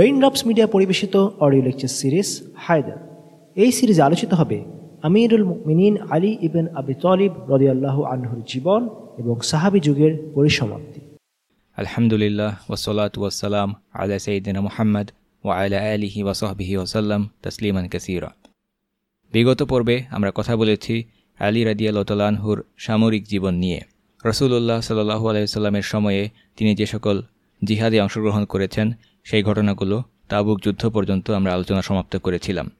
Raindrops media পরিবেশিত audio lecture series Haidar এই সিরিজে আলোচিত হবে আমিরুল মিনীন আলী ইবেন আবি তলিব রদিয়াল্লাহ আনহুর জীবন এবং সাহাবি যুগের পরিসমাপ্তি। আলহামদুলিল্লাহ ওসলাত ওয়াসালাম আলা সঈদিন মোহাম্মদ ও আলা আলিহি ওয়াসহবিহি ওসাল্লাম তসলিমান কাসিরা। বিগত পর্বে আমরা কথা বলেছি আলী রাদিয়ালতালানহুর সামরিক জীবন নিয়ে। রসুল্লাহ সাল্লাহু আলাইসাল্লামের সময়ে তিনি যে সকল জিহাদে অংশগ্রহণ করেছেন সেই ঘটনাগুলো তাবুক যুদ্ধ পর্যন্ত আমরা আলোচনা সমাপ্ত করেছিলাম।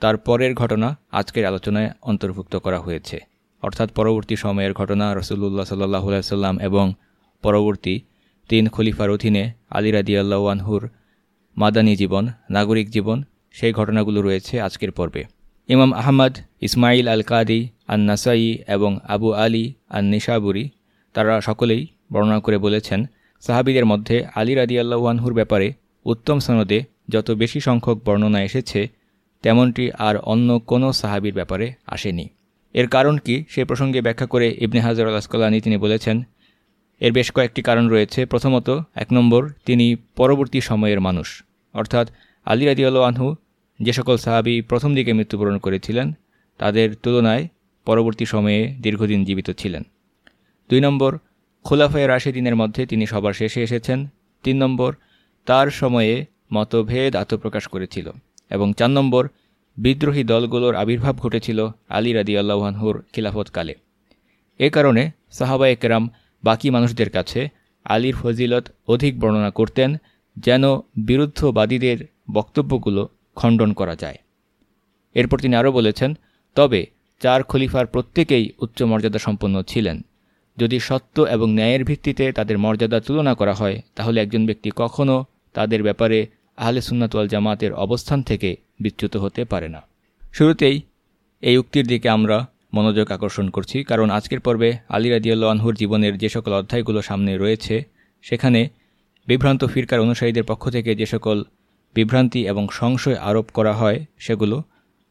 তার পরের ঘটনা আজকের আলোচনায় অন্তর্ভুক্ত করা হয়েছে। অর্থাৎ পরবর্তী সময়ের ঘটনা রসুল্লাহ সাল্লাহ সাল্লাম এবং পরবর্তী তিন খলিফার অধীনে আলী রাদিয়াল্লাহানহুর মাদানী জীবন, নাগরিক জীবন, সেই ঘটনাগুলো রয়েছে আজকের পর্বে। ইমাম আহমদ ইসমাইল আল কাদি আন নাসাই এবং আবু আলী আন নিশাবুরি তারা সকলেই বর্ণনা করে বলেছেন সাহাবিদের মধ্যে আলী রাদিয়াল্লাহানহুর ব্যাপারে উত্তম সনদে যত বেশি সংখ্যক বর্ণনা এসেছে, তেমনটি আর অন্য কোনো সাহাবির ব্যাপারে আসেনি। এর কারণ কি সে প্রসঙ্গে ব্যাখ্যা করে ইবনে হাজার আলাসকলানি তিনি বলেছেন, এর বেশ কয়েকটি কারণ রয়েছে। প্রথমত, এক নম্বর, তিনি পরবর্তী সময়ের মানুষ। অর্থাৎ আলী রাদিউল্লা আনহু যে সকল সাহাবি প্রথম দিকে মৃত্যুবরণ করেছিলেন, তাদের তুলনায় পরবর্তী সময়ে দীর্ঘদিন জীবিত ছিলেন। দুই নম্বর খোলাফায় রাশেদিনের মধ্যে তিনি সবার শেষে এসেছেন। তিন নম্বর, তার সময়ে মতভেদ আত্মপ্রকাশ করেছিল এবং চার নম্বর, বিদ্রোহী দলগুলোর আবির্ভাব ঘটেছিল আলী রাদি আল্লাহানহুর খিলাফতকালে। এ কারণে সাহাবা একরাম বাকি মানুষদের কাছে আলীর ফজিলত অধিক বর্ণনা করতেন যেন বিরুদ্ধবাদীদের বক্তব্যগুলো খণ্ডন করা যায়। এরপর তিনি আরও বলেছেন, তবে চার খলিফার প্রত্যেকেই উচ্চ মর্যাদা সম্পন্ন ছিলেন। যদি সত্য এবং ন্যায়ের ভিত্তিতে তাদের মর্যাদা তুলনা করা হয়, তাহলে একজন ব্যক্তি কখনও তাদের ব্যাপারে আহলে সুন্নাতওয়াল জামাতের অবস্থান থেকে বিচ্যুত হতে পারে না। শুরুতেই এই উক্তির দিকে আমরা মনোযোগ আকর্ষণ করছি, কারণ আজকের পর্বে আলী রাদিয়াল্লা আনহুর জীবনের যে সকল অধ্যায়গুলো সামনে রয়েছে, সেখানে বিভ্রান্ত ফিরকার অনুসারীদের পক্ষ থেকে যে সকল বিভ্রান্তি এবং সংশয় আরোপ করা হয়, সেগুলো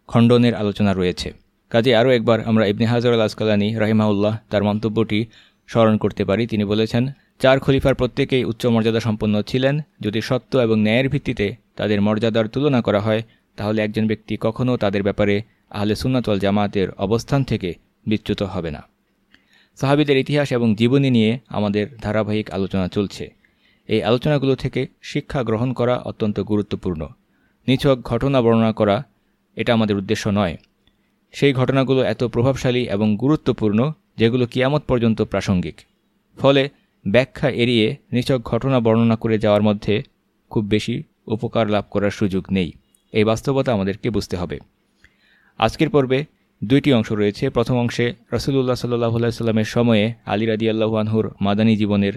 খণ্ডনের আলোচনা রয়েছে। কাজে আরও একবার আমরা ইবনে হাজর আল আসকালানি রাহিমাউল্লাহ তার মন্তব্যটি স্মরণ করতে পারি। তিনি বলেছেন, চার খলিফার প্রত্যেকেই উচ্চ মর্যাদা সম্পন্ন ছিলেন। যদি সত্য এবং ন্যায়ের ভিত্তিতে তাদের মর্যাদার তুলনা করা হয়, তাহলে একজন ব্যক্তি কখনও তাদের ব্যাপারে আহলে সুন্নাতল জামাতের অবস্থান থেকে বিচ্যুত হবে না। সাহাবিদের ইতিহাস এবং জীবনী নিয়ে আমাদের ধারাবাহিক আলোচনা চলছে। এই আলোচনাগুলো থেকে শিক্ষা গ্রহণ করা অত্যন্ত গুরুত্বপূর্ণ। নিছক ঘটনা বর্ণনা করা এটা আমাদের উদ্দেশ্য নয়। সেই ঘটনাগুলো এত প্রভাবশালী এবং গুরুত্বপূর্ণ যেগুলো কিয়ামত পর্যন্ত প্রাসঙ্গিক। ফলে ব্যাখ্যা এড়িয়ে নিছক ঘটনা বর্ণনা করে যাওয়ার মধ্যে খুব বেশি উপকার লাভ করার সুযোগ নেই। এই বাস্তবতা আমাদেরকে বুঝতে হবে। আজকের পর্বে দুইটি অংশ রয়েছে। প্রথম অংশে রসুল্লাহ সাল্লাহ সাল্লামের সময়ে আলী রাদি আল্লাহানহুর মাদানী জীবনের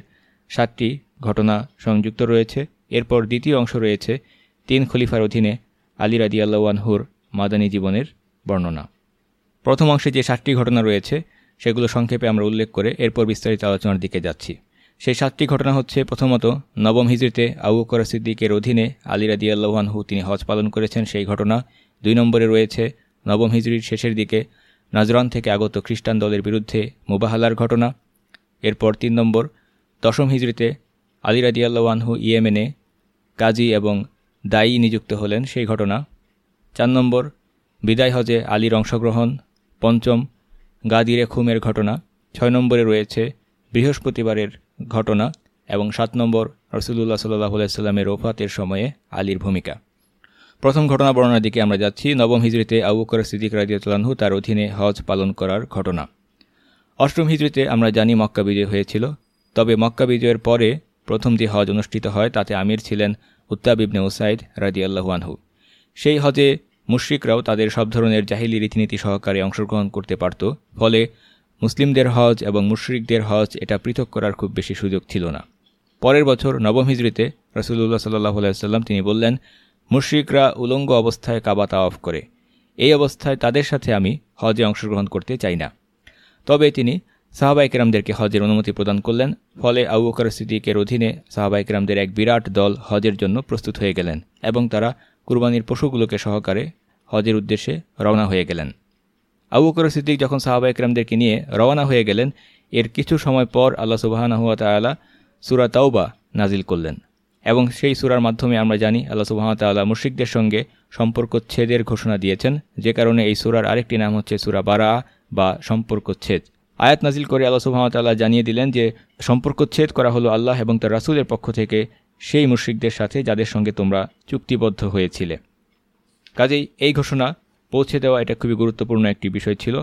সাতটি ঘটনা সংযুক্ত রয়েছে। এরপর দ্বিতীয় অংশ রয়েছে তিন খলিফার অধীনে আলী রাদি আল্লাহানহুর মাদানী জীবনের বর্ণনা। প্রথম অংশে যে সাতটি ঘটনা রয়েছে, সেগুলো সংক্ষেপে আমরা উল্লেখ করে এরপর বিস্তারিত আলোচনার দিকে যাচ্ছি। সেই সাতটি ঘটনা হচ্ছে, প্রথমত, নবম হিজড়িতে আবু কর সিদ্দিকের অধীনে আলী রাদি আল্লাহানহু তিনি হজ পালন করেছেন সেই ঘটনা। দুই নম্বরে রয়েছে, নবম হিজড়ির শেষের দিকে নাজরান থেকে আগত খ্রিস্টান দলের বিরুদ্ধে মুবাহালার ঘটনা। এরপর তিন নম্বর, দশম হিজড়িতে আলী রাদি আল্লাহানহু ইয়েমেনে কাজী এবং দায়ী নিযুক্ত হলেন সেই ঘটনা। চার নম্বর, বিদায় হজে আলীর অংশগ্রহণ। পঞ্চম গাদিরে খুমের ঘটনা, ছয় নম্বরে রয়েছে বৃহস্পতিবারের ঘটনা এবং সাত নম্বর রসুল্লাহ সাল্লাহ সাল্লামের ওফাতের সময়ে আলীর ভূমিকা। প্রথম ঘটনা বর্ণনার দিকে আমরা যাচ্ছি। নবম হিজড়িতে আবুকর সিদ্দিক রাজিউল্লাহু তার অধীনে হজ পালন করার ঘটনা। অষ্টম হিজড়িতে আমরা জানি মক্কা বিজয় হয়েছিল। তবে মক্কা বিজয়ের পরে প্রথম যে হজ অনুষ্ঠিত হয় তাতে আমির ছিলেন উত্তাব ইবনে উসাইদ রাজিয়াল্লাহু সেই হজে মুশ্রিকরাও তাদের সব ধরনের জাহিলি রীতিনীতি সহকারে অংশগ্রহণ করতে পারত, ফলে মুসলিমদের হজ এবং মুশ্রিকদের হজ এটা পৃথক করার খুব বেশি সুযোগ ছিল না। পরের বছর নবম হিজড়িতে রসুল্লাহ সাল্লাহ সাল্লাম তিনি বললেন, মুশ্রিকরা উলঙ্গ অবস্থায় কাবা তাওয়াফ করে। এই অবস্থায় তাদের সাথে আমি হজে অংশগ্রহণ করতে চাই না। তবে তিনি সাহাবাইকেরামদেরকে হজের অনুমতি প্রদান করলেন, ফলে আবু বকর সিদ্দিকের অধীনে সাহাবাইকেরামদের এক বিরাট দল হজের জন্য প্রস্তুত হয়ে গেলেন এবং তারা কুরবানির পশুগুলোকে সহকারে হজের উদ্দেশ্যে রওনা হয়ে গেলেন। আবু বকর সিদ্দিক যখন সাহাবাইকেরামদেরকে নিয়ে রওনা হয়ে গেলেন, এর কিছু সময় পর আল্লাহ সুবাহানাহুয়া তালা সুরা তাওবা নাজিল করলেন এবং সেই সুরার মাধ্যমে আমরা জানি আল্লাহ সুহামতাল্লাহ মুশ্রিকদের সঙ্গে সম্পর্ক ছেদের ঘোষণা দিয়েছেন, যে কারণে এই সুরার আরেকটি নাম হচ্ছে সুরা বারা বা সম্পর্ক ছেদ। আয়াত নাজিল করে আল্লাহ সুহামতাল্লাহ জানিয়ে দিলেন যে সম্পর্ক ছেদ করা হলো আল্লাহ এবং তার রাসুলের পক্ষ থেকে সেই মুশ্রিকদের সাথে যাদের সঙ্গে তোমরা চুক্তিবদ্ধ হয়েছিলে। কাজেই এই ঘোষণা পৌঁছে দেওয়া এটা খুবই গুরুত্বপূর্ণ একটি বিষয় ছিল।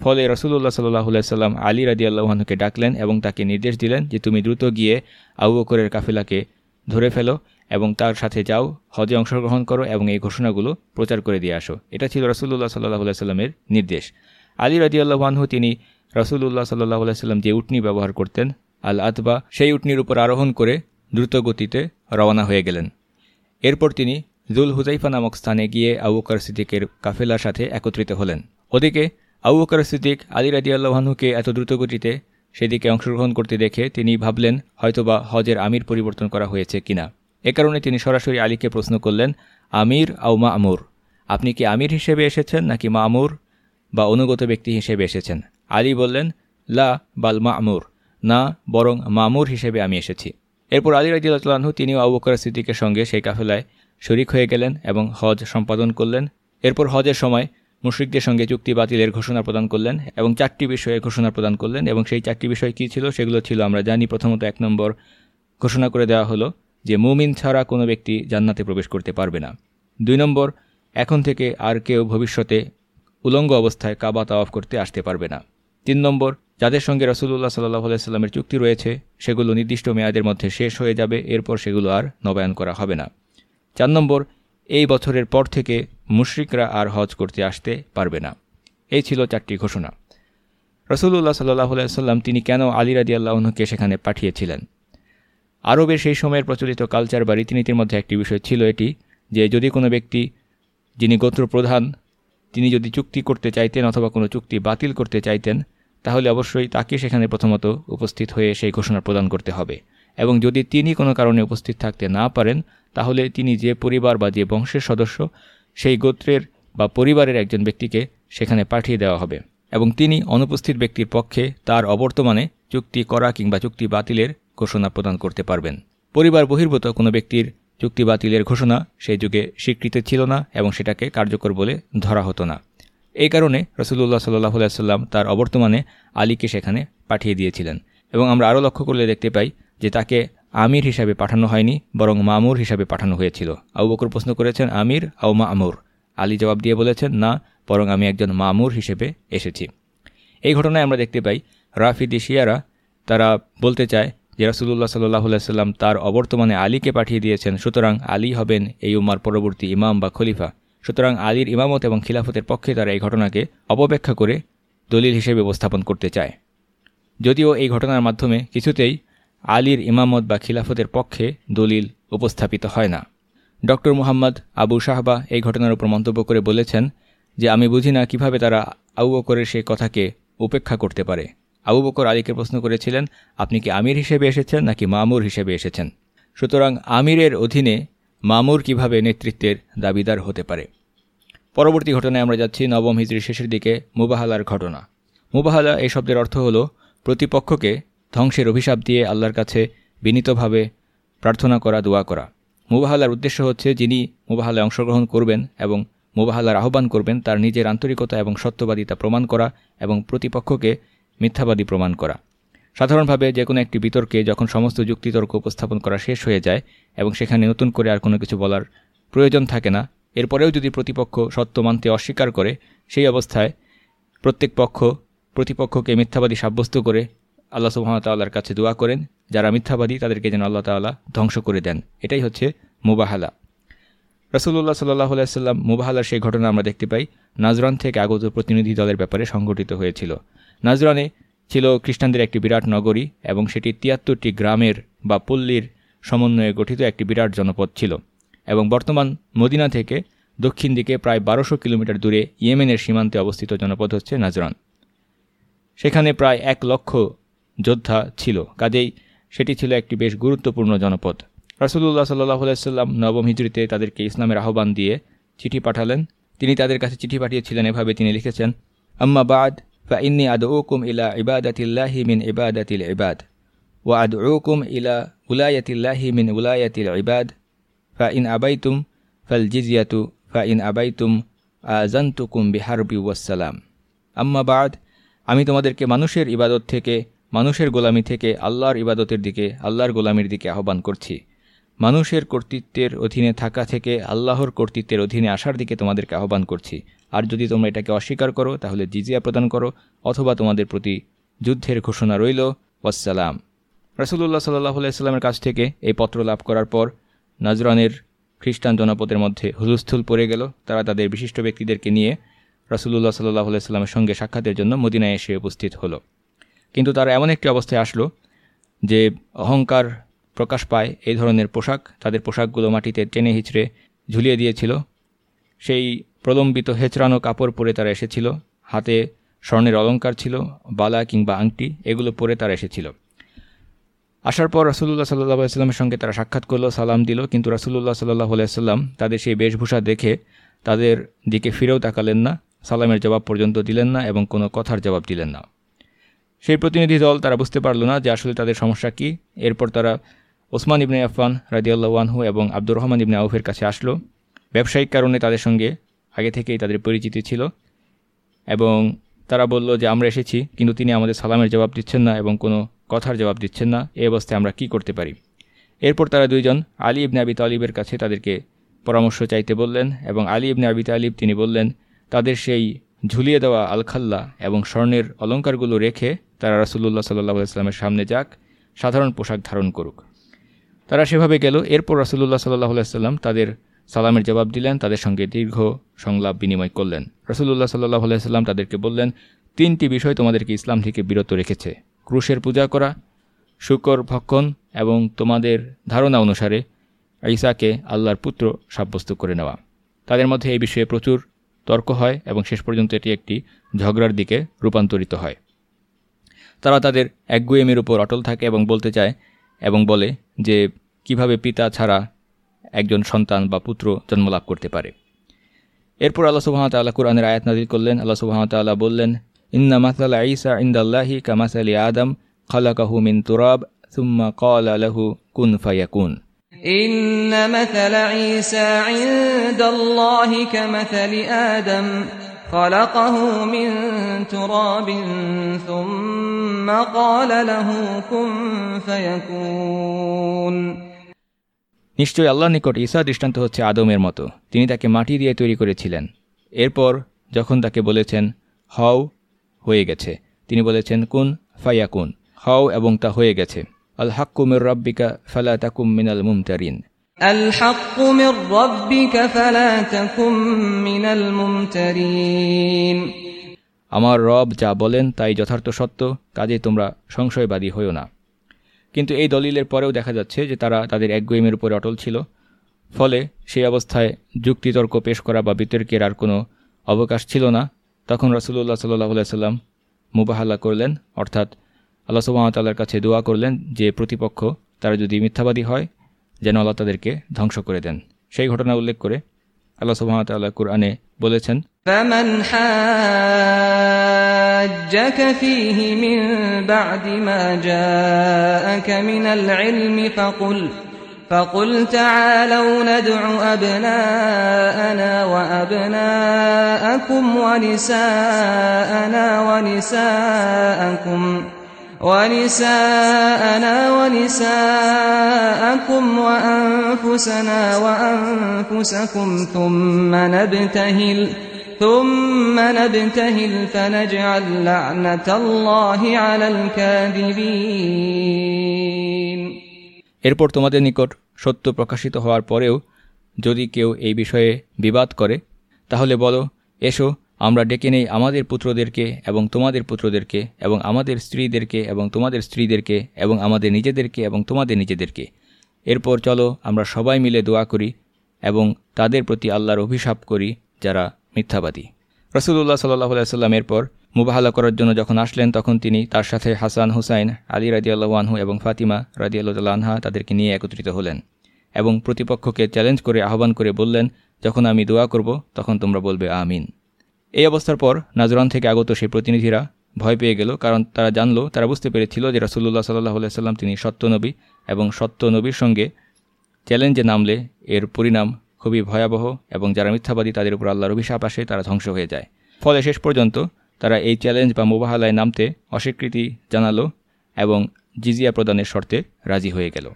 ফলে রসুল্লাহ সাল্লাহ সাল্লাম আলী রাদি আল্লাহানকে ডাকলেন এবং তাকে নির্দেশ দিলেন যে তুমি দ্রুত গিয়ে আবু বকরের কাফেলাকে ধরে ফেলো এবং তার সাথে যাও, হজে অংশগ্রহণ করো এবং এই ঘোষণাগুলো প্রচার করে দিয়ে আসো। এটা ছিল রসুল্লাহ সাল্লাহ সাল্লামের নির্দেশ। আলী রাজি আল্লাহানহু তিনি রসুল্লাহ সাল্লাহ সাল্লাম যে উটনি ব্যবহার করতেন আল আতবা সেই উটনির উপর আরোহণ করে দ্রুত গতিতে রওনা হয়ে গেলেন। এরপর তিনি জুল হুজাইফা নামক স্থানে গিয়ে আবুকার সিদ্দিকের কাফেলার সাথে একত্রিত হলেন। ওদিকে আবুকার সিদ্দিক আলী রাজি আল্লাহানহুকে এত দ্রুতগতিতে সেদিকে অংশগ্রহণ করতে দেখে তিনি ভাবলেন, হয়তোবা হজের আমির পরিবর্তন করা হয়েছে কিনা? এ কারণে তিনি সরাসরি আলীকে প্রশ্ন করলেন, আমির আউ মা আমুর আপনি কি আমির হিসেবে এসেছেন নাকি মামুর বা অনুগত ব্যক্তি হিসেবে এসেছেন? আলী বললেন, লা, বাল মা আমুর না, বরং মামুর হিসেবে আমি এসেছি। এরপর আলী রাজিউল্লাহু তিনিও আবুকর সিদ্দিকের সঙ্গে সেই কাফেলায় শরিক হয়ে গেলেন এবং হজ সম্পাদন করলেন। এরপর হজের সময় মুশ্রিকদের সঙ্গে চুক্তি বাতিলের ঘোষণা প্রদান করলেন এবং চারটি বিষয়ে ঘোষণা প্রদান করলেন এবং সেই চারটি বিষয় কী ছিল সেগুলো ছিল আমরা জানি। প্রথমত এক নম্বর ঘোষণা করে দেওয়া হলো যে মুমিন ছাড়া কোনো ব্যক্তি জান্নাতে প্রবেশ করতে পারবে না। দুই নম্বর, এখন থেকে আর কেউ ভবিষ্যতে উলঙ্গ অবস্থায় কাবা তাওয়াফ করতে আসতে পারবে না। তিন নম্বর, যাদের সঙ্গে রসুল্লাহ সাল্লাহ আলাইস্লামের চুক্তি রয়েছে, সেগুলো নির্দিষ্ট মেয়াদের মধ্যে শেষ হয়ে যাবে, এরপর সেগুলো আর নবায়ন করা হবে না। চার নম্বর, এই বছরের পর থেকে মুশরিকরা আর হজ করতে আসতে পারবে না। এই ছিল চারটি ঘোষণা। রসুল্লাহ সাল্লাহ সাল্লাম তিনি কেন আলী রাদি সেখানে পাঠিয়েছিলেন? আরবের সেই সময়ের প্রচলিত কালচার বা রীতিনীতির মধ্যে একটি বিষয় ছিল এটি, যে যদি কোনো ব্যক্তি, যিনি গোত্র প্রধান তিনি যদি চুক্তি করতে চাইতেন অথবা কোনো চুক্তি বাতিল করতে চাইতেন, তাহলে অবশ্যই তাকে সেখানে প্রথমত উপস্থিত হয়ে সেই ঘোষণা প্রদান করতে হবে। এবং যদি তিনি কোনো কারণে উপস্থিত থাকতে না পারেন, তাহলে তিনি যে পরিবার বা যে বংশের সদস্য, সেই গোত্রের বা পরিবারের একজন ব্যক্তিকে সেখানে পাঠিয়ে দেওয়া হবে। এবং তিনি অনুপস্থিত ব্যক্তির পক্ষে তার অবর্তমানে চুক্তি করা কিংবা চুক্তি বাতিলের ঘোষণা প্রদান করতে পারবেন। পরিবার বহির্ভূত কোনো ব্যক্তির চুক্তি বাতিলের ঘোষণা সেই যুগে স্বীকৃত ছিল না এবং সেটাকে কার্যকর বলে ধরা হতো না। এই কারণে রসুল্লাহ সাল্লাহ সাল্লাম তার অবর্তমানে আলীকে সেখানে পাঠিয়ে দিয়েছিলেন এবং আমরা আরও লক্ষ্য করলে দেখতে পাই যে তাকে আমির হিসাবে পাঠানো হয়নি, বরং মামুর হিসাবে পাঠানো হয়েছিল। আবু বকর প্রশ্ন করেছেন, আমির আও মামুর? আলী জবাব দিয়ে বলেছেন, না, বরং আমি একজন মামুর হিসেবে এসেছি। এই ঘটনায় আমরা দেখতে পাই রাফিদি শিয়ারা, তারা বলতে চায় যে রাসুল্লাহ সাল্লাহ সাল্লাম তার অবর্তমানে আলীকে পাঠিয়ে দিয়েছেন, সুতরাং আলী হবেন এই উম্মার পরবর্তী ইমাম বা খলিফা। সুতরাং আলীর ইমামত এবং খিলাফতের পক্ষে তারা এই ঘটনাকে অপব্যাখ্যা করে দলিল হিসেবে উপস্থাপন করতে চায়। যদিও এই ঘটনার মাধ্যমে কিছুতেই আলীর ইমামত বা খিলাফতের পক্ষে দলিল উপস্থাপিত হয় না। ডক্টর মুহাম্মদ আবু শাহবা এই ঘটনার উপর মন্তব্য করে বলেছেন যে, আমি বুঝি না কীভাবে তারা আবু করে সে কথাকে উপেক্ষা করতে পারে। আবু বকর আলীকে প্রশ্ন করেছিলেন, আপনি কি আমির হিসেবে এসেছেন নাকি মামুর হিসেবে এসেছেন? সুতরাং আমিরের অধীনে মামুর কীভাবে নেতৃত্বের দাবিদার হতে পারে? পরবর্তী ঘটনায় আমরা যাচ্ছি নবম হিজড়ির শেষের দিকে, মুবাহালার ঘটনা। মুবাহালা এই শব্দের অর্থ হল, প্রতিপক্ষকে ধ্বংসের অভিশাপ দিয়ে আল্লাহর কাছে বিনীতভাবে প্রার্থনা করা, দোয়া করা। মুবাহালার উদ্দেশ্য হচ্ছে, যিনি মুবাহালায় অংশগ্রহণ করবেন এবং মুবাহালার আহ্বান করবেন, তার নিজের আন্তরিকতা এবং সত্যবাদিতা প্রমাণ করা এবং প্রতিপক্ষকে মিথ্যাবাদী প্রমাণ করা। সাধারণভাবে যে কোনো একটি বিতর্কে যখন সমস্ত যুক্তিতর্ক উপস্থাপন করা শেষ হয়ে যায় এবং সেখানে নতুন করে আর কোনো কিছু বলার প্রয়োজন থাকে না, এরপরেও যদি প্রতিপক্ষ সত্য মানতে অস্বীকার করে, সেই অবস্থায় প্রত্যেক পক্ষ, প্রতিপক্ষকে মিথ্যাবাদী সাব্যস্ত করে আল্লাহ সুহামতাল্লাহর কাছে দোয়া করেন, যারা মিথ্যাবাদী তাদেরকে যেন আল্লাহ তাল্লাহ ধ্বংস করে দেন। এটাই হচ্ছে মুবাহালা। রসুল্লাহ সাল্লাহ আলাইসাল্লাম মুবাহালার সেই ঘটনা আমরা দেখতে পাই। নাজরান থেকে আগত প্রতিনিধি দলের ব্যাপারে সংঘটিত হয়েছিল। নাজরানে ছিল খ্রিস্টানদের একটি বিরাট নগরী এবং সেটি তিয়াত্তরটি গ্রামের বা পল্লীর সমন্বয়ে গঠিত একটি বিরাট জনপদ ছিল এবং বর্তমান মদিনা থেকে দক্ষিণ দিকে প্রায় বারোশো কিলোমিটার দূরে ইয়েমেনের সীমান্তে অবস্থিত জনপদ হচ্ছে নাজরান। সেখানে প্রায় এক লক্ষ যোদ্ধা ছিল, কাজেই সেটি ছিল একটি বেশ গুরুত্বপূর্ণ জনপদ। রাসুল্লাহ সাল্লাহ সাল্লাম নবম হিজড়িতে তাদেরকে ইসলামের আহ্বান দিয়ে চিঠি পাঠালেন। তিনি তাদের কাছে চিঠি পাঠিয়েছিলেন, এভাবে তিনি লিখেছেন, আম্মা বাদ ইলা ইবাদাতিল্লাহি মিন ইবাদাতিল ইবাদ ওয়া আদউকুম ইলা উলায়াতিল্লাহি মিন উলায়াতিল ইবাদ ফা ইন আবাইতুম ফাল জিজিয়াতু ফা ইন আবাইতুম আজান্তুকুম বিহারবি ওয়াসালাম আম্মা বাদ আমি তোমাদেরকে মানুষের ইবাদত থেকে, মানুষের গোলামি থেকে, আল্লাহর ইবাদতের দিকে, আল্লাহর গোলামির দিকে আহ্বান করছি। মানুষের কর্তৃত্বের অধীনে থাকা থেকে, আল্লাহর কর্তৃত্বের অধীনে আসার দিকে তোমাদেরকে আহ্বান করছি। আর যদি তোমরা এটাকে অস্বীকার করো, তাহলে জিজিয়া প্রদান করো, অথবা তোমাদের প্রতি যুদ্ধের ঘোষণা রইল। ওয়াসালাম রসুল্লাহ সাল্লাহ আলাইস্লামের কাছ থেকে এই পত্র লাভ করার পর নাজরানের খ্রিস্টান জনপদের মধ্যে হুলুস্থুল পড়ে গেল। তারা তাদের বিশিষ্ট ব্যক্তিদেরকে নিয়ে রসুল্লাহ সাল্লাহ আলাইস্লামের সঙ্গে সাক্ষাতের জন্য মদিনায় এসে উপস্থিত হলো। কিন্তু তারা এমন একটি অবস্থায় আসলো যে অহংকার প্রকাশ পায়, এই ধরনের পোশাক তাদের পোশাকগুলো মাটিতে টেনে হিচড়ে ঝুলিয়ে দিয়েছিল। সেই প্রলম্বিত হেচড়ানো কাপড় পরে তারা এসেছিল, হাতে স্বর্ণের অলঙ্কার ছিল, বালা কিংবা আংটি, এগুলো পরে তারা এসেছিল। আসার পর রাসুল্লাহ সাল্লাহ আলাইস্লামের সঙ্গে তারা সাক্ষাৎ করল, সালাম দিল, কিন্তু রাসুল্লাহ সাল্লাহ আলাইসাল্লাম তাদের সেই বেশভূষা দেখে তাদের দিকে ফিরেও তাকালেন না, সালামের জবাব পর্যন্ত দিলেন না এবং কোনো কথার জবাব দিলেন না। সেই প্রতিনিধি দল তারা বুঝতে পারল না যে আসলে তাদের সমস্যা কী। এরপর তারা ওসমান ইবনে আফান রাজিয়াল্লাহ আনহু এবং আব্দুর রহমান ইবনে আউফের কাছে আসলো। ব্যবসায়িক কারণে তাদের সঙ্গে আগে থেকেই তাদের পরিচিতি ছিল এবং তারা বলল যে, আমরা এসেছি, কিন্তু তিনি আমাদের সালামের জবাব দিচ্ছেন না এবং কোনো কথার জবাব দিচ্ছেন না। এই অবস্থায় আমরা কি করতে পারি? এরপর তারা দুইজন, আলী ইবনে আবি তালিবের কাছে তাদেরকে পরামর্শ চাইতে বললেন এবং আলী ইবনে আবি তালিব তিনি বললেন, তাদের সেই ঝুলিয়ে দেওয়া আলখাল্লা এবং স্বর্ণের অলঙ্কারগুলো রেখে তারা রাসুল্লাহ সাল্লাহ ইসলামের সামনে যাক, সাধারণ পোশাক ধারণ করুক। তারা সেভাবে গেল। এরপর রাসুল্লাহ সাল্লাহ সাল্লাম তাদের সালামের জবাব দিলেন, তাদের সঙ্গে দীর্ঘ সংলাপ বিনিময় করলেন। রসুল্লাহ সাল্লাহ আলাইসাল্লাম তাদেরকে বললেন, তিনটি বিষয় তোমাদেরকে ইসলাম থেকে বিরত রেখেছে। ক্রুশের পূজা করা, শুকর, ভক্ষণ এবং তোমাদের ধারণা অনুসারে ঈসাকে আল্লাহর পুত্র সাব্যস্ত করে নেওয়া। তাদের মধ্যে এই বিষয়ে প্রচুর তর্ক হয় এবং শেষ পর্যন্ত এটি একটি ঝগড়ার দিকে রূপান্তরিত হয়। তারা তাদের একগুয়েমের উপর অটল থাকে এবং বলতে চায় এবং বলে যে, কীভাবে পিতা ছাড়া একজন সন্তান বা পুত্র জন্মলাভ করতে পারে এরপর আল্লাহ সুবাহতাল্লাহ কুরআনের আয়াত নাজিল করলেন আল্লাহ সুবাহতাল্লাহ বললেন ইন্না মাসাল ঈসা ইন্দাল্লাহি কামাসালি আদম খালাকাহু মিন তুরাব সুম্মা কল আলহু কুন ফায়াকুন إن مثل عيسى عند الله كمثل آدم خلقه من تراب ثم قال له كن فيكون নিশ্চয়ই আল্লাহ নিকট ঈসা দৃষ্টান্ত হচ্ছে আদমের মতো। তিনি তাকে মাটি দিয়ে তৈরি করেছিলেন। এরপর যখন তাকে বলেছেন হও হয়ে গেছে। তিনি বলেছেন কুন ফাইয়া কুন হও এবং তা হয়ে গেছে। আল হাক্কুমের রব্বিকা ফালা তাকুম মিনাল মুমতারিন। আমার রব যা বলেন তাই যথার্থ সত্য কাজে তোমরা সংশয়বাদী হইও না। কিন্তু এই দলিলের পরেও দেখা যাচ্ছে যে তারা তাদের একগুয়েমের উপরে অটল ছিল। ফলে সেই অবস্থায় যুক্তিতর্ক পেশ করা বা বিতর্কের আর কোনো অবকাশ ছিল না। তখন রসুল্লাহ সাল্লাহ সাল্লাম মুবাহাল্লা করলেন, অর্থাৎ আল্লাহ সুবাহতাল্লার কাছে দোয়া করলেন যে প্রতিপক্ষ তারা যদি মিথ্যাবাদী হয়, যেন আল্লাহ তাদেরকে ধ্বংস করে দেন। সেই ঘটনা উল্লেখ করে আল্লাহ সুবাহতাল্লাহ কুরআনে bulletin. فمن حاجك فيه من بعد ما جاءك من العلم فقل فقل تعالوا ندع أبناءنا وأبناءكم ونساءنا ونساءكم ونساءنا ونساءكم وأنفسنا وأنفسكم ثم نبتهل ثم نبتهل فنجعل لعنة الله على الكاذبين এরপর তোমাদের নিকট সত্য প্রকাশিত হওয়ার পরেও যদি কেউ এই বিষয়ে বিবাদ করে তাহলে বলো এসো আমরা ডেকে নেই আমাদের পুত্রদেরকে এবং তোমাদের পুত্রদেরকে এবং আমাদের স্ত্রীদেরকে এবং তোমাদের স্ত্রীদেরকে এবং আমাদের নিজেদেরকে এবং তোমাদের নিজেদেরকে। এরপর চলো আমরা সবাই মিলে দোয়া করি এবং তাদের প্রতি আল্লাহর অভিশাপ করি যারা মিথ্যাবাদী। রসুল্লাহ সাল্লাহ সাল্লাম এরপর মুবাহালা করার জন্য যখন আসলেন, তখন তিনি তার সাথে হাসান হুসাইন, আলী রাজিয়াল্লাহ আনহু এবং ফাতিমা রাজিয়াল্লাহ আনহা তাদেরকে নিয়ে একত্রিত হলেন এবং প্রতিপক্ষকে চ্যালেঞ্জ করে আহ্বান করে বললেন, যখন আমি দোয়া করব, তখন তোমরা বলবে আমিন। এই অবস্থার পর নাজরান থেকে আগত সেই প্রতিনিধিরা ভয় পেয়ে গেল, কারণ তারা জানলো, তারা বুঝতে পেরেছিল যে রাসুল্লাহ সাল্লাহ সাল্লাম তিনি সত্যনবী এবং সত্য নবীর সঙ্গে চ্যালেঞ্জে নামলে এর পরিণাম খুবই ভয়াবহ এবং যারা মিথ্যাবাদী তাদের উপর আল্লাহর অভিশাপ আসে তারা ধ্বংস হয়ে যায়। ফলে শেষ পর্যন্ত তারা এই চ্যালেঞ্জ বা মোবাহালায় নামতে অস্বীকৃতি জানালো এবং জিজিয়া প্রদানের শর্তে রাজি হয়ে গেল।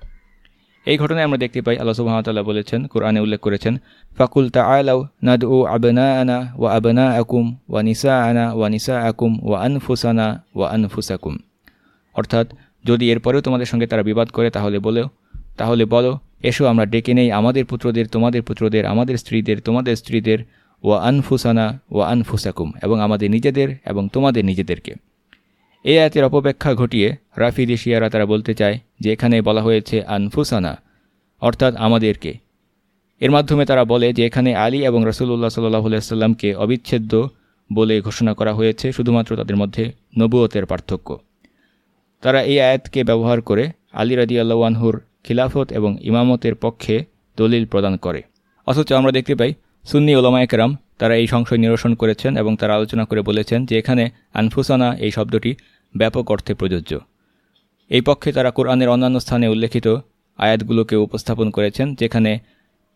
এই ঘটনায় আমরা দেখতে পাই আল্লাহ সুহামতাল্লাহ বলেছেন, কোরআনে উল্লেখ করেছেন, ফাকুল তা আলাউ নাদ ও আবনা আনা ওয়া আবনা আকুম ওয়া নিসা আনা ওয়া নিসা আকুম ওয়া আনফুসানা ওয়া আনফুসাকুম। অর্থাৎ, যদি এরপরেও তোমাদের সঙ্গে তারা বিবাদ করে, তাহলে বলেও তাহলে বলো, এসো, আমরা ডেকে নেই আমাদের পুত্রদের, তোমাদের পুত্রদের, আমাদের স্ত্রীদের, তোমাদের স্ত্রীদের, ওয়া আনফুসানা ওয়া আনফুসাকুম এবং আমাদের নিজেদের এবং তোমাদের নিজেদেরকে। এই আয়াতের অপব্যাখ্যা ঘটিয়ে রাফিদি শিয়ারা তারা বলতে চায় যে এখানে বলা হয়েছে আনফুসানা, অর্থাৎ আমাদেরকে। এর মাধ্যমে তারা বলে যে এখানে আলী এবং রসুল্লাহ সাল্লাহ সাল্লামকে অবিচ্ছেদ্য বলে ঘোষণা করা হয়েছে, শুধুমাত্র তাদের মধ্যে নবুয়তের পার্থক্য। তারা এই আয়াতকে ব্যবহার করে আলী রাজি আল্লাহানহুর খিলাফত এবং ইমামতের পক্ষে দলিল প্রদান করে। অথচ আমরা দেখতে পাই, সুন্নি ওলামায়কেরাম তারা এই সংশয় নিরসন করেছেন এবং তারা আলোচনা করে বলেছেন যে এখানে আনফুসানা এই শব্দটি ব্যাপক অর্থে প্রযোজ্য। এই পক্ষে তারা কোরআনের অন্যান্য স্থানে উল্লেখিত আয়াতগুলোকে উপস্থাপন করেছেন, যেখানে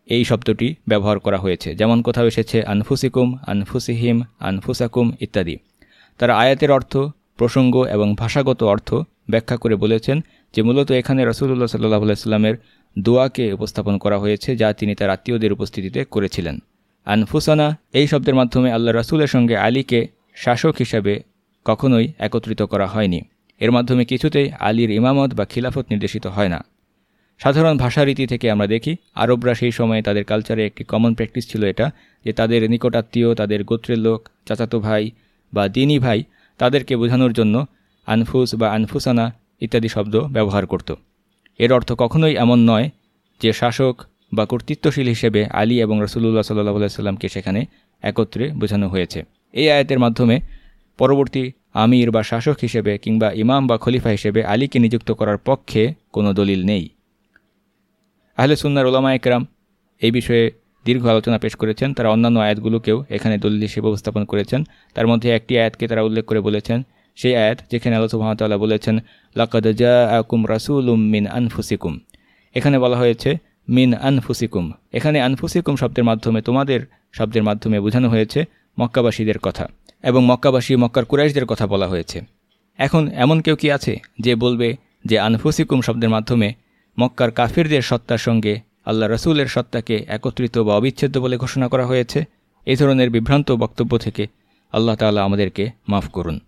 এই শব্দটি ব্যবহার করা হয়েছে। যেমন কোথাও এসেছে, আনফুসিকুম, আনফুসিহিম, আনফুসাকুম ইত্যাদি। তারা আয়াতের অর্থ, প্রসঙ্গ এবং ভাষাগত অর্থ ব্যাখ্যা করে বলেছেন যে মূলত এখানে রসুল্লাহ সাল্লাহ আলাইস্লামের দোয়াকে উপস্থাপন করা হয়েছে, যা তিনি তার আত্মীয়দের উপস্থিতিতে করেছিলেন। আনফুসানা এই শব্দের মাধ্যমে আল্লাহ রসুলের সঙ্গে আলীকে শাসক হিসাবে কখনোই একত্রিত করা হয়নি। এর মাধ্যমে কিছুতেই আলীর ইমামত বা খিলাফত নির্দেশিত হয় না। সাধারণ ভাষারীতি থেকে আমরা দেখি, আরবরা সেই সময়ে তাদের কালচারে একটি কমন প্র্যাকটিস ছিল এটা, যে তাদের নিকটাত্মীয়, তাদের গোত্রের লোক, চাচাতো ভাই বা দিনী ভাই তাদেরকে বোঝানোর জন্য আনফুস বা আনফুসানা ইত্যাদি শব্দ ব্যবহার করত। এর অর্থ কখনোই এমন নয় যে শাসক বা কর্তৃত্বশীল হিসেবে আলী এবং রসুল্লাহ সাল্লাহ সাল্লামকে সেখানে একত্রে বোঝানো হয়েছে। এই আয়াতের মাধ্যমে পরবর্তী আমির বা শাসক হিসেবে কিংবা ইমাম বা খলিফা হিসেবে আলীকে নিযুক্ত করার পক্ষে কোনো দলিল নেই। আহলে সুন্নার ওলামা একরাম এই বিষয়ে দীর্ঘ আলোচনা পেশ করেছেন। তারা অন্যান্য আয়াতগুলোকেও এখানে দলিল হিসেবে উপস্থাপন করেছেন। তার মধ্যে একটি আয়াতকে তারা উল্লেখ করে বলেছেন, সেই আয়াত যেখানে আল্লাহ সুহামতাল্লাহ বলেছেন, লাকাদ জা আকুম রাসুলুম মিন আনফুসিকুম। এখানে বলা হয়েছে, মিন আনফুসিকুম। এখানে আনফুসিকুম শব্দের মাধ্যমে, তোমাদের শব্দের মাধ্যমে বোঝানো হয়েছে মক্কাবাসীদের কথা। এবং মক্কাবাসী মক্কার কুরাইশদের কথা বলা হয়েছে। এখন এমন কেউ কি আছে যে বলবে যে আনফুসিকুম শব্দের মাধ্যমে মক্কার কাফিরদের সত্তার সঙ্গে আল্লাহ রসুলের সত্তাকে একত্রিত বা অবিচ্ছেদ্য বলে ঘোষণা করা হয়েছে? এই ধরনের বিভ্রান্ত বক্তব্য থেকে আল্লাহ তাল্লাহ আমাদেরকে মাফ করুন।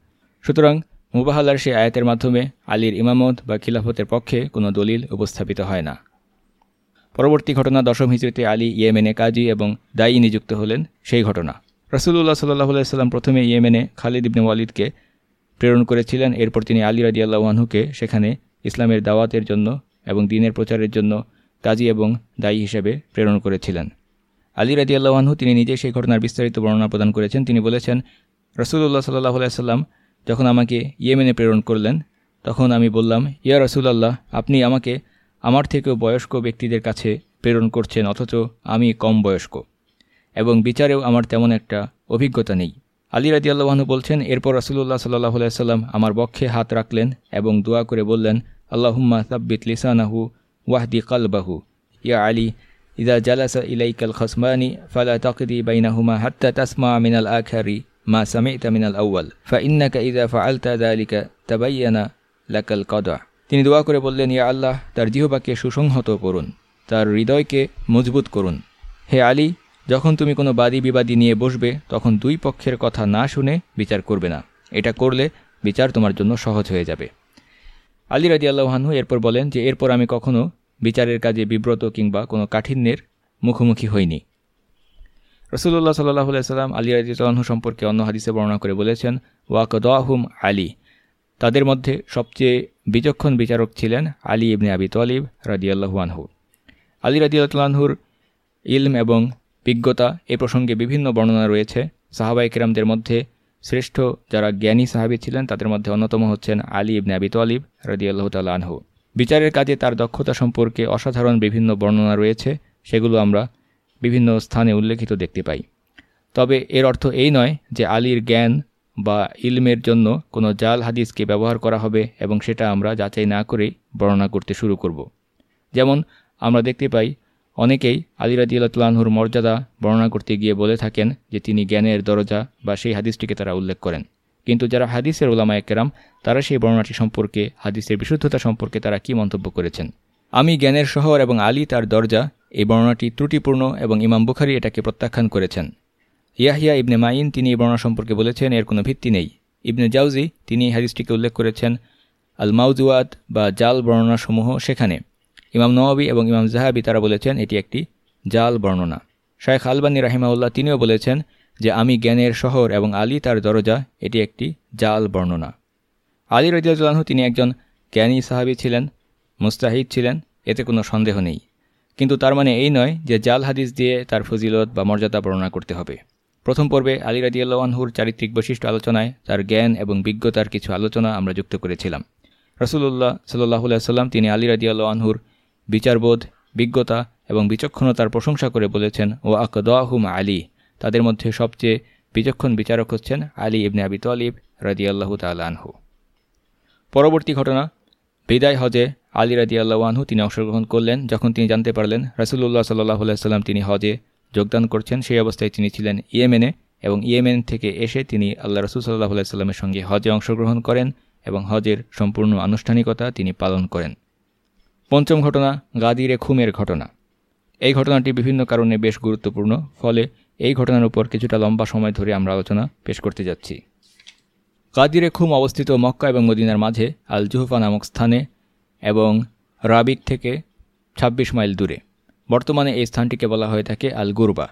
সুতরাং মুবাহালার সে আয়াতের মাধ্যমে আলীর ইমামত বা খিলাফতের পক্ষে কোনো দলিল উপস্থাপিত হয় না। পরবর্তী ঘটনা দশম হিজড়িতে আলী ইয়েমেনে কাজী এবং দায়ী নিযুক্ত হলেন সেই ঘটনা। রসুল্লাহ সাল্লাহ সাল্লাম প্রথমে ইয়েমেনে খালিদ ইবনে ওয়ালিদকে প্রেরণ করেছিলেন। এরপর তিনি আলী রাজি আল্লাহানহুকে সেখানে ইসলামের দাওয়াতের জন্য এবং দিনের প্রচারের জন্য কাজী এবং দায়ী হিসেবে প্রেরণ করেছিলেন। আলী রাজি আল্লাহানহু তিনি নিজেই সেই ঘটনার বিস্তারিত বর্ণনা প্রদান করেছেন। তিনি বলেছেন রসুল্লাহ সাল্লাহ সাল্লাম যখন আমাকে ইয়েমেনে প্রেরণ করলেন, তখন আমি বললাম, ইয়া রসুলাল্লাহ, আপনি আমাকে আমার থেকেও বয়স্ক ব্যক্তিদের কাছে প্রেরণ করছেন, অথচ আমি কম বয়স্ক এবং বিচারেও আমার তেমন একটা অভিজ্ঞতা নেই। আলী রাজি আল্লাহানু বলছেন, এরপর রসুল্লাহ সাল্লাহ সাল্লাম আমার বক্ষে হাত রাখলেন এবং দোয়া করে বললেন, আল্লাহুম্মা সাব্বিত লিসানাহু ওয়াহদি কালবাহু। ইয়া আলী ইদা জালাসা ইলাইকাল খসমানি, ফালা তকদি বাইনাহুমা হাত্তা তাসমা মিনাল আখারি মা সামিতা মিনাল আউ্য়াল। ফা ইন্নাকা ইদা ফাআলতা দালিকা তাবাইয়ানা লাকাল কদা। তিনি দোয়া করে বললেন, ইয়া আল্লাহ, তার জিহবাকে সুসংহত করুন, তার হৃদয়কে মজবুত করুন। হে আলী যখন তুমি কোনো বাদী বিবাদী নিয়ে বসবে, তখন দুই পক্ষের কথা না শুনে বিচার করবে না। এটা করলে বিচার তোমার জন্য সহজ হয়ে যাবে। আলী রাজি আল্লাহানহু এরপর বলেন যে, এরপর আমি কখনো বিচারের কাজে বিব্রত কিংবা কোনো কাঠিন্যের মুখোমুখি হইনি। রসুল্লাহ সাল্লাহ সাল্লাম আলী রাজিউল্লাহু সম্পর্কে অন্য হাদিসে বর্ণনা করে বলেছেন, ওয়াকদাহুম আলী। তাদের মধ্যে সবচেয়ে বিচক্ষণ বিচারক ছিলেন আলী ইবনে আবি তলিব রাজিয়াল্লাহু আনহু। আলী রাজিউল্লাহুর ইলম এবং বিজ্ঞতা এ প্রসঙ্গে বিভিন্ন বর্ণনা রয়েছে। সাহাবাই কিরামদের মধ্যে শ্রেষ্ঠ যারা জ্ঞানী সাহাবি ছিলেন, তাদের মধ্যে অন্যতম হচ্ছেন আলী ইবনে আবি তলিব রদিয়াল্লাহ তাল্লাহ বিচারের কাজে তার দক্ষতা সম্পর্কে অসাধারণ বিভিন্ন বর্ণনা রয়েছে, সেগুলো আমরা বিভিন্ন স্থানে উল্লেখিত দেখতে পাই। তবে এর অর্থ এই নয় যে আলীর জ্ঞান বা ইলমের জন্য কোনো জাল হাদিসকে ব্যবহার করা হবে এবং সেটা আমরা যাচাই না করেই বর্ণনা করতে শুরু করব। যেমন আমরা দেখতে পাই অনেকেই আলী আল্লাহুর মর্যাদা বর্ণনা করতে গিয়ে বলে থাকেন যে তিনি জ্ঞানের দরজা বা সেই হাদিসটিকে তারা উল্লেখ করেন। কিন্তু যারা হাদিসের ওলামায় কেরাম, তারা সেই বর্ণনাটি সম্পর্কে, হাদিসের বিশুদ্ধতা সম্পর্কে তারা কি মন্তব্য করেছেন? আমি জ্ঞানের শহর এবং আলী তার দরজা, এই বর্ণনাটি ত্রুটিপূর্ণ এবং ইমাম বুখারি এটাকে প্রত্যাখ্যান করেছেন। ইয়াহিয়া ইবনে মাইন তিনি এই বর্ণনা সম্পর্কে বলেছেন, এর কোনো ভিত্তি নেই। ইবনে জাউজি তিনি হাদিসটিকে উল্লেখ করেছেন আল মাউজুয়াত বা জাল বর্ণনাসমূহ সেখানে। ইমাম নওয়াবি এবং ইমাম জাহাবি তারা বলেছেন, এটি একটি জাল বর্ণনা। শায়েখ আলবানী রাহিমাউল্লাহ তিনিও বলেছেন যে, আমি জ্ঞানের শহর এবং আলী তার দরজা, এটি একটি জাল বর্ণনা। আলী রদিয়াল্লাহু তিনি একজন জ্ঞানী সাহাবি ছিলেন, মুস্তাহিদ ছিলেন, এতে কোনো সন্দেহ নেই। কিন্তু তার মানে এই নয় যে, জাল হাদিস দিয়ে তার ফজিলত বা মর্যাদা বর্ণনা করতে হবে। প্রথম পর্বে আলী রাদিয়াল্লাহর চারিত্রিক বৈশিষ্ট্য আলোচনায় তার জ্ঞান এবং বিজ্ঞতার কিছু আলোচনা আমরা যুক্ত করেছিলাম। রসুল্লাহ সাল্লাহ সাল্লাম তিনি আলী রাদিয়াল্লাহর বিচারবোধ, বিজ্ঞতা এবং বিচক্ষণতার প্রশংসা করে বলেছেন ও আকদাহুম আলী। তাদের মধ্যে সবচেয়ে বিচক্ষণ বিচারক হচ্ছেন আলী ইবনে আবি তলিব রাদিয়াল্লাহু তালাহু পরবর্তী ঘটনা, বিদায় হজে আলী রাদি আল্লাহনহু তিনি অংশগ্রহণ করলেন। যখন তিনি জানতে পারলেন রাসুল্লাহ সাল্লাহ সাল্লাম তিনি হজে যোগদান করছেন, সেই অবস্থায় তিনি ছিলেন ইয়েমেনে এবং ইয়েমেন থেকে এসে তিনি আল্লাহ রসুল সাল্লাহ সাল্লামের সঙ্গে হজে অংশগ্রহণ করেন এবং হজের সম্পূর্ণ আনুষ্ঠানিকতা তিনি পালন করেন। পঞ্চম ঘটনা, গাদিরে খুমের ঘটনা। এই ঘটনাটি বিভিন্ন কারণে বেশ গুরুত্বপূর্ণ, ফলে এই ঘটনার উপর কিছুটা লম্বা সময় ধরে আমরা আলোচনা পেশ করতে যাচ্ছি। কাদিরে খুম অবস্থিত মক্কা এবং মদিনার মাঝে আল জুহফা নামক স্থানে এবং রাবিক থেকে ২৬ মাইল দূরে। বর্তমানে এই স্থানটিকে বলা হয়ে থাকে আল গুরবা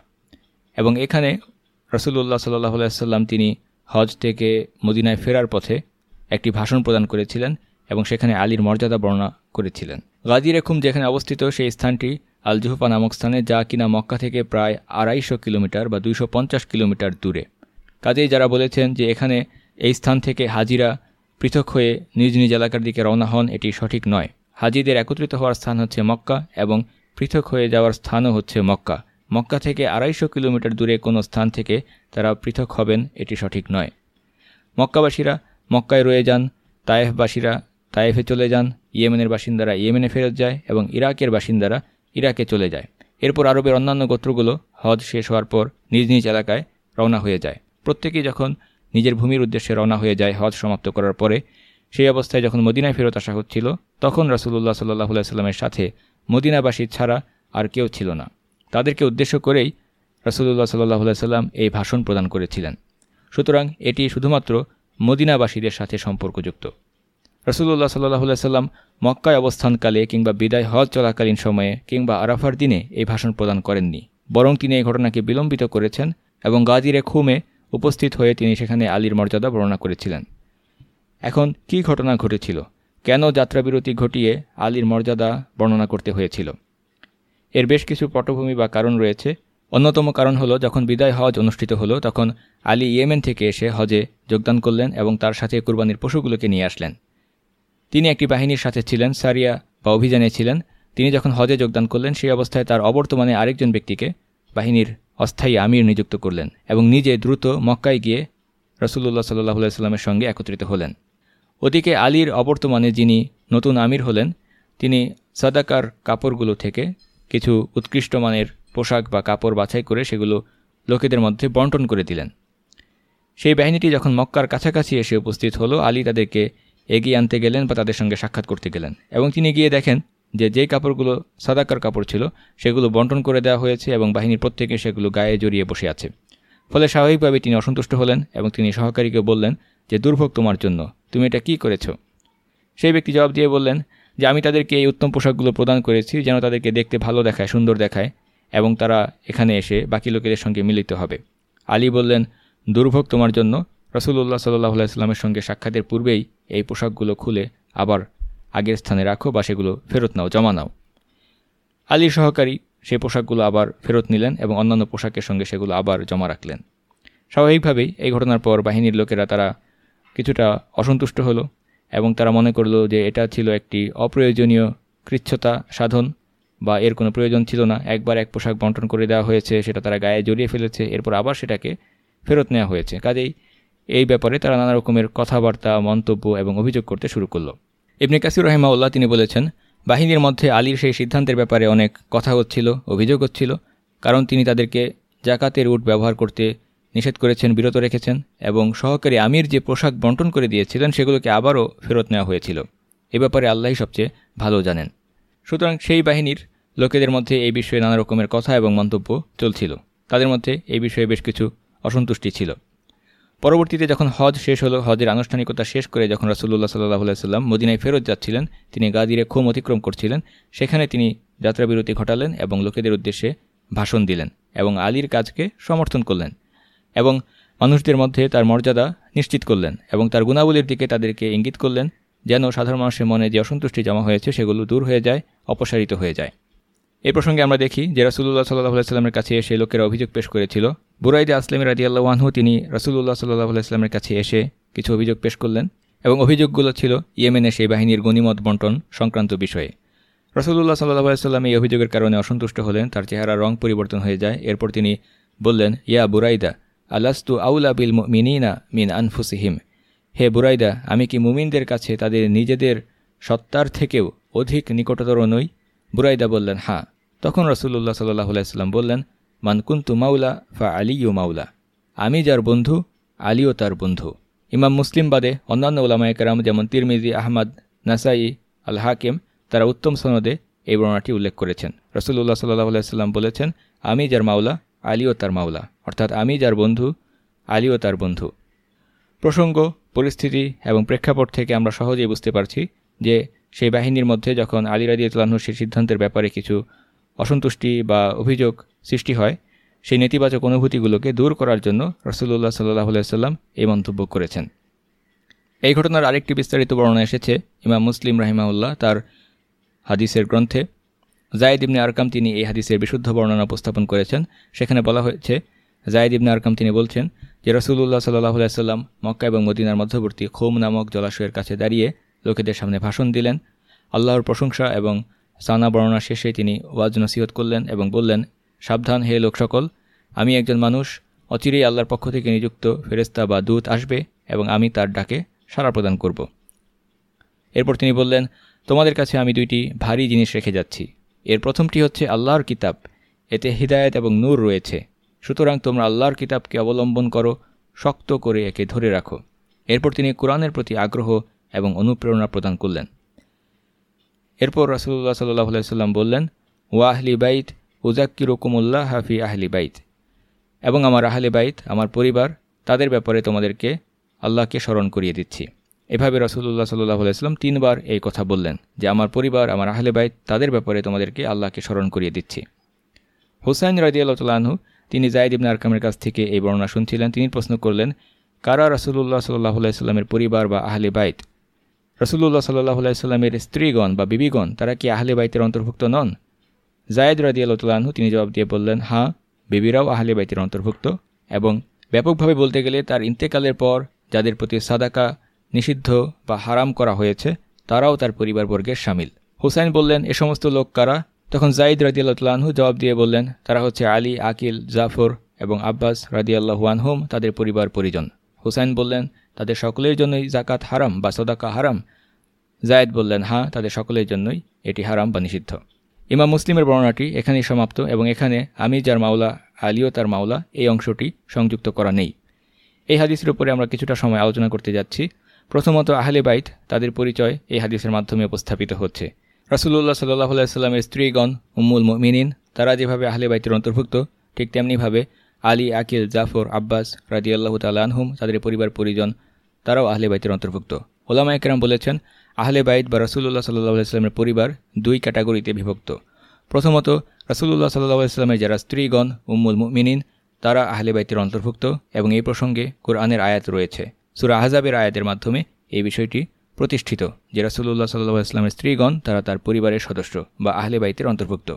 এবং এখানে রসুল্লাহ সাল্লাহ সাল্লাম তিনি হজ থেকে মদিনায় ফেরার পথে একটি ভাষণ প্রদান করেছিলেন এবং সেখানে আলীর মর্যাদা বর্ণনা করেছিলেন। গাদি রেখুম, যেখানে অবস্থিত সেই স্থানটি আল নামক স্থানে, যা কিনা মক্কা থেকে প্রায় আড়াইশো কিলোমিটার বা দুইশো কিলোমিটার দূরে। কাজেই যারা বলেছেন যে এখানে এই স্থান থেকে হাজিরা পৃথক হয়ে নিজ নিজ এলাকার দিকে রওনা হন, এটি সঠিক নয়। হাজিদের একত্রিত হওয়ার স্থান হচ্ছে মক্কা এবং পৃথক হয়ে যাওয়ার স্থানও হচ্ছে মক্কা। মক্কা থেকে আড়াইশো কিলোমিটার দূরে কোনো স্থান থেকে তারা পৃথক হবেন, এটি সঠিক নয়। মক্কাবাসীরা মক্কায় রয়ে যান, তায়েফবাসীরা তায়েফে চলে যান, ইয়েমেনের বাসিন্দারা ইয়েমেনে ফেরত যায় এবং ইরাকের বাসিন্দারা ইরাকে চলে যায়। এরপর আরবের অন্যান্য গোত্রগুলো হজ শেষ হওয়ার পর নিজ নিজ এলাকায় রওনা হয়ে যায়। প্রত্যেকেই যখন নিজের ভূমির উদ্দেশ্যে রওনা হয়ে যায় হজ সমাপ্ত করার পরে, সেই অবস্থায় যখন মদিনায় ফেরত আসা হচ্ছিল, তখন রাসুল্লাহ সাল্লাহ সাল্লামের সাথে মদিনাবাসী ছাড়া আর কেউ ছিল না। তাদেরকে উদ্দেশ্য করেই রাসুল্লাহ সাল্লাহ সাল্লাম এই ভাষণ প্রদান করেছিলেন। সুতরাং এটি শুধুমাত্র মদিনাবাসীদের সাথে সম্পর্কযুক্ত। রসুল্লাহ সাল্লাহ সাল্লাম মক্কায় অবস্থানকালে কিংবা বিদায় হজ চলাকালীন সময়ে কিংবা আরাফার দিনে এই ভাষণ প্রদান করেননি। বরং তিনি এই ঘটনাকে বিলম্বিত করেছেন এবং গাদিরে খুমে উপস্থিত হয়ে তিনি সেখানে আলীর মর্যাদা বর্ণনা করেছিলেন। এখন কি ঘটনা ঘটেছিল? কেন যাত্রাবিরতি ঘটিয়ে আলীর মর্যাদা বর্ণনা করতে হয়েছিল? এর বেশ কিছু পটভূমি বা কারণ রয়েছে। অন্যতম কারণ হলো, যখন বিদায় হজ অনুষ্ঠিত হলো, তখন আলী ইয়েমেন থেকে এসে হজে যোগদান করলেন এবং তার সাথে কুরবানির পশুগুলোকে নিয়ে আসলেন। তিনি একটি বাহিনীর সাথে ছিলেন, সারিয়া বা অভিযানে ছিলেন। তিনি যখন হজে যোগদান করলেন, সেই অবস্থায় তার অবর্তমানে আরেকজন ব্যক্তিকে বাহিনীর অস্থায়ী আমির নিযুক্ত করলেন এবং নিজে দ্রুত মক্কায় গিয়ে রসুল্লাহ সাল্লাহ সাল্লামের সঙ্গে একত্রিত হলেন। ওদিকে আলীর অবর্তমানে যিনি নতুন আমির হলেন, তিনি সাদাকার কাপড়গুলো থেকে কিছু উৎকৃষ্ট মানের পোশাক বা কাপড় বাছাই করে সেগুলো লোকেদের মধ্যে বন্টন করে দিলেন। সেই বাহিনীটি যখন মক্কার কাছাকাছি এসে উপস্থিত হলো, আলী তাদেরকে এগিয়ে আনতে গেলেন বা তাদের সঙ্গে সাক্ষাৎ করতে গেলেন। এবং তিনি গিয়ে দেখেন যে যেই কাপড়গুলো সাদাকার কাপড় ছিল, সেগুলো বন্টন করে দেওয়া হয়েছে এবং বাহিনীর প্রত্যেকে সেগুলো গায়ে জড়িয়ে বসে আছে। ফলে স্বাভাবিকভাবে তিনি অসন্তুষ্ট হলেন এবং তিনি সহকারীকে বললেন যে, দুর্ভোগ তোমার জন্য, তুমি এটা কি করেছ? সেই ব্যক্তি জবাব দিয়ে বললেন যে, আমি তাদেরকে এই উত্তম পোশাকগুলো প্রদান করেছি যেন তাদেরকে দেখতে ভালো দেখায়, সুন্দর দেখায় এবং তারা এখানে এসে বাকি লোকেদের সঙ্গে মিলিত হবে। আলী বললেন, দুর্ভোগ তোমার জন্য রসুল্লাহ সাল্লাহ আলাইস্লামের সঙ্গে সাক্ষাতের পূর্বেই এই পোশাকগুলো খুলে আবার আগের স্থানে রাখো বা সেগুলো ফেরত নাও, জমা নাও। আলীর সহকারী সেই পোশাকগুলো আবার ফেরত নিলেন এবং অন্যান্য পোশাকের সঙ্গে সেগুলো আবার জমা রাখলেন। স্বাভাবিকভাবেই এই ঘটনার পর বাহিনীর লোকেরা তারা কিছুটা অসন্তুষ্ট হলো এবং তারা মনে করল যে এটা ছিল একটি অপ্রয়োজনীয় কৃচ্ছতা সাধন বা এর কোনো প্রয়োজন ছিল না। একবার এক পোশাক বন্টন করে দেওয়া হয়েছে, সেটা তারা গায়ে জড়িয়ে ফেলেছে, এরপর আবার সেটাকে ফেরত নেওয়া হয়েছে। কাজেই এই ব্যাপারে তারা নানা রকমের কথাবার্তা, মন্তব্য এবং অভিযোগ করতে শুরু করল। ইবনে কাসির রহিমাউল্লাহ তিনি বলেছেন, বাহিনীর মধ্যে আলীর সেই সিদ্ধান্তের ব্যাপারে অনেক কথা হচ্ছিল, অভিযোগ হচ্ছিল, কারণ তিনি তাদেরকে জাকাতের উট ব্যবহার করতে নিষেধ করেছেন, বিরত রেখেছেন এবং সহকারী আমির যে পোশাক বন্টন করে দিয়েছিলেন সেগুলোকে আবারও ফেরত নেওয়া হয়েছিল। এ ব্যাপারে আল্লাহই সবচেয়ে ভালো জানেন। সুতরাং সেই বাহিনীর লোকেদের মধ্যে এই বিষয়ে নানা রকমের কথা এবং মন্তব্য চলছিল। তাদের মধ্যে এই বিষয়ে বেশ কিছু অসন্তুষ্টি ছিল। পরবর্তীতে যখন হজ শেষ হলো, হজের আনুষ্ঠানিকতা শেষ করে যখন রাসুল্লাহ সাল্লাহ সাল্লাম মদিনায় ফেরত যাচ্ছিলেন, তিনি গাদিরে খুম অতিক্রম করছিলেন। সেখানে তিনি যাত্রাবিরতি ঘটালেন এবং লোকেদের উদ্দেশ্যে ভাষণ দিলেন এবং আলীর কাজকে সমর্থন করলেন এবং মানুষদের মধ্যে তার মর্যাদা নিশ্চিত করলেন এবং তার গুণাবলীর দিকে তাদেরকে ইঙ্গিত করলেন যেন সাধারণ মানুষের মনে যে অসন্তুষ্টি জমা হয়েছে, সেগুলো দূর হয়ে যায়, অপসারিত হয়ে যায়। এ প্রসঙ্গে আমরা দেখি যে রাসুল্লাহ সাল্লাহ সাল্লামের কাছে এসে লোকেরা অভিযোগ পেশ করেছিল বুরাইদে আসলাম রাজি আল্লাহানহু তিনি রাসুল্লাহ সাল্লাহ সাল্লামের কাছে এসে কিছু অভিযোগ পেশ করলেন এবং অভিযোগগুলো ছিল ইয়েমেনে সেই বাহিনীর গণিমত বন্টন সংক্রান্ত বিষয়ে। রসুল্লাহ সাল্লাহ সাল্লাম এই অভিযোগের কারণে অসন্তুষ্ট হলেন, তার চেহারা রং পরিবর্তন হয়ে যায়। এরপর তিনি বললেন, ইয়া বুরাইদা, আলাস্তু আউলা বিল মিনিনা মিন আনফুসিহিম। হে বুরাইদা, আমি কি মুমিনদের কাছে তাদের নিজেদের সত্তার থেকেও অধিক নিকটতর নই? বুরাইদা বললেন হ্যাঁ। তখন রসুল্লাহ সাল্লাহ সাল্লাম বললেন মানকুন্তু মাউলা ফা আলিউ মাউলা আমি যার বন্ধু, আলীও তার বন্ধু। ইমাম মুসলিম বাদে অন্যান্য ওলামায়করাম যেমন তিরমিজি, আহমদ, নাসাই আল হাকিম তারা উত্তম সনদে এই বর্ণনাটি উল্লেখ করেছেন। রসুল্লাহ সাল্লাহ সাল্লাম বলেছেন, আমি যার মাওলা, আলীও তার মাওলা। অর্থাৎ আমি যার বন্ধু, আলীও তার বন্ধু। প্রসঙ্গ, পরিস্থিতি এবং প্রেক্ষাপট থেকে আমরা সহজেই বুঝতে পারছি যে সেই বাহিনীর মধ্যে যখন আলী রাজি রাজিউল্লাহর সেই সিদ্ধান্তের ব্যাপারে কিছু অসন্তুষ্টি বা অভিযোগ সৃষ্টি হয়, সেই নেতিবাচক অনুভূতিগুলোকে দূর করার জন্য রসুল্লাহ সাল্লাহ সাল্লাম এই মন্তব্য করেছেন। এই ঘটনার আরেকটি বিস্তারিত বর্ণনা এসেছে। ইমাম মুসলিম রাহিমাউল্লাহ তার হাদিসের গ্রন্থে জায়দ ইবনে আরকাম তিনি এই হাদিসের বিশুদ্ধ বর্ণনা উপস্থাপন করেছেন। সেখানে বলা হয়েছে, জায়দ ইবনে আরকাম তিনি বলছেন যে রসুল্লাহ সাল্লাহ সাল্লাম মক্কা এবং মদিনার মধ্যবর্তী খোম নামক জলাশয়ের কাছে দাঁড়িয়ে লোকেদের সামনে ভাষণ দিলেন। আল্লাহর প্রশংসা এবং সানা বর্ণনা শেষে তিনি ওয়াজ নসিহত করলেন এবং বললেন সাবধান হে লোক সকল আমি একজন মানুষ, অচিরেই আল্লাহর পক্ষ থেকে নিযুক্ত ফেরেস্তা বা দূত আসবে এবং আমি তার ডাকে সাড়া প্রদান করব। এরপর তিনি বললেন, তোমাদের কাছে আমি দুইটি ভারী জিনিস রেখে যাচ্ছি। এর প্রথমটি হচ্ছে আল্লাহর কিতাব, এতে হৃদায়ত এবং নূর রয়েছে। সুতরাং তোমরা আল্লাহর কিতাবকে অবলম্বন করো, শক্ত করে একে ধরে রাখো। এরপর তিনি কোরআনের প্রতি আগ্রহ এবং অনুপ্রেরণা প্রদান করলেন। এরপর রাসুল্লাহ সাল্লাহ সাল্লাম বললেন, ওয়া আহলি বাইত উজাক্কিরকুমুল্লাহ হাফি আহলি বাইত। এবং আমার আহলে বাইত, আমার পরিবার, তাদের ব্যাপারে তোমাদেরকে আল্লাহকে স্মরণ করিয়ে দিচ্ছি। এভাবে রসুল্লাহ সাল্লাহ আলাইসলাম তিনবার এই কথা বললেন যে, আমার পরিবার, আমার আহলে বাইত, তাদের ব্যাপারে তোমাদেরকে আল্লাহকে স্মরণ করিয়ে দিচ্ছি। হুসাইন রাজিয়াল্লাহু তিনি জায়দ ইবনে আরকামের কাছ থেকে এই বর্ণনা শুনছিলেন। তিনি প্রশ্ন করলেন, কারা রসুল্লাহ সাল্লাহ আলাইস্লামের পরিবার বা আহলে বাইত? রসুল্লাহ সাল্লাহ আলাইস্লামের স্ত্রীগণ বা বিবিগণ, তারা কি আহলে বাইতের অন্তর্ভুক্ত নন? জায়দ রাজিয়াল্লাহু তিনি জবাব দিয়ে বললেন হ্যাঁ বিবিরাও আহলে বাইতের অন্তর্ভুক্ত এবং ব্যাপকভাবে বলতে গেলে তার ইন্তেকালের পর যাদের প্রতি সাদাকা নিষিদ্ধ বা হারাম করা হয়েছে, তারাও তার পরিবারবর্গের সামিল। হুসাইন বললেন, এ সমস্ত লোক কারা? তখন জাইদ রাজিয়াল্লাহু জবাব দিয়ে বললেন, তারা হচ্ছে আলী, আকিল, জাফর এবং আব্বাস রাদিয়াল্লাহু আনহুম, তাদের পরিবার পরিজন। হুসাইন বললেন, তাদের সকলের জন্যই জাকাত হারাম বা সদাকা হারাম। জায়দ বললেন হ্যাঁ তাদের সকলের জন্যই এটি হারাম বা নিষিদ্ধ। ইমাম মুসলিমের বর্ণনাটি এখানেই সমাপ্ত এবং এখানে আমি যার মাওলা, আলীও তার মাওলা, এই অংশটি সংযুক্ত করা নেই। এই হাদিসের উপরে আমরা কিছুটা সময় আলোচনা করতে যাচ্ছি। প্রথমত আহলে বাইত, তাদের পরিচয় এই হাদিসের মাধ্যমে উপস্থাপিত হচ্ছে। রাসুল্লাহ সাল্লাহ আলাইস্লামের স্ত্রীগণ, উম্মুল মিনিন তারা যেভাবে আহলে বাইতের অন্তর্ভুক্ত, ঠিক তেমনিভাবে আলী, আকিল, জাফর, আব্বাস রাজিয়াল্লাহ তালানহুম তাদের পরিবার পরিজন, তারাও আহলে বাইতের অন্তর্ভুক্ত। ওলামা একরাম বলেছেন আহলে বাইত বা রসুল্লাহ সাল্লাহ আলাইস্লামের পরিবার দুই ক্যাটাগরিতে বিভক্ত। প্রথমত রসুল্লাহ সাল্লাহ আলাইস্লামের যারা স্ত্রীগণ, উম্মুল মিনিন তারা আহলে বাইতের অন্তর্ভুক্ত এবং এই প্রসঙ্গে কোরআনের আয়াত রয়েছে। সুরা আহজাবের আয়াতের মাধ্যমে এই বিষয়টি প্রতিষ্ঠিত, যে রাসুল্লাহ সাল্লাহ ইসলামের স্ত্রীগণ, তারা তার পরিবারের সদস্য বা আহলে বাইতের অন্তর্ভুক্ত।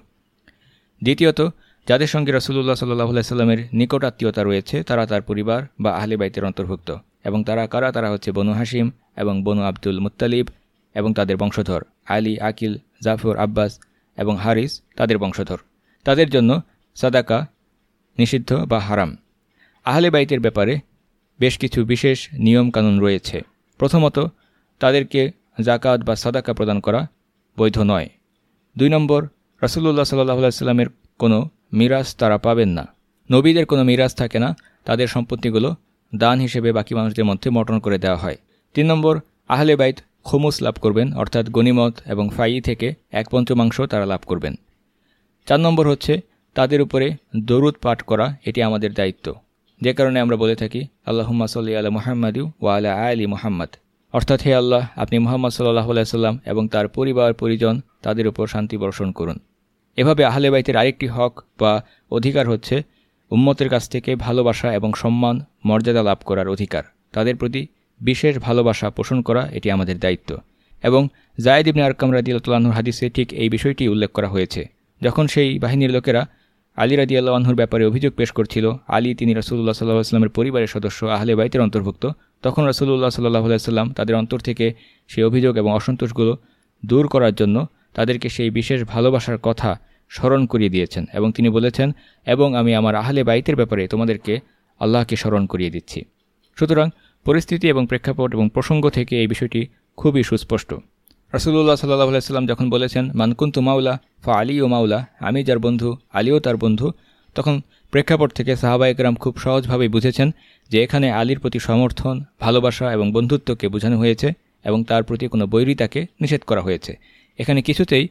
দ্বিতীয়ত, যাদের সঙ্গে রসুল্লাহ সাল্লাহ সাল্লামের নিকট আত্মীয়তা রয়েছে, তারা তার পরিবার বা আহলে বাইতের অন্তর্ভুক্ত এবং তারা, কারা? তারা হচ্ছে বনু হাসিম এবং বনু আব্দুল মুত্তালিব এবং তাদের বংশধর। আলী, আকিল, জাফর, আব্বাস এবং হারিস তাদের বংশধর। তাদের জন্য সাদাকা নিষিদ্ধ বা হারাম। আহলে বাইতের ব্যাপারে বেশ কিছু বিশেষ নিয়মকানুন রয়েছে। প্রথমত, তাদেরকে জাকাত বা সাদাকা প্রদান করা বৈধ নয়। দুই নম্বর রাসুল্লাহ সাল্লাহ সাল্লামের কোনো মিরাজ তারা পাবেন না। নবীদের কোনো মিরাজ থাকে না। তাদের সম্পত্তিগুলো দান হিসেবে বাকি মানুষদের মধ্যে মটন করে দেওয়া হয়। তিন নম্বর, আহলে বাইত খুমুস লাভ করবেন, অর্থাৎ গনিমত এবং ফাই থেকে এক পঞ্চমাংশ তারা লাভ করবেন। চার নম্বর হচ্ছে, তাদের উপরে দরুদ পাঠ করা, এটি আমাদের দায়িত্ব। যে কারণে আমরা বলে থাকি, আল্লাহম্মা সাল্লি আলা মোহাম্মদু ওয়া আলা আলী মোহাম্মদ। অর্থাৎ হে আল্লাহ, আপনি মোহাম্মদ সাল্লাহ সাল্লাম এবং তার পরিবার, পরিজন তাদের উপর শান্তি বর্ষণ করুন। এভাবে আহলে বাইতের আরেকটি হক বা অধিকার হচ্ছে, উম্মতের কাছ থেকে ভালোবাসা এবং সম্মান, মর্যাদা লাভ করার অধিকার। তাদের প্রতি বিশেষ ভালোবাসা পোষণ করা এটি আমাদের দায়িত্ব। এবং জায়দ ইবনে আরকাম রাদিউল্লাহর হাদিসে ঠিক এই বিষয়টি উল্লেখ করা হয়েছে। যখন সেই বাহিনীর লোকেরা আলী রাজি আল্লাহর ব্যাপারে অভিযোগ পেশ করছিল, আলী তিনি রসুল্লাহ সাল্লাহ আসলামের পরিবারের সদস্য, আহলে বাইতের অন্তর্ভুক্ত, তখন রসুল্লাহ সাল্লাহ সাল্লাম তাদের অন্তর থেকে সেই অভিযোগ এবং অসন্তোষগুলো দূর করার জন্য তাদেরকে সেই বিশেষ ভালোবাসার কথা স্মরণ করিয়ে দিয়েছেন এবং তিনি বলেছেন, এবং আমি আমার আহলে বাইতের ব্যাপারে তোমাদেরকে আল্লাহকে স্মরণ করিয়ে দিচ্ছি। সুতরাং পরিস্থিতি এবং প্রেক্ষাপট এবং প্রসঙ্গ থেকে এই বিষয়টি খুবই সুস্পষ্ট। রসুল্লাহ সাল্লাহ সাল্লাম যখন বলেছেন মানকুন্তু মাউলা ফা আলী ও মাউলা আমি যার বন্ধু, আলীও তার বন্ধু, তখন প্রেক্ষাপট থেকে সাহাবাইকরাম খুব সহজভাবেই বুঝেছেন যে এখানে আলীর প্রতি সমর্থন, ভালোবাসা এবং বন্ধুত্বকে বোঝানো হয়েছে এবং তার প্রতি কোনো বৈরিতাকে নিষেধ করা হয়েছে। এখানে কিছুতেই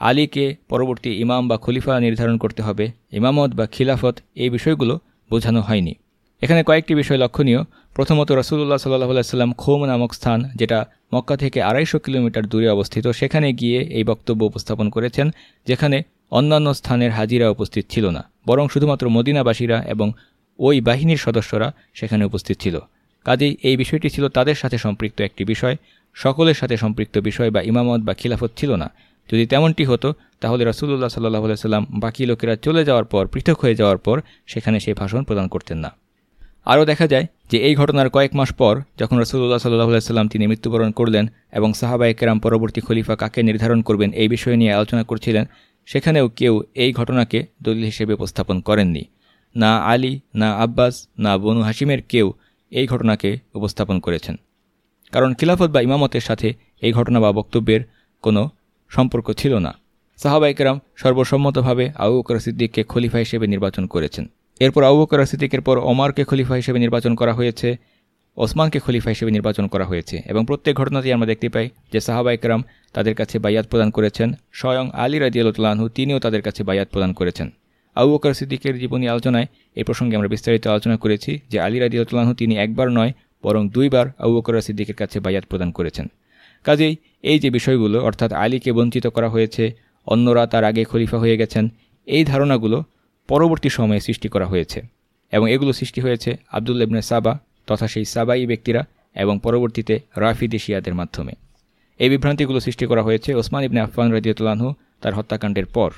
আলীকে পরবর্তী ইমাম বা খলিফা নির্ধারণ করতে হবে, ইমামত বা খিলাফত এই বিষয়গুলো বোঝানো হয়নি। এখানে কয়েকটি বিষয় লক্ষণীয়। প্রথমত রসুল্লাহ সাল্লাহ সাল্লাম খোম নামক স্থান, যেটা মক্কা থেকে আড়াইশো কিলোমিটার দূরে অবস্থিত, সেখানে গিয়ে এই বক্তব্য উপস্থাপন করেছেন, যেখানে অন্যান্য স্থানের হাজিরা উপস্থিত ছিল না, বরং শুধুমাত্র মদিনাবাসীরা এবং ওই বাহিনীর সদস্যরা সেখানে উপস্থিত ছিল। কাজেই এই বিষয়টি ছিল তাদের সাথে সম্পৃক্ত একটি বিষয়, সকলের সাথে সম্পৃক্ত বিষয় বা ইমামত বা খিলাফত ছিল না। যদি তেমনটি হতো, তাহলে রসুল্লাহ সাল্লাহ সাল্লাম বাকি লোকেরা চলে যাওয়ার পর, পৃথক হয়ে যাওয়ার পর, সেখানে সেই ভাষণ প্রদান করতেন না। আরও দেখা যায় যে এই ঘটনার কয়েক মাস পর যখন রসুল্লাহ সাল্লাহ সাল্লাম তিনি মৃত্যুবরণ করলেন এবং সাহাবা একরাম পরবর্তী খলিফা কাকে নির্ধারণ করবেন এই বিষয় নিয়ে আলোচনা করছিলেন, সেখানেও কেউ এই ঘটনাকে দলিল হিসেবে উপস্থাপন করেননি। না আলী, না আব্বাস, না বনু হাসিমের কেউ এই ঘটনাকে উপস্থাপন করেছেন। কারণ খিলাফত বা ইমামতের সাথে এই ঘটনা বা বক্তব্যের কোনো সম্পর্ক ছিল না। সাহাবা একরাম সর্বসম্মতভাবে আউ বকর সিদ্দিককে খলিফা হিসেবে নির্বাচন করেছেন। এরপর আউ বকর সিদ্দিকের পর ওমারকে খলিফা হিসেবে নির্বাচন করা হয়েছে, ওসমানকে খলিফা হিসেবে নির্বাচন করা হয়েছে এবং প্রত্যেক ঘটনাতেই আমরা দেখতে পাই যে সাহাবা একরাম তাদের কাছে বায়াত প্রদান করেছেন, স্বয়ং আলী রাজিয়ালতুল্লাহু তিনিও তাদের কাছে বায়াত প্রদান করেছেন। আবু বকর সিদ্দিকের জীবনী আলোচনায় এই প্রসঙ্গে আমরা বিস্তারিত আলোচনা করেছি যে আলী রাজিয়ালতুল্লাহু তিনি একবার নয়, বরং দুইবার আবু বকর সিদ্দিকের কাছে বায়াত প্রদান করেছেন। কাজেই এই যে বিষয়গুলো, অর্থাৎ আলীকে বঞ্চিত করা হয়েছে, অন্যরা তার আগে খলিফা হয়ে গেছেন, এই ধারণাগুলো পরবর্তী সময়ে সৃষ্টি করা হয়েছে এবং এগুলো সৃষ্টি হয়েছে আবদুল ইবনে সাবা তথা সেই সাবাই ব্যক্তিরা এবং পরবর্তীতে রাফিদি শিয়াদের মাধ্যমে। এই বিভ্রান্তিগুলো সৃষ্টি করা হয়েছে ওসমান ইবনে আফান রদিয়তুল্লাহু তার হত্যাকাণ্ডের পর।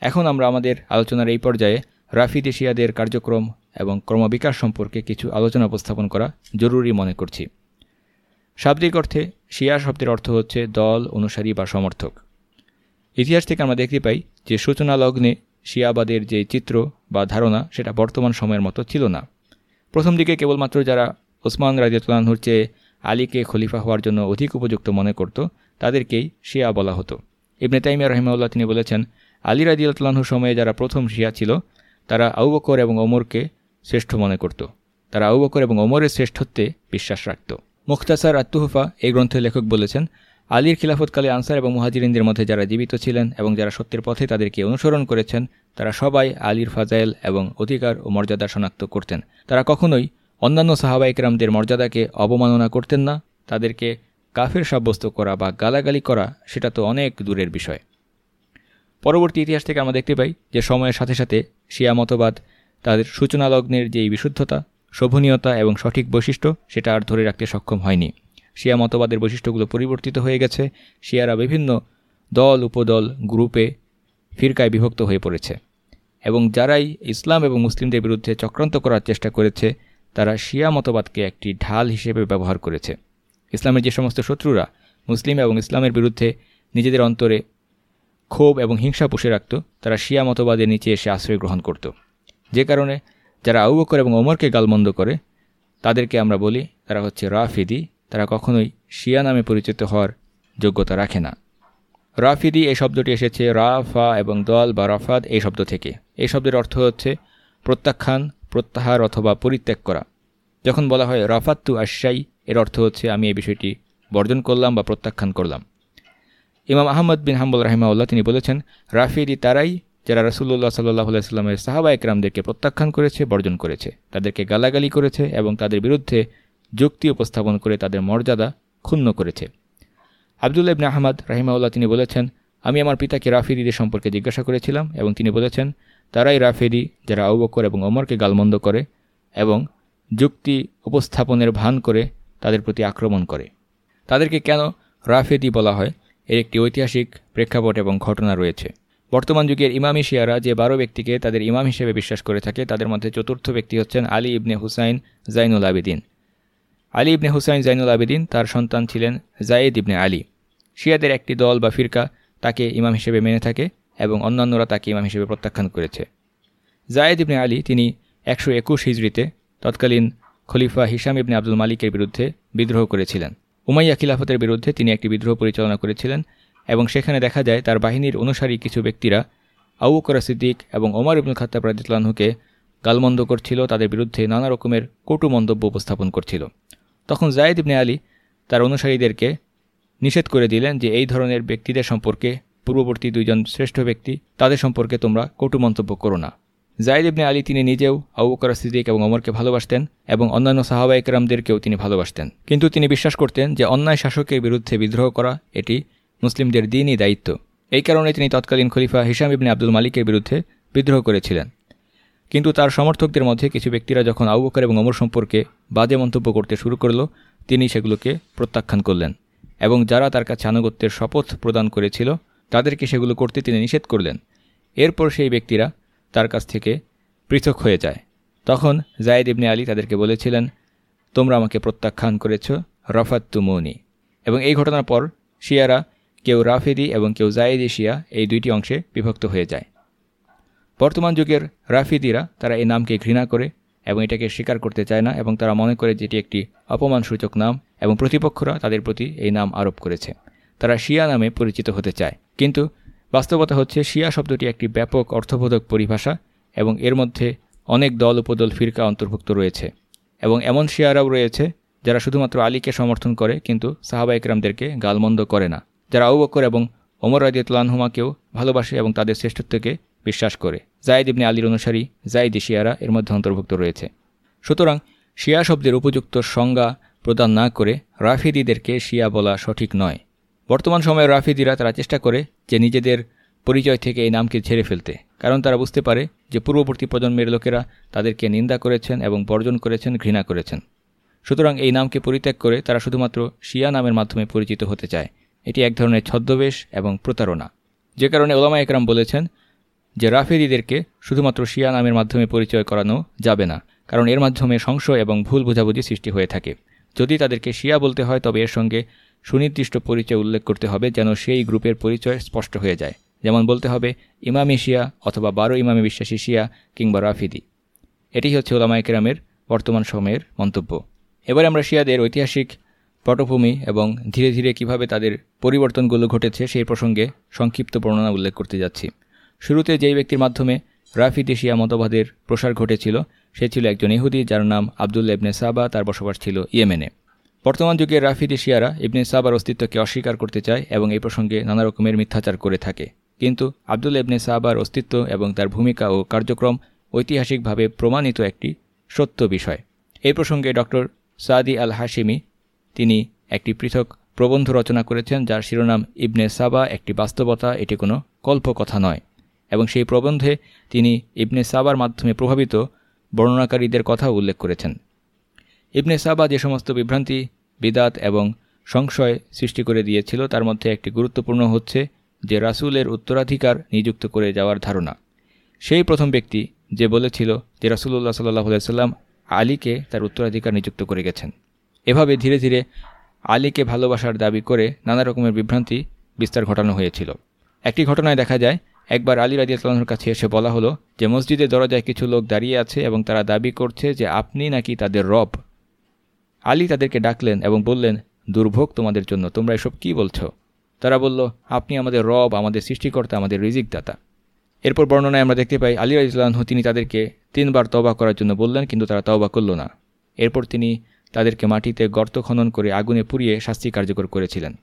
এখন আমরা আমাদের আলোচনার এই পর্যায়ে রাফিদি শিয়াদের কার্যক্রম এবং ক্রমবিকাশ সম্পর্কে কিছু আলোচনা উপস্থাপন করা জরুরি মনে করছি। শাব্দিক অর্থে শিয়া শব্দের অর্থ হচ্ছে দল, অনুসারী বা সমর্থক। ইতিহাস থেকে আমরা দেখতে পাই যে সূচনা লগ্নে শিয়াবাদের যে চিত্র বা ধারণা সেটা বর্তমান সময়ের মতো ছিল না। প্রথম দিকে কেবলমাত্র যারা ওসমান রাজিয়াতুল্লাহুর চেয়ে আলীকে খলিফা হওয়ার জন্য অধিক উপযুক্ত মনে করত, তাদেরকেই শিয়া বলা হতো। ইবনে তাইমিয়া রহিমাউল্লাহ তিনি বলেছেন, আলী রাজিয়াতুল্লাহুর সময়ে যারা প্রথম শিয়া ছিল, তারা আউবকর এবং ওমরকে শ্রেষ্ঠ মনে করত। তারা আউবকর এবং ওমরের শ্রেষ্ঠত্বে বিশ্বাস রাখত। মুখতাসার আত্মহুফা এই গ্রন্থের লেখক বলেছেন আলীর খিলাফতকালে আনসার এবং মুহাজিরিনদের মধ্যে যারা জীবিত ছিলেন এবং যারা সত্যের পথে তাদেরকে অনুসরণ করেছেন, তারা সবাই আলীর ফাজাইল এবং অধিকার ও মর্যাদা শনাক্ত করতেন। তারা কখনোই অন্যান্য সাহাবাইকরামদের মর্যাদাকে অবমাননা করতেন না। তাদেরকে কাফের সাব্যস্ত করা বা গালাগালি করা সেটা তো অনেক দূরের বিষয়। পরবর্তী ইতিহাস থেকে আমরা দেখতে পাই যে সময়ের সাথে সাথে শিয়া মতবাদ, তাদের সূচনা লগ্নের যে বিশুদ্ধতা, শোভনীয়তা এবং সঠিক বৈশিষ্ট্য, সেটা আর ধরে রাখতে সক্ষম হয়নি। শিয়া মতবাদের বৈশিষ্ট্যগুলো পরিবর্তিত হয়ে গেছে। শিয়ারা বিভিন্ন দল, উপদল, গ্রুপে ফিরকায় বিভক্ত হয়ে পড়েছে। এবং যারাই ইসলাম এবং মুসলিমদের বিরুদ্ধে চক্রান্ত করার চেষ্টা করেছে, তারা শিয়া মতবাদকে একটি ঢাল হিসেবে ব্যবহার করেছে। ইসলামের যে সমস্ত শত্রুরা মুসলিম এবং ইসলামের বিরুদ্ধে নিজেদের অন্তরে ক্ষোভ এবং হিংসা পুষে রাখত, তারা শিয়া মতবাদের নিচে এসে আশ্রয় গ্রহণ করত। যে কারণে যারা আউবকর এবং ওমরকে গালমন্দ করে, তাদেরকে আমরা বলি তারা হচ্ছে রাফিদি তারা কখনোই শিয়া নামে পরিচিত হওয়ার যোগ্যতা রাখে না। রাফিদি এই শব্দটি এসেছে রাফা এবং দল বা রাফাদ এই শব্দ থেকে। এই শব্দের অর্থ হচ্ছে প্রত্যাখ্যান, প্রত্যাহার অথবা পরিত্যাগ করা। যখন বলা হয় রাফাত্তু আশাই এর অর্থ হচ্ছে আমি এই বিষয়টি বর্জন করলাম বা প্রত্যাখ্যান করলাম। ইমাম আহমদ বিন হাম্বুল রাহিমাউল্লাহ তিনি বলেছেন, রাফিদি তারাই যারা রসুল্লাহ সাল্লাহ আলাইস্লামের সাহাবা একরামদেরকে প্রত্যাখ্যান করেছে, বর্জন করেছে। তাদেরকে গালাগালি করেছে এবং তাদের বিরুদ্ধে যুক্তি উপস্থাপন করে তাদের মর্যাদা ক্ষুণ্ণ করেছে। আবদুল্লা ইবনে আহমদ রাহিমাউল্লাহ তিনি বলেছেন, আমি আমার পিতাকে রাফিদিদের সম্পর্কে জিজ্ঞাসা করেছিলাম এবং তিনি বলেছেন, তারাই রাফেদি যারা আউবকর এবং অমরকে গালমন্দ করে এবং যুক্তি উপস্থাপনের ভান করে তাদের প্রতি আক্রমণ করে। তাদেরকে কেন রাফেদি বলা হয়? এর একটি ঐতিহাসিক প্রেক্ষাপট এবং ঘটনা রয়েছে। বর্তমান যুগের ইমামি শিয়ারা যে বারো ব্যক্তিকে তাদের ইমাম হিসেবে বিশ্বাস করে থাকে, তাদের মধ্যে চতুর্থ ব্যক্তি হচ্ছেন আলী ইবনে হুসাইন জাইনুল আবেদিন। আলী ইবনে হুসাইন জাইনুল আবেদিন তার সন্তান ছিলেন জায়েদ ইবনে আলী। শিয়াদের একটি দল বা ফিরকা তাকে ইমাম হিসেবে মেনে থাকে এবং অন্যান্যরা তাকে ইমাম হিসেবে প্রত্যাখ্যান করেছে। জায়েদ ইবনে আলী তিনি একশো একুশ হিজড়িতে তৎকালীন খলিফা হিসাম ইবনে আব্দুল মালিকের বিরুদ্ধে বিদ্রোহ করেছিলেন। উমাইয়া খিলাফতের বিরুদ্ধে তিনি একটি বিদ্রোহ পরিচালনা করেছিলেন এবং সেখানে দেখা যায় তার বাহিনীর অনুসারী কিছু ব্যক্তিরা আউকরা সিদ্দিক এবং ওমর ইবনুল খাত্তাব রাজিতুল্লাহকে গালমন্দ করছিল, তাদের বিরুদ্ধে নানা রকমের কটু মন্তব্য উপস্থাপন করছিল। তখন জায়েদ ইবনে আলী তার অনুসারীদেরকে নিষেধ করে দিলেন যে এই ধরনের ব্যক্তিদের সম্পর্কে পূর্ববর্তী দুইজন শ্রেষ্ঠ ব্যক্তি, তাদের সম্পর্কে তোমরা কটু মন্তব্য করো না। জায়দ ইবনে আলী তিনি নিজেও আবুকর সিদ্দিক এবং অমরকে ভালোবাসতেন এবং অন্যান্য সাহাবা একরামদেরকেও তিনি ভালোবাসতেন। কিন্তু তিনি বিশ্বাস করতেন যে অন্যায় শাসকের বিরুদ্ধে বিদ্রোহ করা এটি মুসলিমদের দিনই দায়িত্ব। এই কারণে তিনি তৎকালীন খলিফা হিসাম ইবনে আব্দুল মালিকের বিরুদ্ধে বিদ্রোহ করেছিলেন। কিন্তু তার সমর্থকদের মধ্যে কিছু ব্যক্তিরা যখন আবুকর এবং অমর সম্পর্কে বাজে মন্তব্য করতে শুরু করল, তিনি সেগুলোকে প্রত্যাখ্যান করলেন এবং যারা তার কাছে আনুগত্যের শপথ প্রদান করেছিল, তাদেরকে সেগুলো করতে তিনি নিষেধ করলেন। এরপর সেই ব্যক্তিরা তার কাছ থেকে পৃথক হয়ে যায়। তখন জায়েদ ইবনে আলী তাদেরকে বলেছিলেন, তোমরা আমাকে প্রত্যাখ্যান করেছ রফাত্তু মৌনি এবং এই ঘটনার পর শিয়ারা কেউ রাফেদি এবং কেউ জায়েদি শিয়া এই দুইটি অংশে বিভক্ত হয়ে যায়। বর্তমান যুগের রাফিদিরা তারা এই নামকে ঘৃণা করে এবং এটাকে স্বীকার করতে চায় না এবং তারা মনে করে যেটি একটি অপমানসূচক নাম এবং প্রতিপক্ষরা তাদের প্রতি এই নাম আরোপ করেছে। তারা শিয়া নামে পরিচিত হতে চায়। কিন্তু বাস্তবতা হচ্ছে শিয়া শব্দটি একটি ব্যাপক অর্থবোধক পরিভাষা এবং এর মধ্যে অনেক দল উপদল ফিরকা অন্তর্ভুক্ত রয়েছে এবং এমন শিয়ারাও রয়েছে যারা শুধুমাত্র আলীকে সমর্থন করে কিন্তু সাহাবা একরামদেরকে গালমন্দ করে না। যারা আউবকর এবং ওমর রাজিয়াতুল্লাহমাকেও ভালোবাসে এবং তাদের শ্রেষ্ঠত্বকে বিশ্বাস করে। জায়দ ইবনে আলীর অনুসারী জায়দি শিয়ারা এর মধ্যে অন্তর্ভুক্ত রয়েছে। সুতরাং শিয়া শব্দের উপযুক্ত সংজ্ঞা প্রদান না করে রাফিদিদেরকে শিয়া বলা সঠিক নয়। বর্তমান সময়ে রাফিদিরা তারা চেষ্টা করে যে নিজেদের পরিচয় থেকে এই নামকে ছেড়ে ফেলতে, কারণ তারা বুঝতে পারে যে পূর্ববর্তী প্রজন্মের লোকেরা তাদেরকে নিন্দা করেছেন এবং বর্জন করেছেন, ঘৃণা করেছেন। সুতরাং এই নামকে পরিত্যাগ করে তারা শুধুমাত্র শিয়া নামের মাধ্যমে পরিচিত হতে চায়। এটি এক ধরনের ছদ্মবেশ এবং প্রতারণা। যে কারণে ওলামা একরাম বলেছেন যে রাফেদিদেরকে শুধুমাত্র শিয়া নামের মাধ্যমে পরিচয় করানো যাবে না, কারণ এর মাধ্যমে সংশয় এবং ভুল বোঝাবুঝি সৃষ্টি হয়ে থাকে। যদি তাদেরকে শিয়া বলতে হয়, তবে এর সঙ্গে সুনির্দিষ্ট পরিচয় উল্লেখ করতে হবে যেন সেই গ্রুপের পরিচয় স্পষ্ট হয়ে যায়। যেমন বলতে হবে, ইমামি শিয়া অথবা বারো ইমামি বিশ্বাসী শিয়া কিংবা রাফিদি। এটি হচ্ছে ওলামাইকেরামের বর্তমান সময়ের মন্তব্য। এবার আমরা শিয়াদের ঐতিহাসিক পটভূমি এবং ধীরে ধীরে কীভাবে তাদের পরিবর্তনগুলো ঘটেছে সেই প্রসঙ্গে সংক্ষিপ্ত বর্ণনা উল্লেখ করতে যাচ্ছি। শুরুতে যেই ব্যক্তির মাধ্যমে রাফিদি শিয়া মতবাদের প্রসার ঘটেছিল, সে ছিল একজন ইহুদি যার নাম আবদুল্লা ইবনে সাবা, তার বসবাস ছিল ইয়েমেনে। বর্তমান যুগে রাফিদি শিয়ারা ইবনে সাবার অস্তিত্বকে অস্বীকার করতে চায় এবং এই প্রসঙ্গে নানা রকমের মিথ্যাচার করে থাকে। কিন্তু আবদুল ইবনে সাবার অস্তিত্ব এবং তার ভূমিকা ও কার্যক্রম ঐতিহাসিকভাবে প্রমাণিত একটি সত্য বিষয়। এই প্রসঙ্গে ডক্টর সাদি আল হাশিমি, তিনি একটি পৃথক প্রবন্ধ রচনা করেছেন যার শিরোনাম ইবনে সাবা একটি বাস্তবতা, এটি কোনো কল্পকথা নয়। এবং সেই প্রবন্ধে তিনি ইবনে সাবার মাধ্যমে প্রভাবিত বর্ণনাকারীদের কথা উল্লেখ করেছেন। ইবনে সাবা যে সমস্ত বিভ্রান্তি, বিদাত এবং সংশয় সৃষ্টি করে দিয়েছিল, তার মধ্যে একটি গুরুত্বপূর্ণ হচ্ছে যে রাসুলের উত্তরাধিকার নিযুক্ত করে যাওয়ার ধারণা। সেই প্রথম ব্যক্তি যে বলেছিল যে রাসুল্লাহ সাল্লাহ সাল্লাম আলীকে তার উত্তরাধিকার নিযুক্ত করে গেছেন। এভাবে ধীরে ধীরে আলীকে ভালোবাসার দাবি করে নানা রকমের বিভ্রান্তি বিস্তার ঘটানো হয়েছিল। একটি ঘটনায় দেখা যায় একবার আলী রাজিয়াতলাহর কাছে এসে বলা হলো যে, মসজিদের দরজায় কিছু লোক দাঁড়িয়ে আছে এবং তারা দাবি করছে যে, আপনি নাকি তাদের রব। আলী তাদেরকে ডাকলেন এবং বললেন, দুর্ভোগ তোমাদের জন্য, তোমরা এসব কি বলছো? তারা বলল, আপনি আমাদের রব, আমাদের সৃষ্টিকর্তা, আমাদের রিজিক দাতা এরপর বর্ণনায় আমরা দেখতে পাই, আলী রাইজলাহ তিনি তাদেরকে তিনবার তবা করার জন্য বললেন, কিন্তু তারা তবা করল না। এরপর তিনি তাদেরকে মাটিতে গর্ত খনন করে আগুনে পুড়িয়ে শাস্তি কার্যকর করেছিলেন।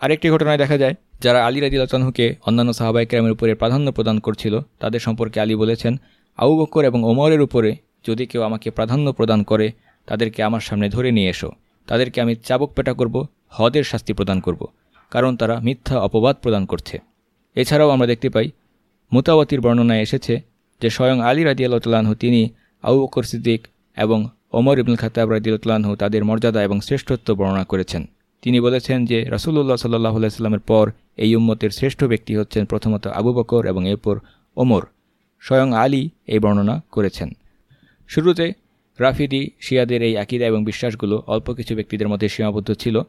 আরেকটি ঘটনায় দেখা যায়, যারা আলী রাজিউল্লাহকে অন্যান্য সাহাবাই সাহাবাইকেরামের উপরে প্রাধান্য প্রদান করছিল, তাদের সম্পর্কে আলী বলেছেন, আবু বক্কর এবং ওমরের উপরে যদি কেউ আমাকে প্রাধান্য প্রদান করে, তাদেরকে আমার সামনে ধরে নিয়ে এসো। তাদেরকে আমি চাবক পেটা করব, হদের শাস্তি প্রদান করব, কারণ তারা মিথ্যা অপবাদ প্রদান করছে। এছাড়াও আমরা দেখতে পাই, মুতাওয়াতির বর্ণনায় এসেছে যে স্বয়ং আলী রাজিয়াল্লাহু তিনি আবু বকর সিদ্দিক এবং ওমর ইবনুল খাতাব রাজিউল্লাহু তাদের মর্যাদা এবং শ্রেষ্ঠত্ব বর্ণনা করেছেন। তিনি বলেছেন যে রাসুল্লাহ সাল্লাহ সাল্লামের পর এই উম্মতের শ্রেষ্ঠ ব্যক্তি হচ্ছেন প্রথমত আবু বকর এবং এরপর ওমর, স্বয়ং আলী এই বর্ণনা করেছেন। শুরুতে রাফিদি, শিয়াদের এই আকিদা এবং বিশ্বাসগুলো অল্প কিছু ব্যক্তিদের মধ্যে সীমাবদ্ধ ছিল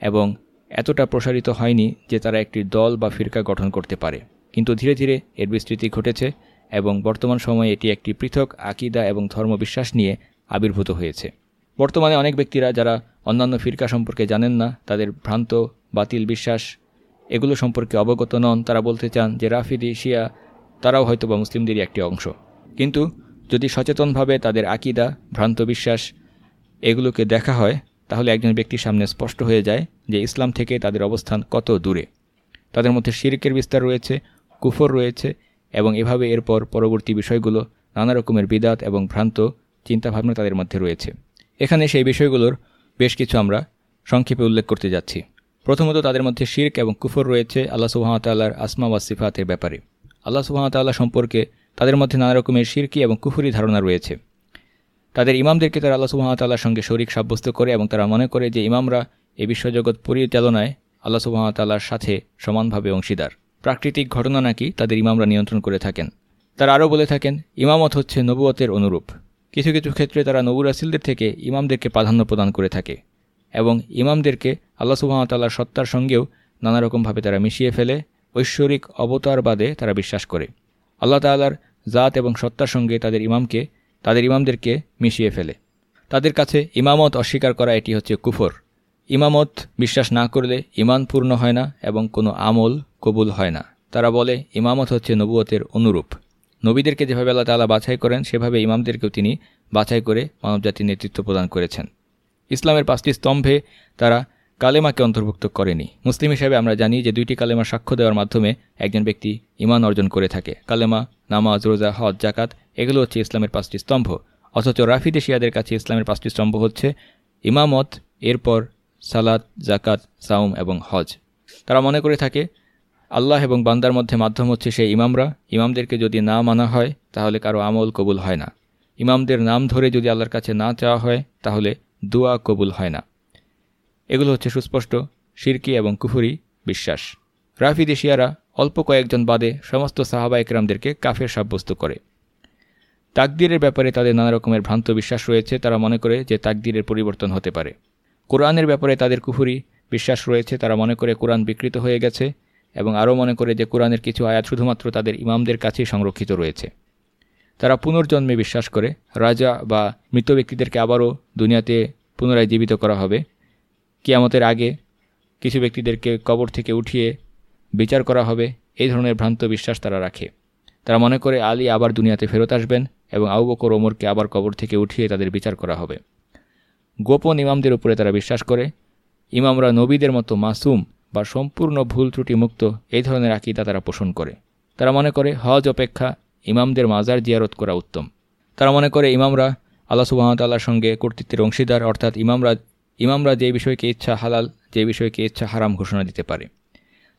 এবং এতটা প্রসারিত হয়নি যে তারা একটি দল বা ফিরকা গঠন করতে পারে। কিন্তু ধীরে ধীরে এর বিস্তৃতি ঘটেছে এবং বর্তমান সময়ে এটি একটি পৃথক আকিদা এবং ধর্মবিশ্বাস নিয়ে আবির্ভূত হয়েছে। বর্তমানে অনেক ব্যক্তিরা যারা অন্যান্য ফিরকা সম্পর্কে জানেন না, তাদের ভ্রান্ত, বাতিল বিশ্বাস, এগুলো সম্পর্কে অবগত নন, তারা বলতে চান যে রাফিদি, শিয়া, তারাও হয়তো বা মুসলিমদেরই একটি অংশ। কিন্তু যদি সচেতনভাবে তাদের আকিদা, ভ্রান্ত বিশ্বাস এগুলোকে দেখা হয়, তাহলে একজন ব্যক্তির সামনে স্পষ্ট হয়ে যায় যে ইসলাম থেকে তাদের অবস্থান কত দূরে। তাদের মধ্যে শিরকের বিস্তার রয়েছে, কুফর রয়েছে এবং এভাবে এরপর পরবর্তী বিষয়গুলো নানা রকমের বিদাত এবং ভ্রান্ত চিন্তাভাবনা তাদের মধ্যে রয়েছে। এখানে সেই বিষয়গুলোর বেশ কিছু আমরা সংক্ষেপে উল্লেখ করতে যাচ্ছি। প্রথমত তাদের মধ্যে শির্ক এবং কুফর রয়েছে আল্লাহ সুহামতাল্লাহর আসমা ওয়াসিফাতের ব্যাপারে। আল্লাহ সুহামতাল্লাহ সম্পর্কে তাদের মধ্যে নানা রকমের শিরকি এবং কুফুরি ধারণা রয়েছে। তাদের ইমামদেরকে তারা আল্লাহ সুহামতাল্লাহর সঙ্গে শরিক সাব্যস্ত করে এবং তারা মনে করে যে ইমামরা এই বিশ্বজগৎ পরিচালনায় আল্লাহ সুহামতাল্লাহর সাথে সমানভাবে অংশীদার। প্রাকৃতিক ঘটনা নাকি তাদের ইমামরা নিয়ন্ত্রণ করে থাকেন। তারা আরও বলে থাকেন, ইমামত হচ্ছে নবুয়তের অনুরূপ। কিছু কিছু ক্ষেত্রে তারা নবুর আসিলদের থেকে ইমামদেরকে প্রাধান্য প্রদান করে থাকে এবং ইমামদেরকে আল্লাহ সুহামতাল্লাহর সত্তার সঙ্গেও নানারকমভাবে তারা মিশিয়ে ফেলে, ঐশ্বরিক অবতারবাদে তারা বিশ্বাস করে। আল্লাহ তাল্লার জাত এবং সত্তার সঙ্গে তাদের ইমামকে, তাদের ইমামদেরকে মিশিয়ে ফেলে। তাদের কাছে ইমামত অস্বীকার করা এটি হচ্ছে কুফর। ইমামত বিশ্বাস না করলে ইমান পূর্ণ হয় না এবং কোনো আমল কবুল হয় না। তারা বলে, ইমামত হচ্ছে নবুয়তের অনুরূপ। নবীদেরকে যেভাবে আল্লাহ তালা বাছাই করেন, সেভাবে ইমামদেরকেও তিনি বাছাই করে মানবজাতির নেতৃত্ব প্রদান করেছেন। ইসলামের পাঁচটি স্তম্ভে তারা কালেমাকে অন্তর্ভুক্ত করেনি। মুসলিম হিসাবে আমরা জানি যে দুইটি কালেমা সাক্ষ্য দেওয়ার মাধ্যমে একজন ব্যক্তি ইমান অর্জন করে থাকে। কালেমা, নামাজ, রোজা, হজ জাকাত এগুলো হচ্ছে ইসলামের পাঁচটি স্তম্ভ। অথচ রাফিদ এশিয়াদের কাছে ইসলামের পাঁচটি স্তম্ভ হচ্ছে ইমামত, এরপর সালাদ জাকাত সাউম এবং হজ। তারা মনে করে থাকে আল্লাহ এবং বান্দার মধ্যে মাধ্যম হচ্ছে সেই ইমামরা। ইমামদেরকে যদি না মানা হয়, তাহলে কারও আমল কবুল হয় না। ইমামদের নাম ধরে যদি আল্লাহর কাছে না চাওয়া হয়, তাহলে দোয়া কবুল হয় না। এগুলো হচ্ছে সুস্পষ্ট শিরকি এবং কুফুরি বিশ্বাস। রাফিদি শিয়ারা অল্প কয়েকজন বাদে সমস্ত সাহাবা একরামদেরকে কাফের সাব্যস্ত করে। তাকদিরের ব্যাপারে তাদের নানা রকমের ভ্রান্ত বিশ্বাস রয়েছে। তারা মনে করে যে তাকদিরের পরিবর্তন হতে পারে। কোরআনের ব্যাপারে তাদের কুফুরি বিশ্বাস রয়েছে। তারা মনে করে কোরআন বিকৃত হয়ে গেছে। এবং আরও মনে করে যে কোরআনের কিছু আয়াত শুধুমাত্র তাদের ইমামদের কাছেই সংরক্ষিত রয়েছে। তারা পুনর্জন্মে বিশ্বাস করে, রাজা বা মৃত ব্যক্তিদেরকে আবারও দুনিয়াতে পুনরায় জীবিত করা হবে। কিয়ামতের আগে কিছু ব্যক্তিদেরকে কবর থেকে উঠিয়ে বিচার করা হবে, এই ধরনের ভ্রান্ত বিশ্বাস তারা রাখে। তারা মনে করে আলী আবার দুনিয়াতে ফেরত আসবেন এবং আউ বকর ওমরকে আবার কবর থেকে উঠিয়ে তাদের বিচার করা হবে। গোপন ইমামদের উপরে তারা বিশ্বাস করে, ইমামরা নবীদের মতো মাসুম বা সম্পূর্ণ ভুল ত্রুটি মুক্ত এই ধরনের আকিদা তারা পোষণ করে। তারা মনে করে হজ অপেক্ষা ইমামদের মাজার জিয়ারত করা উত্তম। তারা মনে করে ইমামরা আল্লাহ সুবাহতাল্লাহর সঙ্গে কর্তৃত্বের অংশীদার, অর্থাৎ ইমামরা ইমামরা যে বিষয়কে ইচ্ছা হালাল, যে বিষয়কে ইচ্ছা হারাম ঘোষণা দিতে পারে।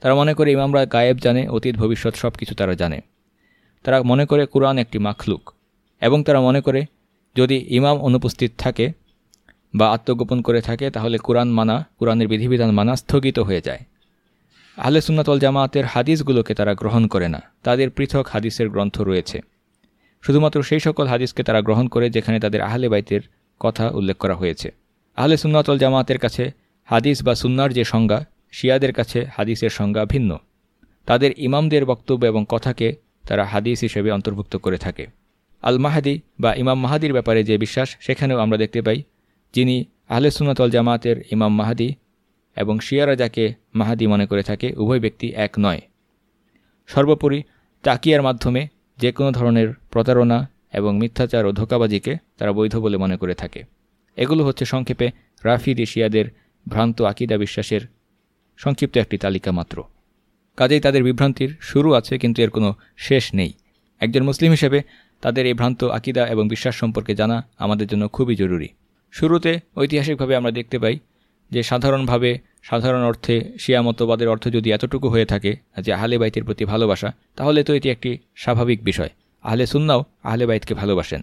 তারা মনে করে ইমামরা গায়েব জানে, অতীত, ভবিষ্যৎ সব কিছু তারা জানে। তারা মনে করে কোরআন একটি মাখলুক। এবং তারা মনে করে যদি ইমাম অনুপস্থিত থাকে বা আত্মগোপন করে থাকে, তাহলে কোরআন মানা, কোরআনের বিধিবিধান মানা স্থগিত হয়ে যায়। আহলে সুন্নাতল জামায়াতের হাদিসগুলোকে তারা গ্রহণ করে না। তাদের পৃথক হাদিসের গ্রন্থ রয়েছে। শুধুমাত্র সেই সকল হাদিসকে তারা গ্রহণ করে যেখানে তাদের আহলে বাইতের কথা উল্লেখ করা হয়েছে। আহলে সুন্নাতল জামায়াতের কাছে হাদিস বা সুন্নার যে সংজ্ঞা, শিয়াদের কাছে হাদিসের সংজ্ঞা ভিন্ন। তাদের ইমামদের বক্তব্য এবং কথাকে তারা হাদিস হিসেবে অন্তর্ভুক্ত করে থাকে। আল মাহাদি বা ইমাম মাহাদির ব্যাপারে যে বিশ্বাস, সেখানেও আমরা দেখতে পাই যিনি আহলে সুনাতল জামাতের ইমাম মাহাদি এবং শিয়ারা যাকে মাহাদি মনে করে থাকে, উভয় ব্যক্তি এক নয়। সর্বোপরি তাকিয়ার মাধ্যমে যে কোনো ধরনের প্রতারণা এবং মিথ্যাচার ও ধোকাবাজিকে তারা বৈধ বলে মনে করে থাকে। এগুলো হচ্ছে সংক্ষেপে রাফিদ এশিয়াদের ভ্রান্ত আকিদা বিশ্বাসের সংক্ষিপ্ত একটি তালিকা মাত্র। কাজেই তাদের বিভ্রান্তির শুরু আছে, কিন্তু এর কোনো শেষ নেই। একজন মুসলিম হিসেবে তাদের এই ভ্রান্ত আকিদা এবং বিশ্বাস সম্পর্কে জানা আমাদের জন্য খুবই জরুরি। শুরুতে ঐতিহাসিকভাবে আমরা দেখতে পাই যে সাধারণভাবে, সাধারণ অর্থে শিয়া মতবাদের অর্থ যদি এতটুকু হয়ে থাকে যে আহলে বাইতের প্রতি ভালোবাসা, তাহলে তো এটি একটি স্বাভাবিক বিষয়। আহলে সুন্নাও আহলে বাইতকে ভালোবাসেন।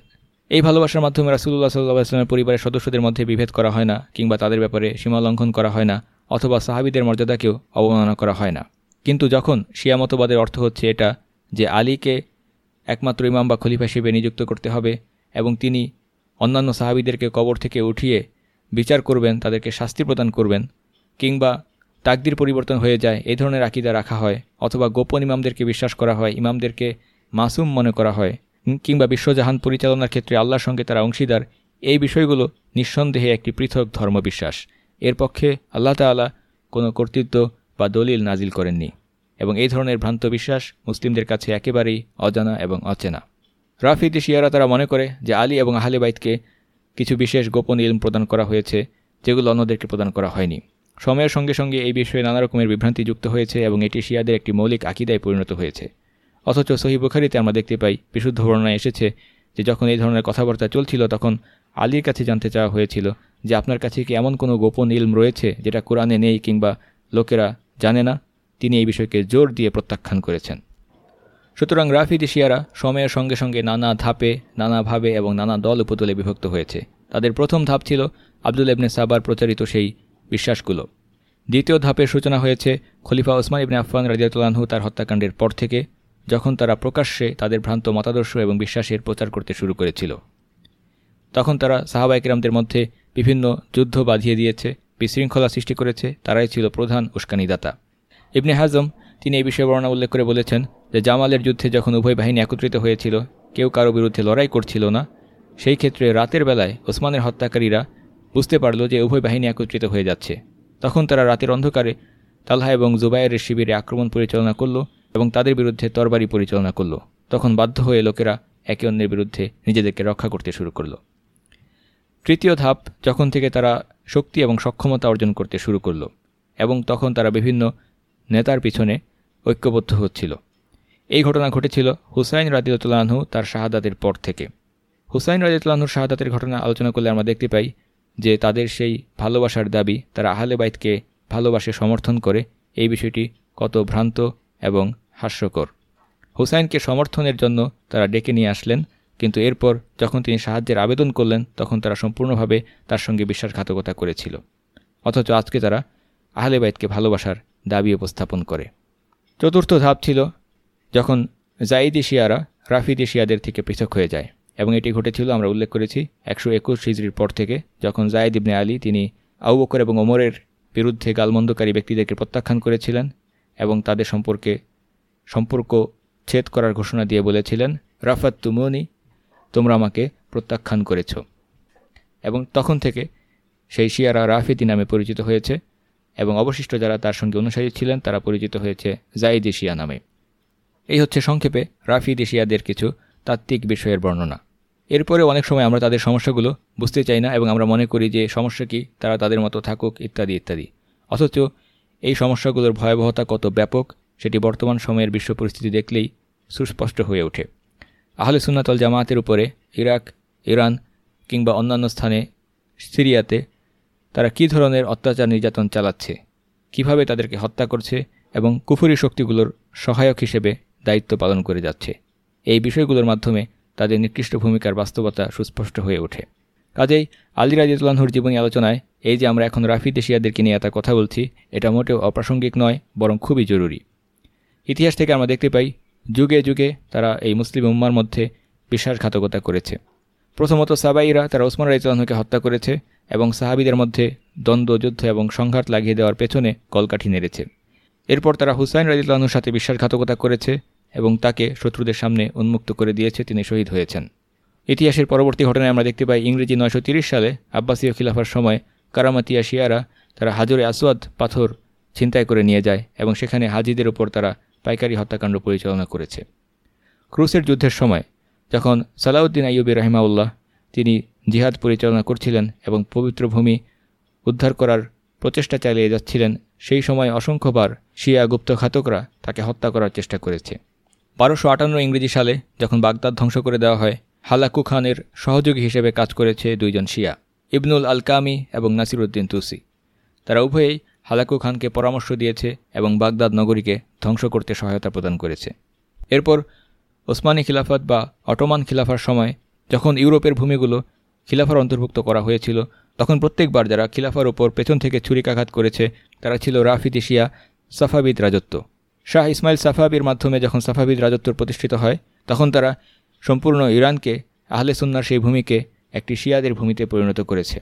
এই ভালোবাসার মাধ্যমে রাসুল্লাহ সাল্লাহ পরিবারের সদস্যদের মধ্যে বিভেদ করা হয় না, কিংবা তাদের ব্যাপারে সীমা লঙ্ঘন করা হয় না, অথবা সাহাবিদের মর্যাদাকেও অবমাননা করা হয় না। কিন্তু যখন শিয়া মতবাদের অর্থ হচ্ছে এটা যে আলীকে একমাত্র ইমাম বা খলিফা হিসেবে নিযুক্ত করতে হবে এবং তিনি অন্যান্য সাহাবিদেরকে কবর থেকে উঠিয়ে বিচার করবেন, তাদেরকে শাস্তি প্রদান করবেন, কিংবা তাকদির পরিবর্তন হয়ে যায় এই ধরনের আকিদা রাখা হয়, অথবা গোপন ইমামদেরকে বিশ্বাস করা হয়, ইমামদেরকে মাসুম মনে করা হয় কিংবা বিশ্বজাহান পরিচালনার ক্ষেত্রে আল্লাহর সঙ্গে তারা অংশীদার, এই বিষয়গুলো নিঃসন্দেহে একটি পৃথক ধর্মবিশ্বাস। এর পক্ষে আল্লাহ তালা কোনো কর্তৃত্ব বা দলিল নাজিল করেননি, এবং এই ধরনের ভ্রান্ত বিশ্বাস মুসলিমদের কাছে একেবারেই অজানা এবং অচেনা। রাফিদ শিয়ারা তারা মনে করে যে আলী এবং আহলে বাইতকে কিছু বিশেষ গোপন ইলম প্রদান করা হয়েছে, যেগুলো অন্যদেরকে প্রদান করা হয়নি। সময়ের সঙ্গে সঙ্গে এই বিষয়ে নানা রকমের বিভ্রান্তি যুক্ত হয়েছে এবং এটি শিয়াদের একটি মৌলিক আকিদায় পরিণত হয়েছে। অথচ সহি বুখারিতে আমরা দেখতে পাই, বিশুদ্ধ বর্ণনায় এসেছে যে যখন এই ধরনের কথাবার্তা চলছিল, তখন আলীর কাছে জানতে চাওয়া হয়েছিল যে আপনার কাছে কি এমন কোনো গোপন ইলম রয়েছে যেটা কোরআনে নেই কিংবা লোকেরা জানে না? তিনি এই বিষয়কে জোর দিয়ে প্রত্যাখ্যান করেছেন। সুতরাং রাফিদি শিয়ারা সময়ের সঙ্গে সঙ্গে নানা ধাপে নানাভাবে এবং নানা দল উপদলে বিভক্ত হয়েছে। তাদের প্রথম ধাপ ছিল আব্দুল ইবনে সাবার প্রচারিত সেই বিশ্বাসগুলো। দ্বিতীয় ধাপের সূচনা হয়েছে খলিফা ওসমান ইবনে আফফান রাজিয়াতুল্লাহু তার হত্যাকাণ্ডের পর থেকে, যখন তারা প্রকাশ্যে তাদের ভ্রান্ত মতাদর্শ এবং বিশ্বাসের প্রচার করতে শুরু করেছিল। তখন তারা সাহাবাইকেরামদের মধ্যে বিভিন্ন যুদ্ধ বাঁধিয়ে দিয়েছে, বিশৃঙ্খলা সৃষ্টি করেছে, তারাই ছিল প্রধান উস্কানিদাতা। ইবনে হাজম তিনি এই বিষয়ে বর্ণনা উল্লেখ করে বলেছেন যে জামালের যুদ্ধে যখন উভয় বাহিনী একত্রিত হয়েছিল, কেউ কারও বিরুদ্ধে লড়াই করছিল না, সেই ক্ষেত্রে রাতের বেলায় ওসমানের হত্যাকারীরা বুঝতে পারল যে উভয় বাহিনী একত্রিত হয়ে যাচ্ছে। তখন তারা রাতের অন্ধকারে তালহা এবং জুবাইরের শিবিরে আক্রমণ পরিচালনা করল এবং তাদের বিরুদ্ধে তরবারি পরিচালনা করল। তখন বাধ্য হয়ে লোকেরা একে অন্যের বিরুদ্ধে নিজেদেরকে রক্ষা করতে শুরু করল। তৃতীয় ধাপ, যখন থেকে তারা শক্তি এবং সক্ষমতা অর্জন করতে শুরু করল এবং তখন তারা বিভিন্ন নেতার পিছনে ঐক্যবদ্ধ হচ্ছিল। এই ঘটনা ঘটেছিল হুসাইন রাজিউল্লাহু তার শাহাদাতের পর থেকে। হুসাইন রাজিউল্লাহুর শাহাদাতের ঘটনা আলোচনা করলে আমরা দেখতে পাই যে তাদের সেই ভালোবাসার দাবি, তারা আহলে বাইতকে ভালোবাসে, সমর্থন করে, এই বিষয়টি কত ভ্রান্ত এবং হাস্যকর। হুসাইনকে সমর্থনের জন্য তারা ডেকে নিয়ে আসলেন, কিন্তু এরপর যখন তিনি সাহায্যের আবেদন করলেন, তখন তারা সম্পূর্ণভাবে তার সঙ্গে বিশ্বাসঘাতকতা করেছিল। অথচ আজকে তারা আহলে বাইতকে ভালোবাসার দাবি উপস্থাপন করে। চতুর্থ ধাপ ছিল যখন জাইদি শিয়ারা রাফিদি শিয়াদের থেকে পৃথক হয়ে যায়, এবং এটি ঘটেছিল, আমরা উল্লেখ করেছি, একশো একুশ হিজড়ির পর থেকে, যখন জায়দ ইবনে আলী, তিনি আউবকর এবং ওমরের বিরুদ্ধে গালমন্দকারী ব্যক্তিদেরকে প্রত্যাখ্যান করেছিলেন এবং তাদের সম্পর্কে সম্পর্ক ছেদ করার ঘোষণা দিয়ে বলেছিলেন, রাফাত তুমনি, তোমরা আমাকে প্রত্যাখ্যান করেছ। এবং তখন থেকে সেই শিয়ারা রাফিদি নামে পরিচিত হয়েছে, এবং অবশিষ্ট যারা তার সঙ্গে অনুসারী ছিলেন, তারা পরিচিত হয়েছে জাইদি শিয়া নামে। এই হচ্ছে সংক্ষেপে রাফি দেশিয়াদের কিছু তাত্ত্বিক বিষয়ের বর্ণনা। এরপরে অনেক সময় আমরা তাদের সমস্যাগুলো বুঝতে চাই না এবং আমরা মনে করি যে সমস্যা কি, তারা তাদের মতো থাকুক, ইত্যাদি ইত্যাদি। অথচ এই সমস্যাগুলোর ভয়াবহতা কত ব্যাপক, সেটি বর্তমান সময়ের বিশ্ব পরিস্থিতি দেখলেই সুস্পষ্ট হয়ে ওঠে। আহলে সুন্নাতল জামায়াতের উপরে ইরাক, ইরান কিংবা অন্যান্য স্থানে সিরিয়াতে তারা কী ধরনের অত্যাচার নির্যাতন চালাচ্ছে, কীভাবে তাদেরকে হত্যা করছে এবং কুফুরি শক্তিগুলোর সহায়ক হিসেবে দায়িত্ব পালন করে যাচ্ছে। এই বিষয়গুলোর মাধ্যমে তাদের নিকৃষ্ট ভূমিকার বাস্তবতা সুস্পষ্ট হয়ে ওঠে। কাজেই আলী রাজিউল্লাহর জীবনী আলোচনায় এই যে আমরা এখন রাফি দেশিয়াদেরকে নিয়ে এত কথা বলছি, এটা মোটেও অপ্রাসঙ্গিক নয়, বরং খুবই জরুরি। ইতিহাস থেকে আমরা দেখতে পাই, যুগে যুগে তারা এই মুসলিম উম্মার মধ্যে বিশ্বাসঘাতকতা করেছে। প্রথমত সাবাইরা তারা ওসমান রাইতুল্লাহকে হত্যা করেছে এবং সাহাবিদের মধ্যে দ্বন্দ্ব, যুদ্ধ এবং সংঘাত লাগিয়ে দেওয়ার পেছনে কলকাঠি নেড়েছে। এরপর তারা হুসাইন রাজিউল্লাহর সাথে বিশ্বাসঘাতকতা করেছে এবং তাকে শত্রুদের সামনে উন্মুক্ত করে দিয়েছে তিনি শহীদ হয়েছেন। ইতিহাসের পরবর্তী ঘটনায় আমরা দেখতে পাই ইংরেজি নয়শো সালে আব্বাসীয় খিলাফার সময় কারামাতিয়া শিয়ারা তারা হাজরে আসওয়াদ পাথর ছিনতাই করে নিয়ে যায় এবং সেখানে হাজিদের উপর তারা পাইকারি হত্যাকাণ্ড পরিচালনা করেছে। ক্রুসের যুদ্ধের সময় যখন সালাউদ্দিন আইয়ুবী রহিমাউল্লাহ তিনি জিহাদ পরিচালনা করছিলেন এবং পবিত্র ভূমি উদ্ধার করার প্রচেষ্টা চালিয়ে যাচ্ছিলেন, সেই সময় অসংখ্যবার শিয়া গুপ্তঘাতকরা তাকে হত্যা করার চেষ্টা করেছে। বারোশো আটান্ন ইংরেজি সালে যখন বাগদাদ ধ্বংস করে দেওয়া হয়, হালাকু খানের সহযোগী হিসেবে কাজ করেছে দুইজন শিয়া, ইবনুল আলকামি এবং নাসিরুদ্দিন তুসি। তারা উভয়েই হালাকু খানকে পরামর্শ দিয়েছে এবং বাগদাদ নগরীকে ধ্বংস করতে সহায়তা প্রদান করেছে। এরপর ওসমানী খিলাফত বা অটোমান খিলাফার সময় যখন ইউরোপের ভূমিগুলো খিলাফার অন্তর্ভুক্ত করা হয়েছিল, তখন প্রত্যেকবার যারা খিলাফার ওপর পেছন থেকে ছুরিকাঘাত করেছে, তারা ছিল রাফিদ শিয়া, সাফাবিদ রাজত্ব। শাহ ইসমাইল সাফাবির মাধ্যমে যখন সাফাবিদ রাজত্ব প্রতিষ্ঠিত হয়, তখন তারা সম্পূর্ণ ইরানকে, আহলে সুন্নার সেই ভূমিকে একটি শিয়াদের ভূমিতে পরিণত করেছে।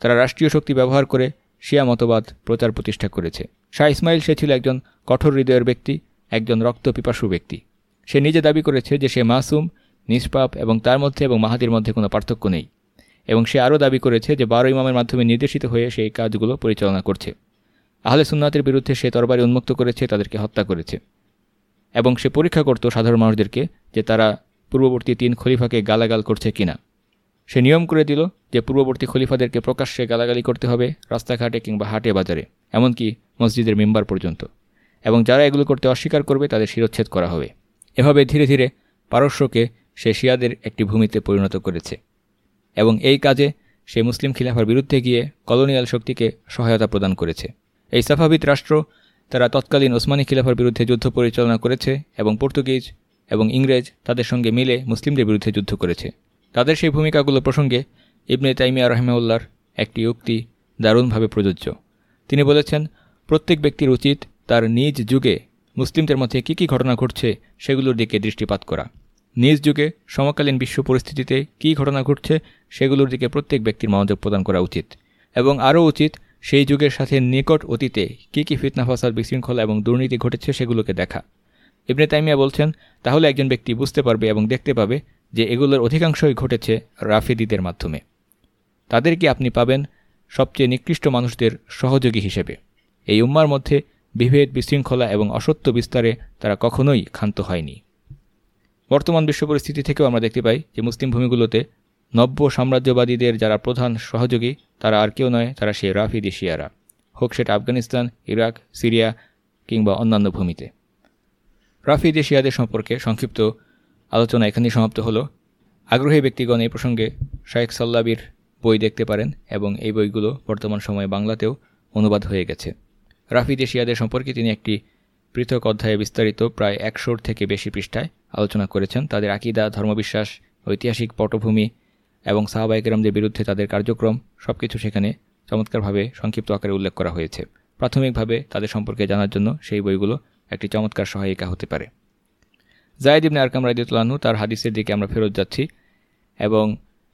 তারা রাষ্ট্রীয় শক্তি ব্যবহার করে শিয়া মতবাদ প্রচার প্রতিষ্ঠা করেছে। শাহ ইসমাইল সে ছিল একজন কঠোর হৃদয়ের ব্যক্তি, একজন রক্ত পিপাসু ব্যক্তি। সে নিজে দাবি করেছে যে সে মাসুম, নিষ্পাপ এবং তার মধ্যে এবং মাহাদির মধ্যে কোনো পার্থক্য নেই। এবং সে আরও দাবি করেছে যে বারো ইমামের মাধ্যমে নির্দেশিত হয়ে সেই কাজগুলো পরিচালনা করছে। আহলে সুন্নাতের বিরুদ্ধে সে তরবারি উন্মুক্ত করেছে, তাদেরকে হত্যা করেছে। এবং সে পরীক্ষা করত সাধারণ মানুষদেরকে যে তারা পূর্ববর্তী তিন খলিফাকে গালাগাল করছে কিনা। সে নিয়ম করে দিল যে পূর্ববর্তী খলিফাদেরকে প্রকাশ্যে গালাগালি করতে হবে রাস্তাঘাটে কিংবা হাটে বাজারে, এমনকি মসজিদের মেম্বার পর্যন্ত। এবং যারা এগুলো করতে অস্বীকার করবে, তাদের শিরোচ্ছেদ করা হবে। এভাবে ধীরে ধীরে পারস্যকে সে শিয়াদের একটি ভূমিতে পরিণত করেছে। এবং এই কাজে সে মুসলিম খিলাফার বিরুদ্ধে গিয়ে কলোনিয়াল শক্তিকে সহায়তা প্রদান করেছে। এই সাফাবিদ রাষ্ট্র তারা তৎকালীন ওসমানী খিলাফার বিরুদ্ধে যুদ্ধ পরিচালনা করেছে এবং পর্তুগিজ এবং ইংরেজ তাদের সঙ্গে মিলে মুসলিমদের বিরুদ্ধে যুদ্ধ করেছে। তাদের সেই ভূমিকাগুলো প্রসঙ্গে ইবনে তাইমিয়া রহমাউল্লার একটি উক্তি দারুণভাবে প্রযোজ্য। তিনি বলেছেন, প্রত্যেক ব্যক্তির উচিত তার নিজ যুগে মুসলিমদের মধ্যে কী কী ঘটনা ঘটছে সেগুলোর দিকে দৃষ্টিপাত করা। নিজ যুগে সমকালীন বিশ্ব পরিস্থিতিতে কী ঘটনা ঘটছে সেগুলোর দিকে প্রত্যেক ব্যক্তির মনোযোগ প্রদান করা উচিত এবং আরও উচিত সেই যুগের সাথে নিকট অতীতে কী কী ফিতনা, ফসাদ, বিশৃঙ্খলা এবং দুর্নীতি ঘটেছে সেগুলোকে দেখা। ইবনে তাইমিয়া বলছেন, তাহলে একজন ব্যক্তি বুঝতে পারবে এবং দেখতে পাবে যে এগুলোর অধিকাংশই ঘটেছে রাফিদিদের মাধ্যমে। তাদেরকে আপনি পাবেন সবচেয়ে নিকৃষ্ট মানুষদের সহযোগী হিসেবে? এই উম্মার মধ্যে বিভেদ, বিশৃঙ্খলা এবং অসত্য বিস্তারে তারা কখনোই ক্ষান্ত হয়নি। বর্তমান বিশ্ব পরিস্থিতি থেকেও আমরা দেখতে পাই যে মুসলিম ভূমিগুলোতে নব্য সাম্রাজ্যবাদীদের যারা প্রধান সহযোগী, তারা আর কেউ নয়, তারা সেই রাফিদি শিয়ারা। হোক সেটা আফগানিস্তান, ইরাক, সিরিয়া কিংবা অন্যান্য ভূমিতে। রাফিদি শিয়াদের সম্পর্কে সংক্ষিপ্ত আলোচনা এখানেই সমাপ্ত হলো। আগ্রহী ব্যক্তিগণ এই প্রসঙ্গে শায়েখ সাল্লাবির বই দেখতে পারেন এবং এই বইগুলো বর্তমান সময়ে বাংলাতেও অনুবাদ হয়ে গেছে। রাফিদ এশিয়াদের সম্পর্কে তিনি একটি পৃথক অধ্যায়ে বিস্তারিত প্রায় একশোর থেকে বেশি পৃষ্ঠায় আলোচনা করেছেন। তাদের আকিদা, ধর্মবিশ্বাস, ঐতিহাসিক পটভূমি এবং সাহাবাইকেরামদের বিরুদ্ধে তাদের কার্যক্রম সব কিছু সেখানে চমৎকারভাবে সংক্ষিপ্ত আকারে উল্লেখ করা হয়েছে। প্রাথমিকভাবে তাদের সম্পর্কে জানার জন্য সেই বইগুলো একটি চমৎকার সহায়িকা হতে পারে। জায়দ ইবনে আরকাম রাজিউল্লাহনু তার হাদিসের দিকে আমরা ফেরত যাচ্ছি এবং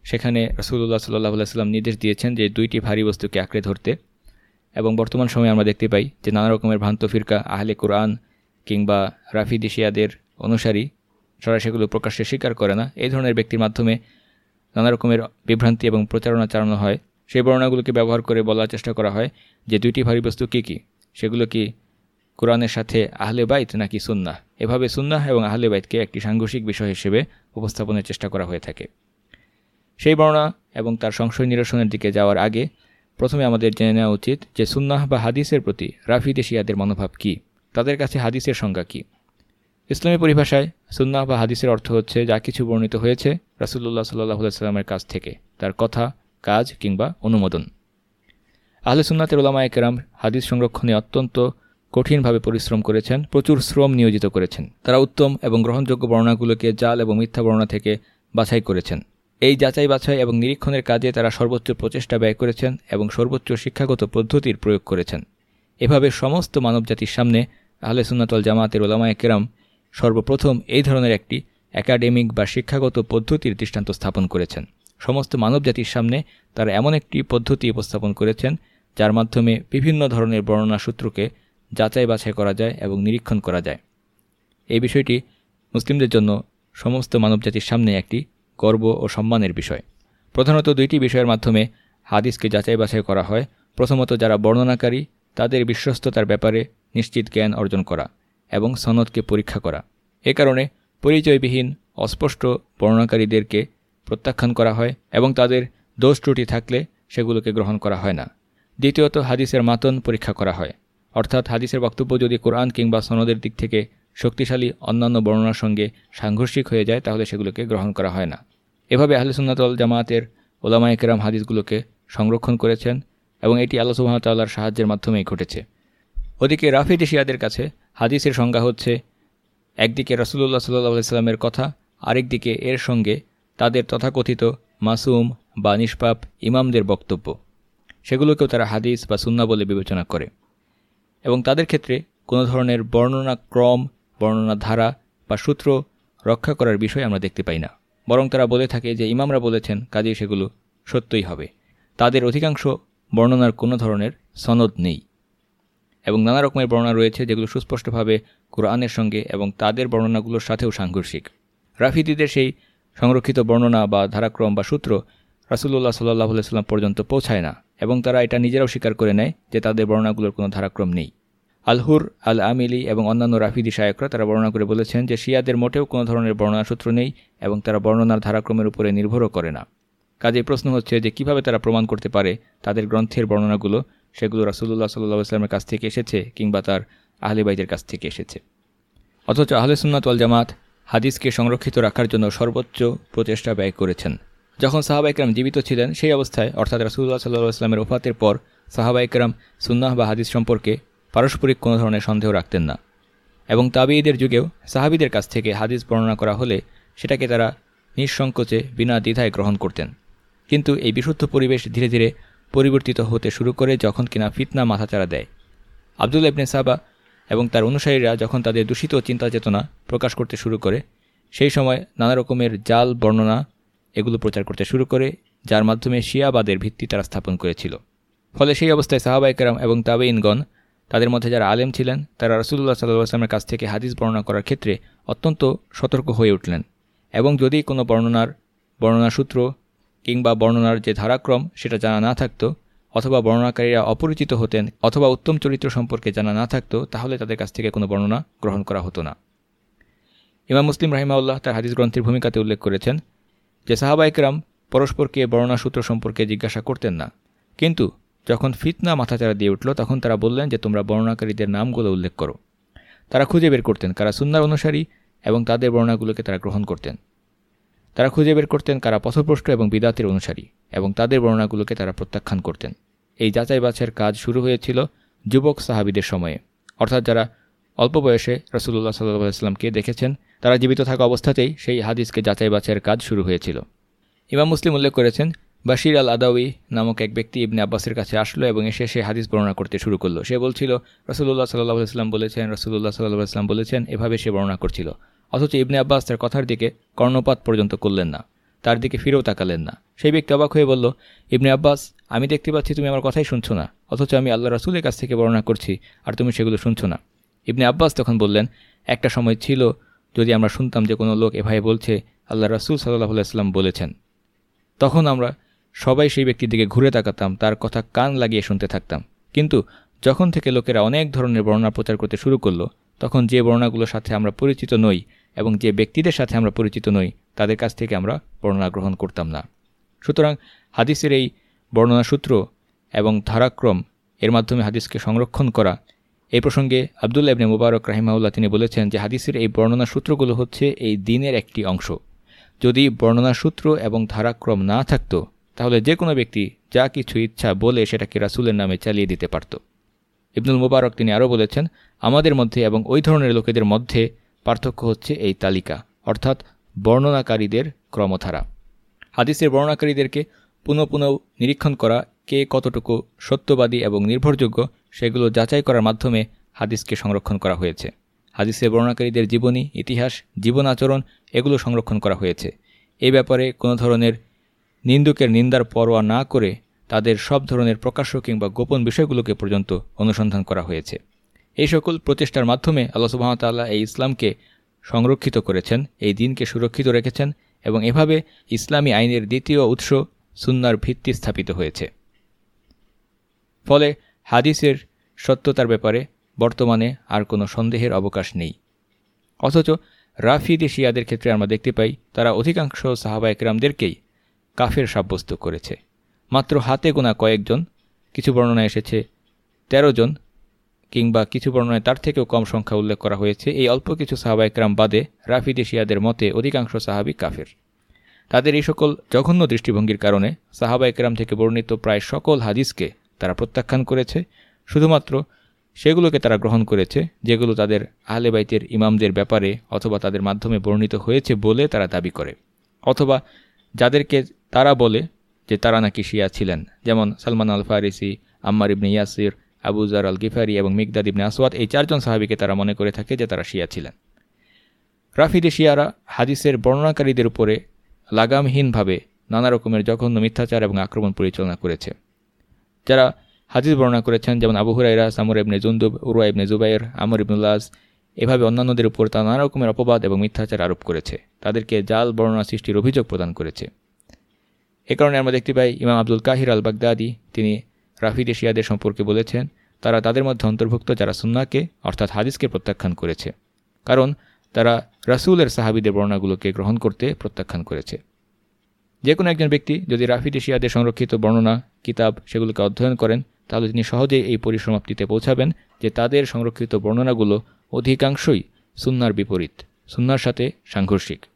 সেখানে রসুল্লাহ সাল্লাহ সাল্লাম নির্দেশ দিয়েছেন যে দুইটি ভারী বস্তুকে আঁকড়ে ধরতে এবং বর্তমান সময়ে আমরা দেখতে পাই যে নানা রকমের ভ্রান্ত ফিরকা, আহলে কোরআন কিংবা রাফিদিশিয়াদের অনুসারী সারা সেগুলো প্রকাশ্যে স্বীকার করে না, এই ধরনের ব্যক্তির মাধ্যমে নানা রকমের বিভ্রান্তি এবং প্রচারণা চালানো হয়। সেই বর্ণনাগুলোকে ব্যবহার করে বলার চেষ্টা করা হয় যে দুইটি ভারী বস্তু কী কী? সেগুলো কি কোরআনের সাথে আহলে বাইত নাকি সুন্না এভাবে সুন্নাহ এবং আহলে বাইতকে একটি সাংঘর্ষিক বিষয় হিসেবে উপস্থাপনের চেষ্টা করা হয়ে থাকে। সেই বর্ণনা এবং তার সংশয় নিরসনের দিকে যাওয়ার আগে প্রথমে আমাদের জেনে নেওয়া উচিত যে সুন্নাহ বা হাদিসের প্রতি রাফিদে শিয়াদের মনোভাব কী? তাদের কাছে হাদিসের সংজ্ঞা কী? ইসলামী পরিভাষায় সুন্নাহ বা হাদিসের অর্থ হচ্ছে যা কিছু বর্ণিত হয়েছে রাসুল্লাহ সাল্লাহ সাল্লামের কাছ থেকে, তার কথা, কাজ কিংবা অনুমোদন। আহলে সুন্নাতের ওলামা একরাম হাদিস সংরক্ষণে অত্যন্ত কঠিনভাবে পরিশ্রম করেছেন, প্রচুর শ্রম নিয়োজিত করেছেন। তারা উত্তম এবং গ্রহণযোগ্য বর্ণনাগুলোকে জাল এবং মিথ্যা বর্ণনা থেকে বাছাই করেছেন। এই যাচাই, বাছাই এবং নিরীক্ষণের কাজে তারা সর্বোচ্চ প্রচেষ্টা ব্যয় করেছেন এবং সর্বোচ্চ শিক্ষাগত পদ্ধতির প্রয়োগ করেছেন। এভাবে সমস্ত মানবজাতির সামনে আহলে সুন্নাতল জামাতের ওলামায় কেরাম সর্বপ্রথম এই ধরনের একটি একাডেমিক বা শিক্ষাগত পদ্ধতির দৃষ্টান্ত স্থাপন করেছেন। সমস্ত মানবজাতির সামনে তারা এমন একটি পদ্ধতি উপস্থাপন করেছেন, যার মাধ্যমে বিভিন্ন ধরনের বর্ণনা সূত্রকে যাচাই বাছাই করা যায় এবং নিরীক্ষণ করা যায়। এই বিষয়টি মুসলিমদের জন্য সমস্ত মানবজাতির সামনে একটি গর্ব ও সম্মানের বিষয়। প্রধানত দুইটি বিষয়ের মাধ্যমে হাদিসকে যাচাই বাছাই করা হয়। প্রথমত যারা বর্ণনাকারী, তাদের বিশ্বস্ততার ব্যাপারে নিশ্চিত জ্ঞান অর্জন করা। এবং সনদকে পরীক্ষা করা। এ কারণে পরিচয়বিহীন, অস্পষ্ট বর্ণনাকারীদেরকে প্রত্যাখ্যান করা হয় এবং তাদের দোষ ত্রুটি থাকলে সেগুলোকে গ্রহণ করা হয় না। দ্বিতীয়ত, হাদিসের মাতন পরীক্ষা করা হয়। অর্থাৎ হাদিসের বক্তব্য যদি কোরআন কিংবা সনদের দিক থেকে শক্তিশালী অন্যান্য বর্ণনার সঙ্গে সাংঘর্ষিক হয়ে যায়, তাহলে সেগুলোকে গ্রহণ করা হয় না। এভাবে আহলে সুন্নাতল জামায়াতের ওলামা একরাম হাদিসগুলোকে সংরক্ষণ করেছেন এবং এটি আল্লাহ সুবাহতাল্লাহর সাহায্যের মাধ্যমেই ঘটেছে। ওদিকে রাফিদ শিয়াদের কাছে হাদিসের সংজ্ঞা হচ্ছে, একদিকে রসুল্লাহ সাল্লাহ কথা, আরেকদিকে এর সঙ্গে তাদের তথাকথিত মাসুম বা নিষ্পাপ ইমামদের বক্তব্য। সেগুলোকেও তারা হাদিস বা সুন্না বলে বিবেচনা করে। এবং তাদের ক্ষেত্রে কোনো ধরনের বর্ণনা ক্রম, বর্ণনা ধারা বা সূত্র রক্ষা করার বিষয় আমরা দেখতে পাই না। বরং তারা বলে থাকে যে ইমামরা বলেছেন, কাজেই সেগুলো সত্যই হবে। তাদের অধিকাংশ বর্ণনার কোনো ধরনের সনদ নেই। এবং নানা রকমের বর্ণনা রয়েছে যেগুলো সুস্পষ্টভাবে কোরআনের সঙ্গে এবং তাদের বর্ণনাগুলোর সাথেও সাংঘর্ষিক। রাফিদিদের সেই সংরক্ষিত বর্ণনা বা ধারাক্রম বা সূত্র রাসুল্লাহ সাল্লাহ সাল্লাম পর্যন্ত পৌঁছায় না এবং তারা এটা নিজেরাও স্বীকার করে নেয় যে তাদের বর্ণনাগুলোর কোনো ধারাক্রম নেই। আলহুর আল আমিলি এবং অন্যান্য রাফিদি শায়করা তারা বর্ণনা করে বলেছেন যে শিয়াদের মোটেও কোনো ধরনের বর্ণনা সূত্র নেই এবং তারা বর্ণনার ধারাক্রমের উপরে নির্ভরও করে না। কাজে প্রশ্ন হচ্ছে যে কীভাবে তারা প্রমাণ করতে পারে তাদের গ্রন্থের বর্ণনাগুলো সেগুলো রাসুল্লাহ সাল্লাহ আসলামের কাছ থেকে এসেছে কিংবা তার আহলেবাইদের কাছ থেকে এসেছে। অথচ আহলে সুন্নাত ওয়াল জামাত হাদিসকে সংরক্ষিত রাখার জন্য সর্বোচ্চ প্রচেষ্টা ব্যয় করেছেন। যখন সাহাবা একরাম জীবিত ছিলেন, সেই অবস্থায়, অর্থাৎ রাসুল্লাহ সাল্লাহ আসলামের ওফাতের পর সাহাবা একরাম সুন্নাহ বা হাদিস সম্পর্কে পারস্পরিক কোনো ধরনের সন্দেহ রাখতেন না। এবং তাবিঈদের যুগেও সাহাবিদের কাছ থেকে হাদিস বর্ণনা করা হলে সেটাকে তারা নিঃসংকোচে বিনা দ্বিধায় গ্রহণ করতেন। কিন্তু এই বিশুদ্ধ পরিবেশ ধীরে ধীরে পরিবর্তিত হতে শুরু করে যখন কিনা ফিতনা মাথাচাড়া দেয়। আবদুল ইবনে সাবা এবং তার অনুসারীরা যখন তাদের দূষিত চিন্তা চেতনা প্রকাশ করতে শুরু করে, সেই সময় নানা রকমের জাল, বর্ণনা এগুলো প্রচার করতে শুরু করে, যার মাধ্যমে শিয়াবাদের ভিত্তি তারা স্থাপন করেছিল। ফলে সেই অবস্থায় সাহাবাইকেরাম এবং তাবে তাবেইনগণ তাদের মধ্যে যারা আলেম ছিলেন, তারা রসুল্লাহ সাল্লাহ আসলামের কাছ থেকে হাদিস বর্ণনা করার ক্ষেত্রে অত্যন্ত সতর্ক হয়ে উঠলেন। এবং যদি কোনো বর্ণনার বর্ণনা সূত্র কিংবা বর্ণনার যে ধারাক্রম সেটা জানা না থাকতো, অথবা বর্ণনাকারীরা অপরিচিত হতেন অথবা উত্তম চরিত্র সম্পর্কে জানা না থাকতো, তাহলে তাদের কাছ থেকে কোনো বর্ণনা গ্রহণ করা হতো না। ইমাম মুসলিম রাহিমাউল্লাহ তার হাদিস গ্রন্থের ভূমিকাতে উল্লেখ করেছেন যে সাহাবাইকরাম পরস্পরকে বর্ণনা সূত্র সম্পর্কে জিজ্ঞাসা করতেন না। কিন্তু যখন ফিতনা মাথাচাড়া দিয়ে উঠল, তখন তারা বললেন যে, তোমরা বর্ণনাকারীদের নামগুলো উল্লেখ করো। তারা খুঁজে বের করতেন কারা সুন্নার অনুসারী এবং তাদের বর্ণনাগুলোকে তারা গ্রহণ করতেন। তারা খুঁজে বের করতেন কারা পথপ্রষ্ট এবং বিদাতের অনুসারী এবং তাদের বর্ণনাগুলোকে তারা প্রত্যাখ্যান করতেন। এই যাচাই বাছের কাজ শুরু হয়েছিল যুবক সাহাবিদের সময়ে। অর্থাৎ যারা অল্প বয়সে রসুল্লাহ সাল্লাহামকে দেখেছেন, তারা জীবিত থাকা অবস্থাতেই সেই হাদিসকে যাচাই বাছের কাজ শুরু হয়েছিল। ইমাম মুসলিম উল্লেখ করেছেন, বাশির আল আদাউই নামক এক ব্যক্তি ইবনে আব্বাসের কাছে আসলো এবং এসে সে হাদিস বর্ণনা করতে শুরু করল। সে বলছিল রসুল্লাহ সাল্লাহ আসলাম বলেছেন রসুল্লাহ সাল্লাহ আসলাম বলেছেন, এভাবে সে বর্ণনা করছিল। অথচ ইবনে আব্বাস তার কথার দিকে কর্ণপাত পর্যন্ত করলেন না। তার দিকে ফিরেও তাকালেন না। সেই ব্যক্তি অবাক হয়ে বলল, ইবনে আব্বাস, আমি দেখতে পাচ্ছি তুমি আমার কথাই শুনছো না। অথচ আমি আল্লাহ রাসুলের কাছ থেকে বর্ণনা করছি, আর তুমি সেগুলো শুনছো না। ইবনে আব্বাস তখন বললেন, একটা সময় ছিল, যদি আমরা শুনতাম যে কোনো লোক এভাবে বলছে, আল্লাহ রাসুল সাল্লাহ আলাইস্লাম বলেছেন। তখন আমরা সবাই সেই ব্যক্তির দিকে ঘুরে তাকাতাম, তার কথা কান লাগিয়ে শুনতে থাকতাম। কিন্তু যখন থেকে লোকেরা অনেক ধরনের বর্ণনা প্রচার করতে শুরু করল, তখন যে বর্ণনাগুলোর সাথে আমরা পরিচিত নই এবং যে ব্যক্তিদের সাথে আমরা পরিচিত নই, তাদের কাছ থেকে আমরা বর্ণনা গ্রহণ করতাম না। সুতরাং হাদিসের এই বর্ণনা সূত্র এবং ধারাক্রম এর মাধ্যমে হাদিসকে সংরক্ষণ করা, এই প্রসঙ্গে আবদুল্লা ইবনে মুবারক রাহিমাউল্লাহ তিনি বলেছেন যে হাদিসের এই বর্ণনা সূত্রগুলো হচ্ছে এই দিনের একটি অংশ। যদি বর্ণনা সূত্র এবং ধারাক্রম না থাকত, তাহলে যে কোনো ব্যক্তি যা কিছু ইচ্ছা বলে সেটাকে রাসুলের নামে চালিয়ে দিতে পারত। ইবনুল মুবারক তিনি আরও বলেছেন, আমাদের মধ্যে এবং ওই ধরনের লোকেদের মধ্যে পার্থক্য হচ্ছে এই তালিকা, অর্থাৎ বর্ণনাকারীদের ক্রমধারা। হাদিসের বর্ণনাকারীদেরকে পুনঃ পুনঃ নিরীক্ষণ করা, কে কতটুকু সত্যবাদী এবং নির্ভরযোগ্য, সেগুলো যাচাই করার মাধ্যমে হাদিসকে সংরক্ষণ করা হয়েছে। হাদিসের বর্ণনাকারীদের জীবনী, ইতিহাস, জীবন আচরণ, এগুলো সংরক্ষণ করা হয়েছে। এই ব্যাপারে কোনো ধরনের নিন্দুকের নিন্দার পরোয়া না করে তাদের সব ধরনের প্রকাশ্য কিংবা গোপন বিষয়গুলোকে পর্যন্ত অনুসন্ধান করা হয়েছে। এই সকল প্রচেষ্টার মাধ্যমে আল্লাহ সুবাহতাল্লাহ এই ইসলামকে সংরক্ষিত করেছেন, এই দিনকে সুরক্ষিত রেখেছেন এবং এভাবে ইসলামী আইনের দ্বিতীয় উৎস সুন্নার ভিত্তি স্থাপিত হয়েছে। ফলে হাদিসের সত্যতার ব্যাপারে বর্তমানে আর কোনো সন্দেহের অবকাশ নেই। অথচ রাফিদি শিয়াদের ক্ষেত্রে আমরা দেখতে পাই, তারা অধিকাংশ সাহাবা একরামদেরকেই কাফের সাব্যস্ত করেছে। মাত্র হাতে গোনা কয়েকজন, কিছু বর্ণনা এসেছে ১৩ জন কিংবা কিছু বর্ণনায় তার থেকেও কম সংখ্যা উল্লেখ করা হয়েছে। এই অল্প কিছু সাহাবা একরাম বাদে রাফিদি শিয়াদের মতে অধিকাংশ সাহাবি কাফের। তাদের এই সকল জঘন্য দৃষ্টিভঙ্গির কারণে সাহাবা একরাম থেকে বর্ণিত প্রায় সকল হাদিসকে তারা প্রত্যাখ্যান করেছে। শুধুমাত্র সেগুলোকে তারা গ্রহণ করেছে, যেগুলো তাদের আহলেবাইতের ইমামদের ব্যাপারে অথবা তাদের মাধ্যমে বর্ণিত হয়েছে বলে তারা দাবি করে। অথবা যাদেরকে তারা বলে যে তারা নাকি শিয়া ছিলেন, যেমন সালমান আল ফারিসি আম্মার ইবনে ইয়াসির আবুজার আল গিফারি এবং মিকদাদ ইবনে আসওয়াত এই চারজন সাহাবিকে তারা মনে করে থাকে যে তারা শিয়া ছিলেন। রাফিদে শিয়ারা হাদিসের বর্ণনাকারীদের উপরে লাগামহীনভাবে নানা রকমের জঘন্য মিথ্যাচার এবং আক্রমণ পরিচালনা করেছে। যারা হাদিস বর্ণনা করেছেন, যেমন আবু হুরাইরা সামর ইবনে জুন্দুব উরুয়া ইবনে জুবাইর, আমর ইবনুল্লাজ এভাবে অন্যান্যদের উপর তা নানা রকমের অপবাদ এবং মিথ্যাচার আরোপ করেছে। তাদেরকে জাল বর্ণনা সৃষ্টির অভিযোগ প্রদান করেছে। এ কারণে আমরা দেখতে পাই ইমাম আব্দুল কাহির আল বাগদাদি তিনি রাফিদ এশিয়াদের সম্পর্কে বলেছেন, তারা তাদের মধ্যে অন্তর্ভুক্ত যারা সুন্নাকে অর্থাৎ হাদিসকে প্রত্যাখ্যান করেছে। কারণ, তারা রাসুলের সাহাবিদের বর্ণনাগুলোকে গ্রহণ করতে প্রত্যাখ্যান করেছে। যে কোনো একজন ব্যক্তি যদি রাফিদ এশিয়াদের সংরক্ষিত বর্ণনা, কিতাব সেগুলোকে অধ্যয়ন করেন, তাহলে তিনি সহজেই এই পরিসমাপ্তিতে পৌঁছাবেন যে তাদের সংরক্ষিত বর্ণনাগুলো অধিকাংশই সুন্নার বিপরীত সুন্নার সাথে সাংঘর্ষিক।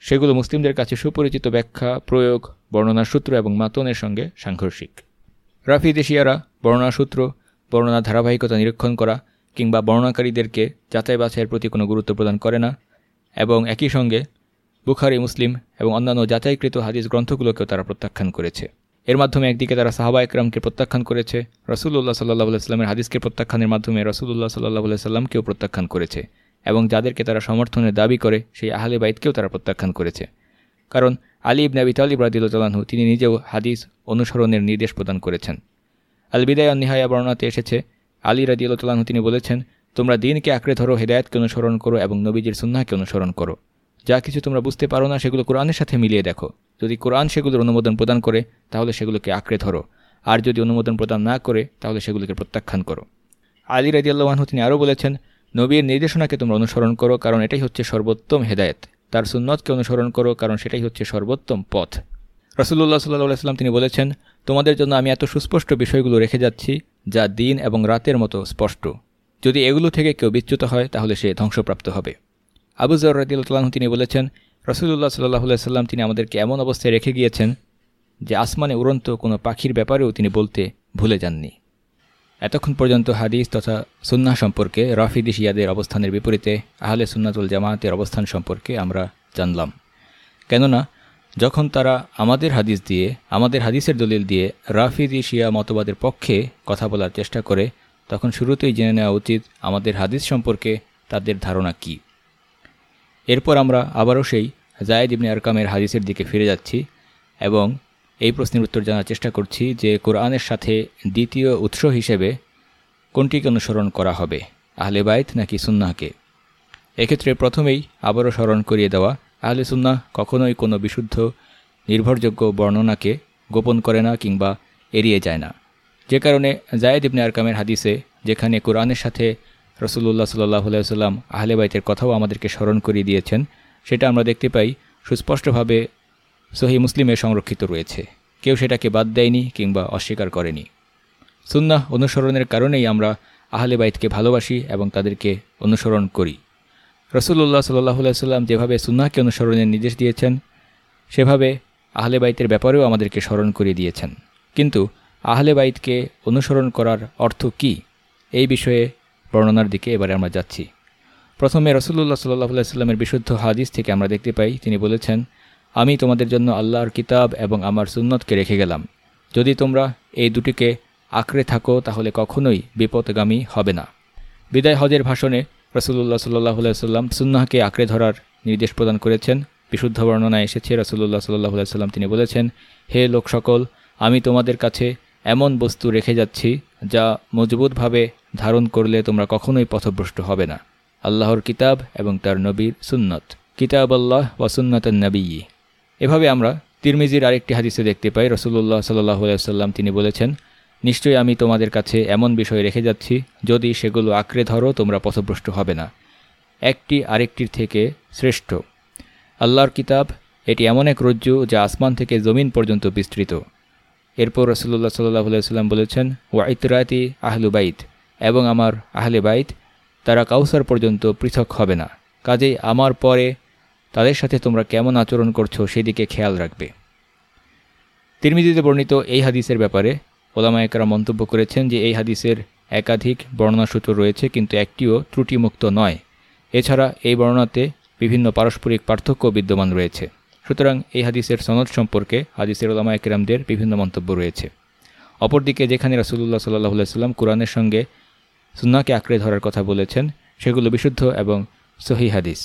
সেগুলো মুসলিমদের কাছে সুপরিচিত ব্যাখ্যা, প্রয়োগ, বর্ণনার সূত্র এবং মাতনের সঙ্গে সাংঘর্ষিক। রাফিদ এশিয়ারা বর্ণনা ধারাবাহিকতা নিরীক্ষণ করা কিংবা বর্ণনাকারীদেরকে যাচাই বাছাইয়ের প্রতি কোনো গুরুত্ব প্রদান করে না এবং একই সঙ্গে বুখারি, মুসলিম এবং অন্যান্য যাচাইকৃত হাদিস গ্রন্থগুলোকেও তারা প্রত্যাখ্যান করেছে। এর মাধ্যমে একদিকে তারা সাহাবা একরামকে প্রত্যাখ্যান করেছে রসুল্লাহ সাল্লাহ সাল্লামের হাদিসকে প্রত্যাখ্যানের মাধ্যমে রসুল্লাহ সাল্লাহ সাল্লামকেও প্রত্যাখ্যান করেছে এবং যাদেরকে তারা সমর্থনের দাবি করে, সেই আহলে বাইতকেও তারা প্রত্যাখ্যান করেছে। কারণ আলী ইবনে আবি তালিব রাদিউল্লাহু তিনি নিজেও হাদিস অনুসরণের নির্দেশ প্রদান করেছেন। আল বিদায় নিহায়া বর্ণনাতে এসেছে, আলী রাদিউল্লাহু তিনি বলেছেন, তোমরা দিনকে আঁকড়ে ধরো, হেদায়তকে অনুসরণ করো এবং নবীজির সুন্নাহকে অনুসরণ করো। যা কিছু তোমরা বুঝতে পারো না, সেগুলো কোরআনের সাথে মিলিয়ে দেখো। যদি কোরআন সেগুলোর অনুমোদন প্রদান করে, তাহলে সেগুলোকে আঁকড়ে ধরো। আর যদি অনুমোদন প্রদান না করে, তাহলে সেগুলোকে প্রত্যাখ্যান করো। আলী রাজিয়াল্লাহানহু তিনি আরও বলেছেন, নবীর নির্দেশনাকে তোমরা অনুসরণ করো, কারণ এটাই হচ্ছে সর্বোত্তম হেদায়েত। তার সুন্নতকে অনুসরণ করো, কারণ সেটাই হচ্ছে সর্বোত্তম পথ। রসুল্লাহ সাল্লাহ সাল্লাম তিনি বলেছেন, তোমাদের জন্য আমি এত সুস্পষ্ট বিষয়গুলো রেখে যাচ্ছি, যা দিন এবং রাতের মতো স্পষ্ট। যদি এগুলো থেকে কেউ বিচ্যুত হয়, তাহলে সে ধ্বংসপ্রাপ্ত হবে। আবুজর রদিউল্লাহ তিনি বলেছেন রসুল্লাহ সাল্লাহ সাল্লাম তিনি আমাদেরকে এমন অবস্থায় রেখে গিয়েছেন, যে আসমানে উড়ন্ত কোনো পাখির ব্যাপারেও তিনি বলতে ভুলে যাননি। এতক্ষণ পর্যন্ত হাদিস তথা সুন্না সম্পর্কে রাফিদি শিয়াদের অবস্থানের বিপরীতে আহলে সুন্নাতুল জামায়াতের অবস্থান সম্পর্কে আমরা জানলাম। কেননা, যখন তারা আমাদের হাদিস দিয়ে, আমাদের হাদিসের দলিল দিয়ে রাফিদি শিয়া মতবাদের পক্ষে কথা বলার চেষ্টা করে, তখন শুরুতেই জেনে নেওয়া উচিত আমাদের হাদিস সম্পর্কে তাদের ধারণা কী। এরপর আমরা আবারও সেই জায়দ ইবনে আরকামের হাদিসের দিকে ফিরে যাচ্ছি এবং এই প্রশ্নের উত্তর জানার চেষ্টা করছি যে কোরআনের সাথে দ্বিতীয় উৎস হিসেবে কোনটিকে অনুসরণ করা হবে? আহলে বাইত নাকি সুন্নাহকে? এক্ষেত্রে প্রথমেই আবারও স্মরণ করিয়ে দেওয়া, আহলে সুন্নাহ কখনোই কোনো বিশুদ্ধ, নির্ভরযোগ্য বর্ণনাকে গোপন করে না কিংবা এড়িয়ে যায় না। যে কারণে জায়দ ইবনে আরকামের হাদিসে যেখানে কোরআনের সাথে রসুল্লাহ সাল্লাহ সাল্লাম আহলে বাইতের কথাও আমাদেরকে স্মরণ করিয়ে দিয়েছেন, সেটা আমরা দেখতে পাই সুস্পষ্টভাবে সহি মুসলিমে সংরক্ষিত রয়েছে। কেউ সেটাকে বাদ দেয়নি কিংবা অস্বীকার করেনি। সুন্নাহ অনুসরণের কারণেই আমরা আহলে বাইতকে ভালোবাসি এবং তাদেরকে অনুসরণ করি। রসুল্লাহ সাল্লাহ সাল্লাম যেভাবে সুন্নাহকে অনুসরণের নির্দেশ দিয়েছেন, সেভাবে আহলে বাইতের ব্যাপারেও আমাদেরকে স্মরণ করিয়ে দিয়েছেন। কিন্তু আহলে বাইতকে অনুসরণ করার অর্থ কি? এই বিষয়ে বর্ণনার দিকে এবারে আমরা যাচ্ছি। প্রথমে রসুল্লাহ সাল্লাহ সাল্লামের বিশুদ্ধ হাদিস থেকে আমরা দেখতে পাই। তিনি বলেছেন আমি তোমাদের জন্য আল্লাহর কিতাব এবং আমার সুন্নতকে রেখে গেলাম। যদি তোমরা এই দুটিকে আঁকড়ে থাকো, তাহলে কখনোই বিপদগামী হবে না। বিদায় হজের ভাষণে রসুল্লাহ সাল্লাহ সাল্লাম সুন্নাহকে আঁকড়ে ধরার নির্দেশ প্রদান করেছেন। বিশুদ্ধ বর্ণনায় এসেছে রসুল্লাহ সাল্লাহ সাল্লাম তিনি বলেছেন, হে লোক সকল, আমি তোমাদের কাছে এমন বস্তু রেখে যাচ্ছি, যা মজবুতভাবে ধারণ করলে তোমরা কখনোই পথভ্রষ্ট হবে না। আল্লাহর কিতাব এবং তার নবীর সুন্নত। কিতাব আল্লাহ ওয়াসুন্নত নবী। এভাবে আমরা তিরমিজির আরেকটি হাদিসে দেখতে পাই রসুল্লাহ সাল্লাহ সাল্লাম তিনি বলেছেন, নিশ্চয়ই আমি তোমাদের কাছে এমন বিষয় রেখে যাচ্ছি, যদি সেগুলো আঁকড়ে ধরো, তোমরা পথভ্রষ্ট হবে না। একটি আরেকটির থেকে শ্রেষ্ঠ। আল্লাহর কিতাব, এটি এমন এক রজ্জু যা আসমান থেকে জমিন পর্যন্ত বিস্তৃত। এরপর রসুল্লাহ সাল্লাহ সাল্লাম বলেছেন ওয়া ইতরাতি আহলু বাইত এবং আমার আহলে বাইত, তারা কাউসার পর্যন্ত পৃথক হবে না। কাজেই আমার পরে তাদের সাথে তোমরা কেমন আচরণ করছ সেদিকে খেয়াল রাখবে। তিরমিজিতে বর্ণিত এই হাদিসের ব্যাপারে ওলামা একরা মন্তব্য করেছেন যে এই হাদিসের একাধিক বর্ণনাসূত্র রয়েছে, কিন্তু একটিও ত্রুটিমুক্ত নয়। এছাড়া এই বর্ণনাতে বিভিন্ন পারস্পরিক পার্থক্য বিদ্যমান রয়েছে। সুতরাং এই হাদিসের সনদ সম্পর্কে হাদিসের ওলামা একরামদের বিভিন্ন মন্তব্য রয়েছে। অপরদিকে যেখানে রাসুলুল্লাহ সাল্লাহ সাল্লাম কোরআনের সঙ্গে সুন্নাকে আঁকড়ে ধরার কথা বলেছেন, সেগুলো বিশুদ্ধ এবং সহি হাদিস।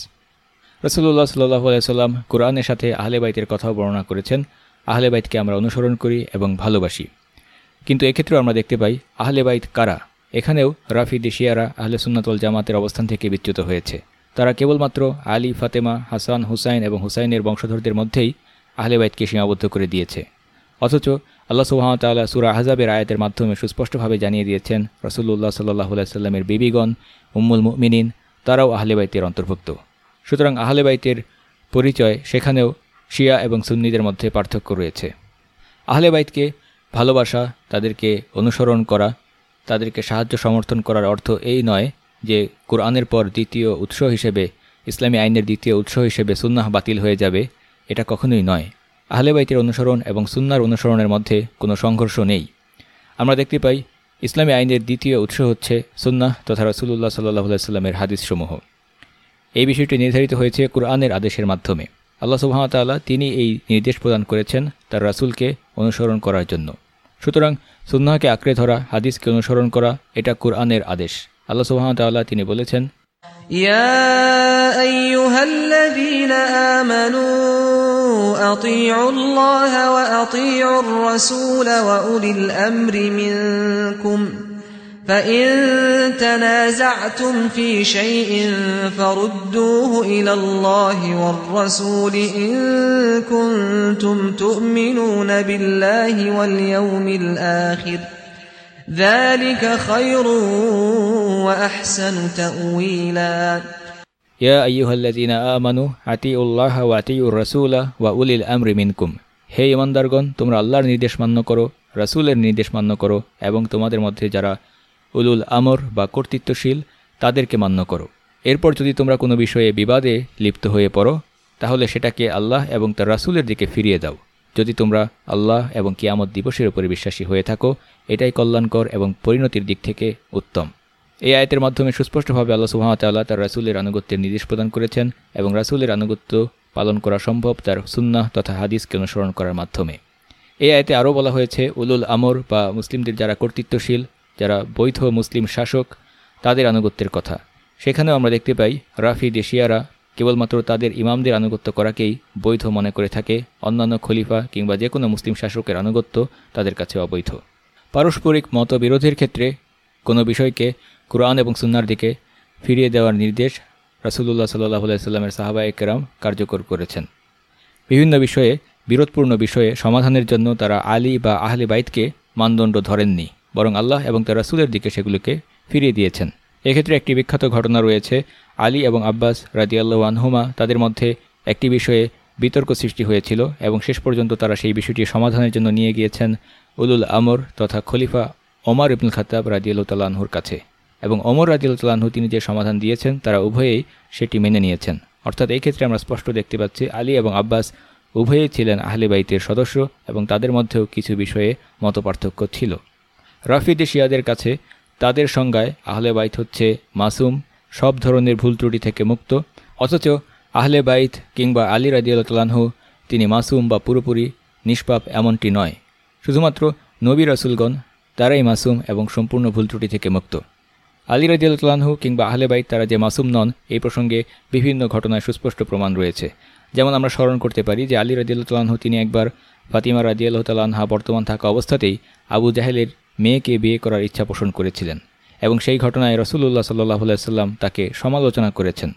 রসুল্লাহ সাল্লাহ সাল্লাম কোরআনের সাথে আহলে বাইতের কথাও বর্ণনা করেছেন, আহলে বাইতকে আমরা অনুসরণ করি এবং ভালোবাসি। কিন্তু এক্ষেত্রেও আমরা দেখতে পাই, আহলে বাইত কারা? এখানেও রাফি দেশিয়ারা আহলে সুন্নাতল জামাতের অবস্থান থেকে বিচ্যুত হয়েছে। তারা কেবলমাত্র আলী, ফাতেমা, হাসান, হুসাইন এবং হুসাইনের বংশধরদের মধ্যেই আহলে বাইতকে সীমাবদ্ধ করে দিয়েছে। অথচ আল্লাহ সুহামতাল্লাহ সুরা আহজাবের আয়াতের মাধ্যমে সুস্পষ্টভাবে জানিয়ে দিয়েছেন রসুল্লাহ সাল্লাহ সাল্লামের বিবিগণ, উম্মুল মিনিন তারাও আহলে বাইতের অন্তর্ভুক্ত। সুতরাং আহলে বাইতের পরিচয় সেখানেও শিয়া এবং সুন্নিদের মধ্যে পার্থক্য রয়েছে। আহলে বাইতকে ভালোবাসা, তাদেরকে অনুসরণ করা, তাদেরকে সাহায্য সমর্থন করার অর্থ এই নয় যে কোরআনের পর দ্বিতীয় উৎস হিসেবে, ইসলামী আইনের দ্বিতীয় উৎস হিসেবে সুন্নাহ বাতিল হয়ে যাবে, এটা কখনোই নয়। আহলে বাইতের অনুসরণ এবং সুন্নার অনুসরণের মধ্যে কোনো সংঘর্ষ নেই। আমরা দেখতে পাই, ইসলামী আইনের দ্বিতীয় উৎস হচ্ছে সুন্নাহ তথা রসুল্লাহ সাল্লাহ সাল্লামের হাদিসসমূহ। এই বিষয়টি নির্ধারিত হয়েছে কোরআনের আদেশের মাধ্যমে আল্লাহ সুহামতাল্লাহ তিনি এই নির্দেশ প্রদান করেছেন তার রাসুলকে অনুসরণ করার জন্য সুতরাং সুন্নাহকে আঁকড়ে ধরা হাদিসকে অনুসরণ করা এটা কোরআনের আদেশ আল্লাহ সুহামতাল্লাহ তিনি বলেছেন يا أيها الذين آمنوا أطيعوا الله وأطيعوا الرسول وأولي الأمر منكم فإن تنازعتم في شيء فردوه إلى الله والرسول إن كنتم تؤمنون بالله واليوم الآخر ذلك خير وأحسن تأويلا ইয়া আইয়ুহাল্লাযীনা আমানু আতিউল্লাহ ওয়া আতিউর রাসূলা ওয়া উলিল আমরি মিনকুম হে ইমানদারগণ তোমরা আল্লাহর নির্দেশ মান্য করো রাসূলের নির্দেশ মান্য করো এবং তোমাদের মধ্যে যারা উলুল আমর বা কর্তৃত্বশীল, তাদেরকে মান্য করো। এরপর যদি তোমরা কোনো বিষয়ে বিবাদে লিপ্ত হয়ে পড়ো, তাহলে সেটাকে আল্লাহ এবং তার রাসূলের দিকে ফিরিয়ে দাও। যদি তোমরা আল্লাহ এবং কিয়ামত দিবসের উপরে বিশ্বাসী হয়ে থাকো, এটাই কল্যাণকর এবং পরিণতির দিক থেকে উত্তম। এই আয়তের মাধ্যমে সুস্পষ্টভাবে আল্লাহ সুহামতাল্লাহ তার রাসুলের আনুগত্যের নির্দেশ প্রদান করেছেন এবং রাসুলের আনুগত্য পালন করা সম্ভব তার সুন্নাহ তথা হাদিসকে অনুসরণ করার মাধ্যমে। এই আয়তে আরও বলা হয়েছে, উলুল আমর বা মুসলিমদের যারা কর্তৃত্বশীল যারা বৈধ মুসলিম শাসক, তাদের আনুগত্যের কথা। সেখানেও আমরা দেখতে পাই, রাফি দেশিয়ারা কেবলমাত্র তাদের ইমামদের আনুগত্য করাকেই বৈধ মনে করে থাকে। অন্যান্য খলিফা কিংবা যে কোনো মুসলিম শাসকের আনুগত্য তাদের কাছে অবৈধ। পারস্পরিক মতবিরোধের ক্ষেত্রে কোনো বিষয়কে কোরআন এবং সুন্নার দিকে ফিরিয়ে দেওয়ার নির্দেশ রাসুলুল্লাহ সাল্লাহ সাল্লামের সাহাবা একরাম কার্যকর করেছেন। বিভিন্ন বিষয়ে, বিরোধপূর্ণ বিষয়ে সমাধানের জন্য তারা আলী বা আহলে বাইতকে মানদণ্ড ধরেননি। বরং আল্লাহ এবং তার রাসুলের দিকে সেগুলোকে ফিরিয়ে দিয়েছেন। এক্ষেত্রে একটি বিখ্যাত ঘটনা রয়েছে, আলী এবং আব্বাস রাজিয়াল্লাহ আনহুমা তাদের মধ্যে একটি বিষয়ে বিতর্ক সৃষ্টি হয়েছিল এবং শেষ পর্যন্ত তারা সেই বিষয়টি সমাধানের জন্য নিয়ে গিয়েছেন উলুল আমর তথা খলিফা ওমর ইবনুল খাতাব রাজিউল্লাহর কাছে। এবং ওমর রাজিউল্লাহু তিনি যে সমাধান দিয়েছেন, তারা উভয়েই সেটি মেনে নিয়েছেন। অর্থাৎ এই ক্ষেত্রে আমরা স্পষ্ট দেখতে পাচ্ছি, আলী এবং আব্বাস উভয়েই ছিলেন আহলে বাইতের সদস্য এবং তাদের মধ্যেও কিছু বিষয়ে মতপার্থক্য ছিল। রাফিদে শিয়াদের কাছে তাদের সংজ্ঞায় আহলে বাইত হচ্ছে মাসুম, সব ধরনের ভুল ত্রুটি থেকে মুক্ত। অথচ আহলে বাইত কিংবা আলী রাজিউল্লাহু তিনি মাসুম বা পুরোপুরি নিষ্পাপ এমনটি নয়। শুধুমাত্র নবী রাসুলগণ তারাই মাসুম এবং সম্পূর্ণ ভুল ত্রুটি থেকে মুক্ত। আলী রাজিউল্লাহু কিংবা আহলে বাইত তারা যে মাসুম নন, এই প্রসঙ্গে বিভিন্ন ঘটনায় সুস্পষ্ট প্রমাণ রয়েছে। যেমন আমরা স্মরণ করতে পারি যে আলী রাজিউল্লাহু তিনি একবার ফাতিমা রাজিয়াল্লাহ তাল্লাহা বর্তমান থাকা অবস্থাতেই আবু জাহেলের মেয়েকে বিয়ে করার ইচ্ছা পোষণ করেছিলেন এবং সেই ঘটনায় রসুল্লাহ সাল্লাহ সাল্লাম তাকে সমালোচনা করেছেন।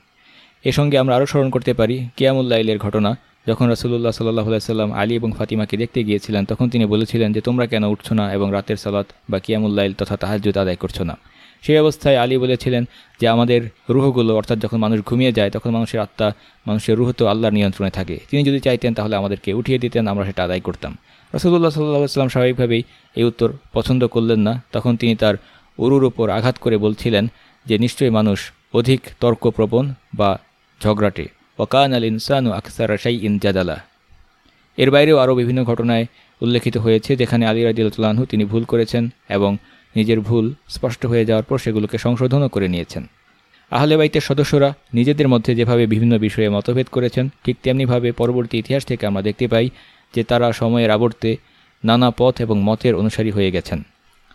এ সঙ্গে আমরা আরও স্মরণ করতে পারি কিয়ামুল্লাইলের ঘটনা, যখন রাসুল্লাহ সাল্লাহ সাল্লাম আলী এবং ফাতিমাকে দেখতে গিয়েছিলেন, তখন তিনি বলেছিলেন যে, তোমরা কেন উঠছো না এবং রাতের সালাত বা কিয়ামুল্লাইল তথা তাহাজুদ আদায় করছ না? সেই অবস্থায় আলী বলেছিলেন যে, আমাদের রুহগুলো, অর্থাৎ যখন মানুষ ঘুমিয়ে যায়, তখন মানুষের আত্মা, মানুষের রুহ তো আল্লাহর নিয়ন্ত্রণে থাকে। তিনি যদি চাইতেন, তাহলে আমাদেরকে উঠিয়ে দিতেন, আমরা সেটা আদায় করতাম। রসুল্লাহ সাল্লাহ সাল্লাম স্বাভাবিকভাবেই এই উত্তর পছন্দ করলেন না। তখন তিনি তার উরুর ওপর আঘাত করে বলছিলেন যে, নিশ্চয়ই মানুষ অধিক তর্কপ্রবণ বা ঝগড়াটে। ওকান আল ইনসানু আকসার শাই ইন জাদালা। এর বাইরেও আরও বিভিন্ন ঘটনায় উল্লেখিত হয়েছে, যেখানে আলী রাজিউল্লাহু তিনি ভুল করেছেন এবং নিজের ভুল স্পষ্ট হয়ে যাওয়ার পর সেগুলোকে সংশোধনও করে নিয়েছেন। আহলে বাইতের সদস্যরা নিজেদের মধ্যে যেভাবে বিভিন্ন বিষয়ে মতভেদ করেছেন, ঠিক তেমনিভাবে পরবর্তী ইতিহাস থেকে আমরা দেখতে পাই যে তারা সময়ের আবর্তে নানা পথ এবং মতের অনুসারী হয়ে গেছেন।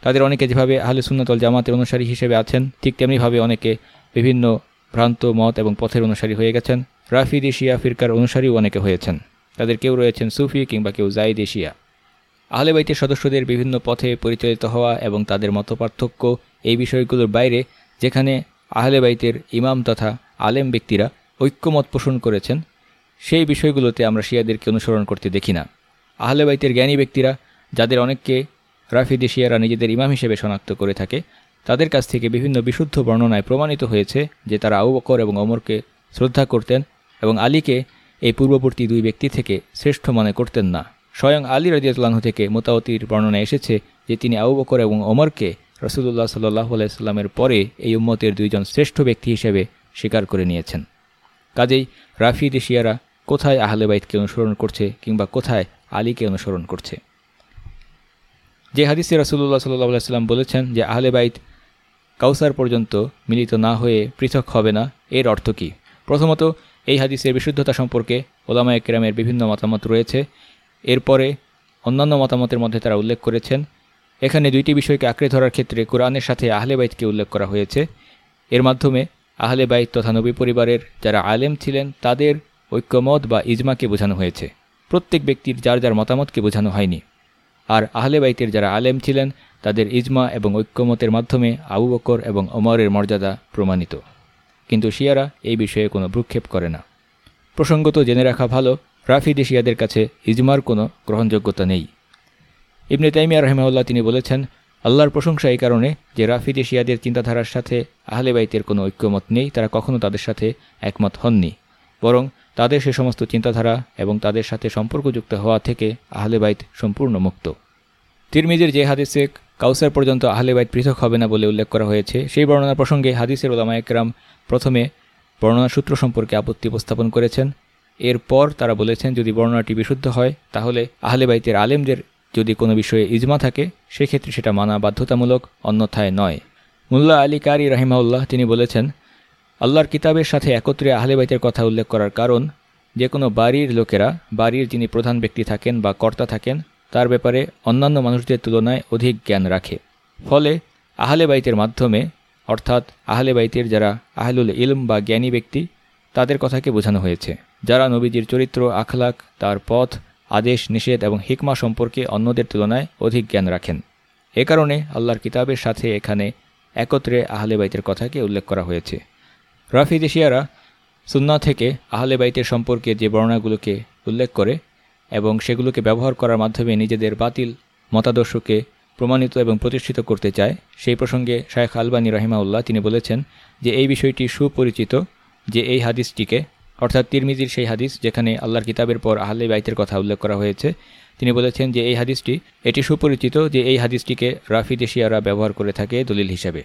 তাদের অনেকে যেভাবে আহলে সুন্নতল জামাতের অনুসারী হিসেবে আছেন, ঠিক তেমনিভাবে অনেকে বিভিন্ন ভ্রান্ত মত এবং পথের অনুসারী হয়ে গেছেন। রাফিদি শিয়া ফিরকার অনুসারীও অনেকে হয়েছেন। তাদের কেউ রয়েছেন সুফি কিংবা কেউ জাইদ শিয়া। আহলে বাইতের সদস্যদের বিভিন্ন পথে পরিচালিত হওয়া এবং তাদের মতপার্থক্য এই বিষয়গুলোর বাইরে, যেখানে আহলে বাইতের ইমাম তথা আলেম ব্যক্তিরা ঐক্যমত পোষণ করেছেন সেই বিষয়গুলোতে আমরা শিয়াদেরকে অনুসরণ করতে দেখি না। আহলে বাইতের জ্ঞানী ব্যক্তিরা, যাদের অনেককে রাফিদি শিয়ারা নিজেদের ইমাম হিসেবে শনাক্ত করে থাকে, তাদের কাছ থেকে বিভিন্ন বিশুদ্ধ বর্ণনায় প্রমাণিত হয়েছে যে তারা আউ বকর এবং অমরকে শ্রদ্ধা করতেন এবং আলীকে এই পূর্ববর্তী দুই ব্যক্তি থেকে শ্রেষ্ঠ মনে করতেন না। স্বয়ং আলী রাজিয়াতলাহু থেকে মোতাওতির বর্ণনা এসেছে যে তিনি আউ বকর এবং অমরকে রসুল্লাহ সাল্লাহ আলাইস্লামের পরে এই উম্মতের দুইজন শ্রেষ্ঠ ব্যক্তি হিসেবে স্বীকার করে নিয়েছেন। কাজেই রাফি দেশিয়ারা কোথায় আহলে বাইতকে অনুসরণ করছে কিংবা কোথায় আলীকে অনুসরণ করছে? যে হাদিসে রসুল্লাহ সাল্লাহ আলাইস্লাম বলেছেন যে আহলে বাইত কাউসার পর্যন্ত মিলিত না হয়ে পৃথক হবে না, এর অর্থ কী? প্রথমত, এই হাদিসের বিশুদ্ধতা সম্পর্কে ওলামায় কেরামের বিভিন্ন মতামত রয়েছে। এরপরে অন্যান্য মতামতের মধ্যে তারা উল্লেখ করেছেন। এখানে দুইটি বিষয়কে আঁকড়ে ধরার ক্ষেত্রে কোরআনের সাথে আহলে বাইতকে উল্লেখ করা হয়েছে। এর মাধ্যমে আহলে বাইত তথা নবী পরিবারের যারা আলেম ছিলেন, তাদের ঐক্যমত বা ইজমাকে বোঝানো হয়েছে। প্রত্যেক ব্যক্তির যার যার মতামতকে বোঝানো হয়নি। আর আহলে বাইতের যারা আলেম ছিলেন, তাদের ইজমা এবং ঐক্যমতের মাধ্যমে আবু বকর এবং অমরের মর্যাদা প্রমাণিত। কিন্তু শিয়ারা এই বিষয়ে কোনো ভ্রুক্ষেপ করে না। প্রসঙ্গত জেনে রাখা ভালো, রাফিদে শিয়াদের কাছে ইজমার কোনো গ্রহণযোগ্যতা নেই। ইবনে তাইমিয়া রহমাউল্লাহ তিনি বলেছেন, আল্লাহর প্রশংসা এই কারণে যে রাফিদে শিয়াদের চিন্তাধারার সাথে আহলে বাইতের কোনো ঐক্যমত নেই, তারা কখনও তাদের সাথে একমত হননি। বরং তাদের সে সমস্ত চিন্তাধারা এবং তাদের সাথে সম্পর্কযুক্ত হওয়া থেকে আহলে বাইত সম্পূর্ণ মুক্ত। তিরমিজের যে হাদিসে কাউসার পর্যন্ত আহলে বাইত পৃথক হবে না বলে উল্লেখ করা হয়েছে, সেই বর্ণনা প্রসঙ্গে হাদিসের ওলামা একরাম প্রথমে বর্ণনা সূত্র সম্পর্কে আপত্তি উপস্থাপন করেছেন। এরপর তারা বলেছেন, যদি বর্ণনাটি বিশুদ্ধ হয়, তাহলে আহলে বাইতের আলেমদের যদি কোনো বিষয়ে ইজমা থাকে, সেক্ষেত্রে সেটা মানা বাধ্যতামূলক, অন্যথায় নয়। মুল্লা আলী কারি রাহিমাউল্লাহ তিনি বলেছেন আল্লাহর কিতাবের সাথে একত্রে আহলে বাইতের কথা উল্লেখ করার কারণ, যে কোনো বাড়ির লোকেরা, বাড়ির যিনি প্রধান ব্যক্তি থাকেন বা কর্তা থাকেন, তার ব্যাপারে অন্যান্য মানুষদের তুলনায় অধিক জ্ঞান রাখে। ফলে আহলে বাইতের মাধ্যমে, অর্থাৎ আহলে বাইতের যারা আহলুল ইলম বা জ্ঞানী ব্যক্তি, তাদের কথাকে বোঝানো হয়েছে। যারা নবীজির চরিত্র, আখলাক, তার পথ, আদেশ, নিষেধ এবং হিকমা সম্পর্কে অন্যদের তুলনায় অধিক জ্ঞান রাখেন। এ কারণে আল্লাহর কিতাবের সাথে এখানে একত্রে আহলে বাইতের কথাকে উল্লেখ করা হয়েছে। রাফি দেশিয়ারা সুন্না থেকে আহলে বাইতের সম্পর্কে যে বর্ণনাগুলোকে উল্লেখ করে এবং সেগুলোকে ব্যবহার করার মাধ্যমে নিজেদের বাতিল মতাদর্শকে প্রমাণিত এবং প্রতিষ্ঠিত করতে চায়, সেই প্রসঙ্গে শায়েখ আলবানী রাহিমাউল্লাহ তিনি বলেছেন যে এই বিষয়টি সুপরিচিত যে এই হাদিসটিকে, অর্থাৎ তিরমিজির সেই হাদিস যেখানে আল্লাহর কিতাবের পর আহলে বাইতের কথা উল্লেখ করা হয়েছে, তিনি বলেছেন যে এই হাদিসটি, এটি সুপরিচিত যে এই হাদিসটিকে রাফি দেশিয়ারা ব্যবহার করে থাকে দলিল হিসেবে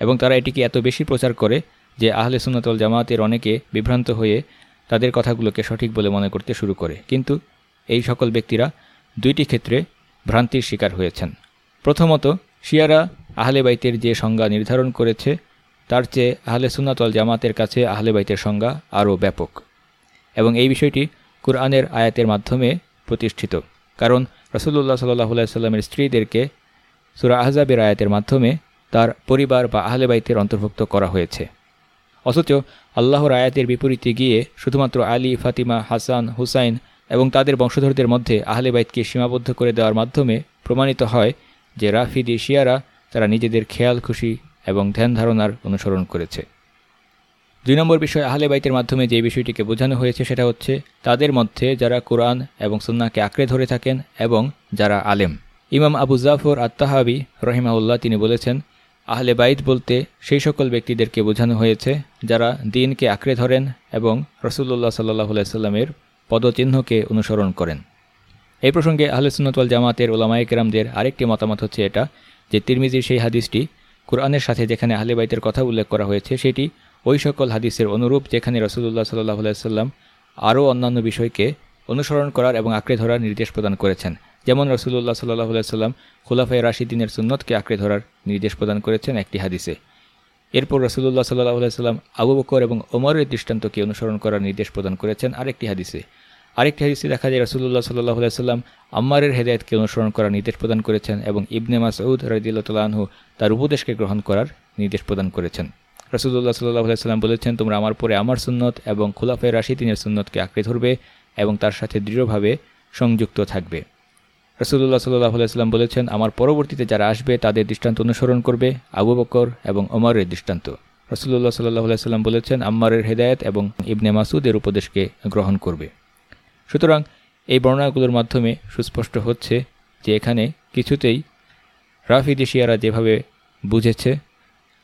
এবং তারা এটিকে এত বেশি প্রচার করে যে আহলে সুন্নতল জামাতের অনেকে বিভ্রান্ত হয়ে তাদের কথাগুলোকে সঠিক বলে মনে করতে শুরু করে। কিন্তু এই সকল ব্যক্তিরা দুইটি ক্ষেত্রে ভ্রান্তির শিকার হয়েছেন। প্রথমত, শিয়ারা আহলে বাইতের যে সংজ্ঞা নির্ধারণ করেছে, তার চেয়ে আহলে সুন্নাতল জামাতের কাছে আহলে বাইতের সংজ্ঞা আরও ব্যাপক। এবং এই বিষয়টি কুরআনের আয়াতের মাধ্যমে প্রতিষ্ঠিত। কারণ রসুল্লাহ সাল্লাহ সাল্লামের স্ত্রীদেরকে সুরা আহজাবের আয়াতের মাধ্যমে তার পরিবার বা আহলে বাইতের অন্তর্ভুক্ত করা হয়েছে। অথচ আল্লাহর আয়াতের বিপরীতে গিয়ে শুধুমাত্র আলী, ফাতিমা, হাসান, হুসাইন এবং তাদের বংশধরদের মধ্যে আহলে বাইতকে সীমাবদ্ধ করে দেওয়ার মাধ্যমে প্রমাণিত হয় যে রাফিদি শিয়ারা তারা নিজেদের খেয়াল, খুশি এবং ধ্যান ধারণার অনুসরণ করেছে। দুই নম্বর বিষয় আহলে বাইতের মাধ্যমে যে বিষয়টিকে বোঝানো হয়েছে সেটা হচ্ছে তাদের মধ্যে যারা কোরআন এবং সুন্নাকে আঁকড়ে ধরে থাকেন এবং যারা আলেম। ইমাম আবু জাফর আত্মাহাবি রহিমাউল্লাহ তিনি বলেছেন আহলে বাইত বলতে সেই সকল ব্যক্তিদেরকে বোঝানো হয়েছে যারা দিনকে আঁকড়ে ধরেন এবং রসুল্লাহ সাল্লাহ সাল্লামের পদচিহ্নকে অনুসরণ করেন। এই প্রসঙ্গে আহলে সুন্নতওয়াল জামাতের ওলামায় কেরামদের আরেকটি মতামত হচ্ছে এটা যে তিরমিজির সেই হাদিসটি কোরআনের সাথে যেখানে আহলে বাইতের কথা উল্লেখ করা হয়েছে সেটি ওই সকল হাদিসের অনুরূপ যেখানে রসুল্লাহ সাল্লাহ সাল্লাম আরও অন্যান্য বিষয়কে অনুসরণ করার এবং আঁকড়ে ধরার নির্দেশ প্রদান করেছেন। যেমন রসুল্লাহ সাল্লাহ সাল্লাম খুলাফাই রাশিদিনের সুন্নতকে আঁকড়ে ধরার নির্দেশ প্রদান করেছেন একটি হাদিসে। এরপর রসুল্লাহ সাল্লাহ সাল্লাম আবু বকর এবং ওমরের দৃষ্টান্তকে অনুসরণ করার নির্দেশ প্রদান করেছেন আরেকটি হাদিসে। আরেকটি হাদিসে দেখা যায় রসুল্লাহ সাল্লাহ সাল্লাম আম্মারের হেদায়তকে অনুসরণ করার নির্দেশ প্রদান করেছেন এবং ইবনে মাসউদ রদিল্লাহু তার উপদেশকে গ্রহণ করার নির্দেশ প্রদান করেছেন। রসুল্লাহ সাল্লাহ সাল্লাম বলেছেন, তোমরা আমার পরে আমার সুন্নত এবং খোলাফে রাশিদিনের সুন্নতকে আঁকড়ে ধরবে এবং তার সাথে দৃঢ়ভাবে সংযুক্ত থাকবে। রসুল্লাহ সাল্লাহ সাল্লাম বলেছেন, আমার পরবর্তীতে যারা আসবে, তাদের দৃষ্টান্ত অনুসরণ করবে আবু বকর এবং অমরের দৃষ্টান্ত। রসুল্লাহ সাল্লাহ সাল্লাম বলেছেন, আম্মারের হেদায়ত এবং ইবনে মাসুদের উপদেশকে গ্রহণ করবে। সুতরাং এই বর্ণনাগুলোর মাধ্যমে সুস্পষ্ট হচ্ছে যে এখানে কিছুতেই রাফিদি শিয়ারা যেভাবে বুঝেছে,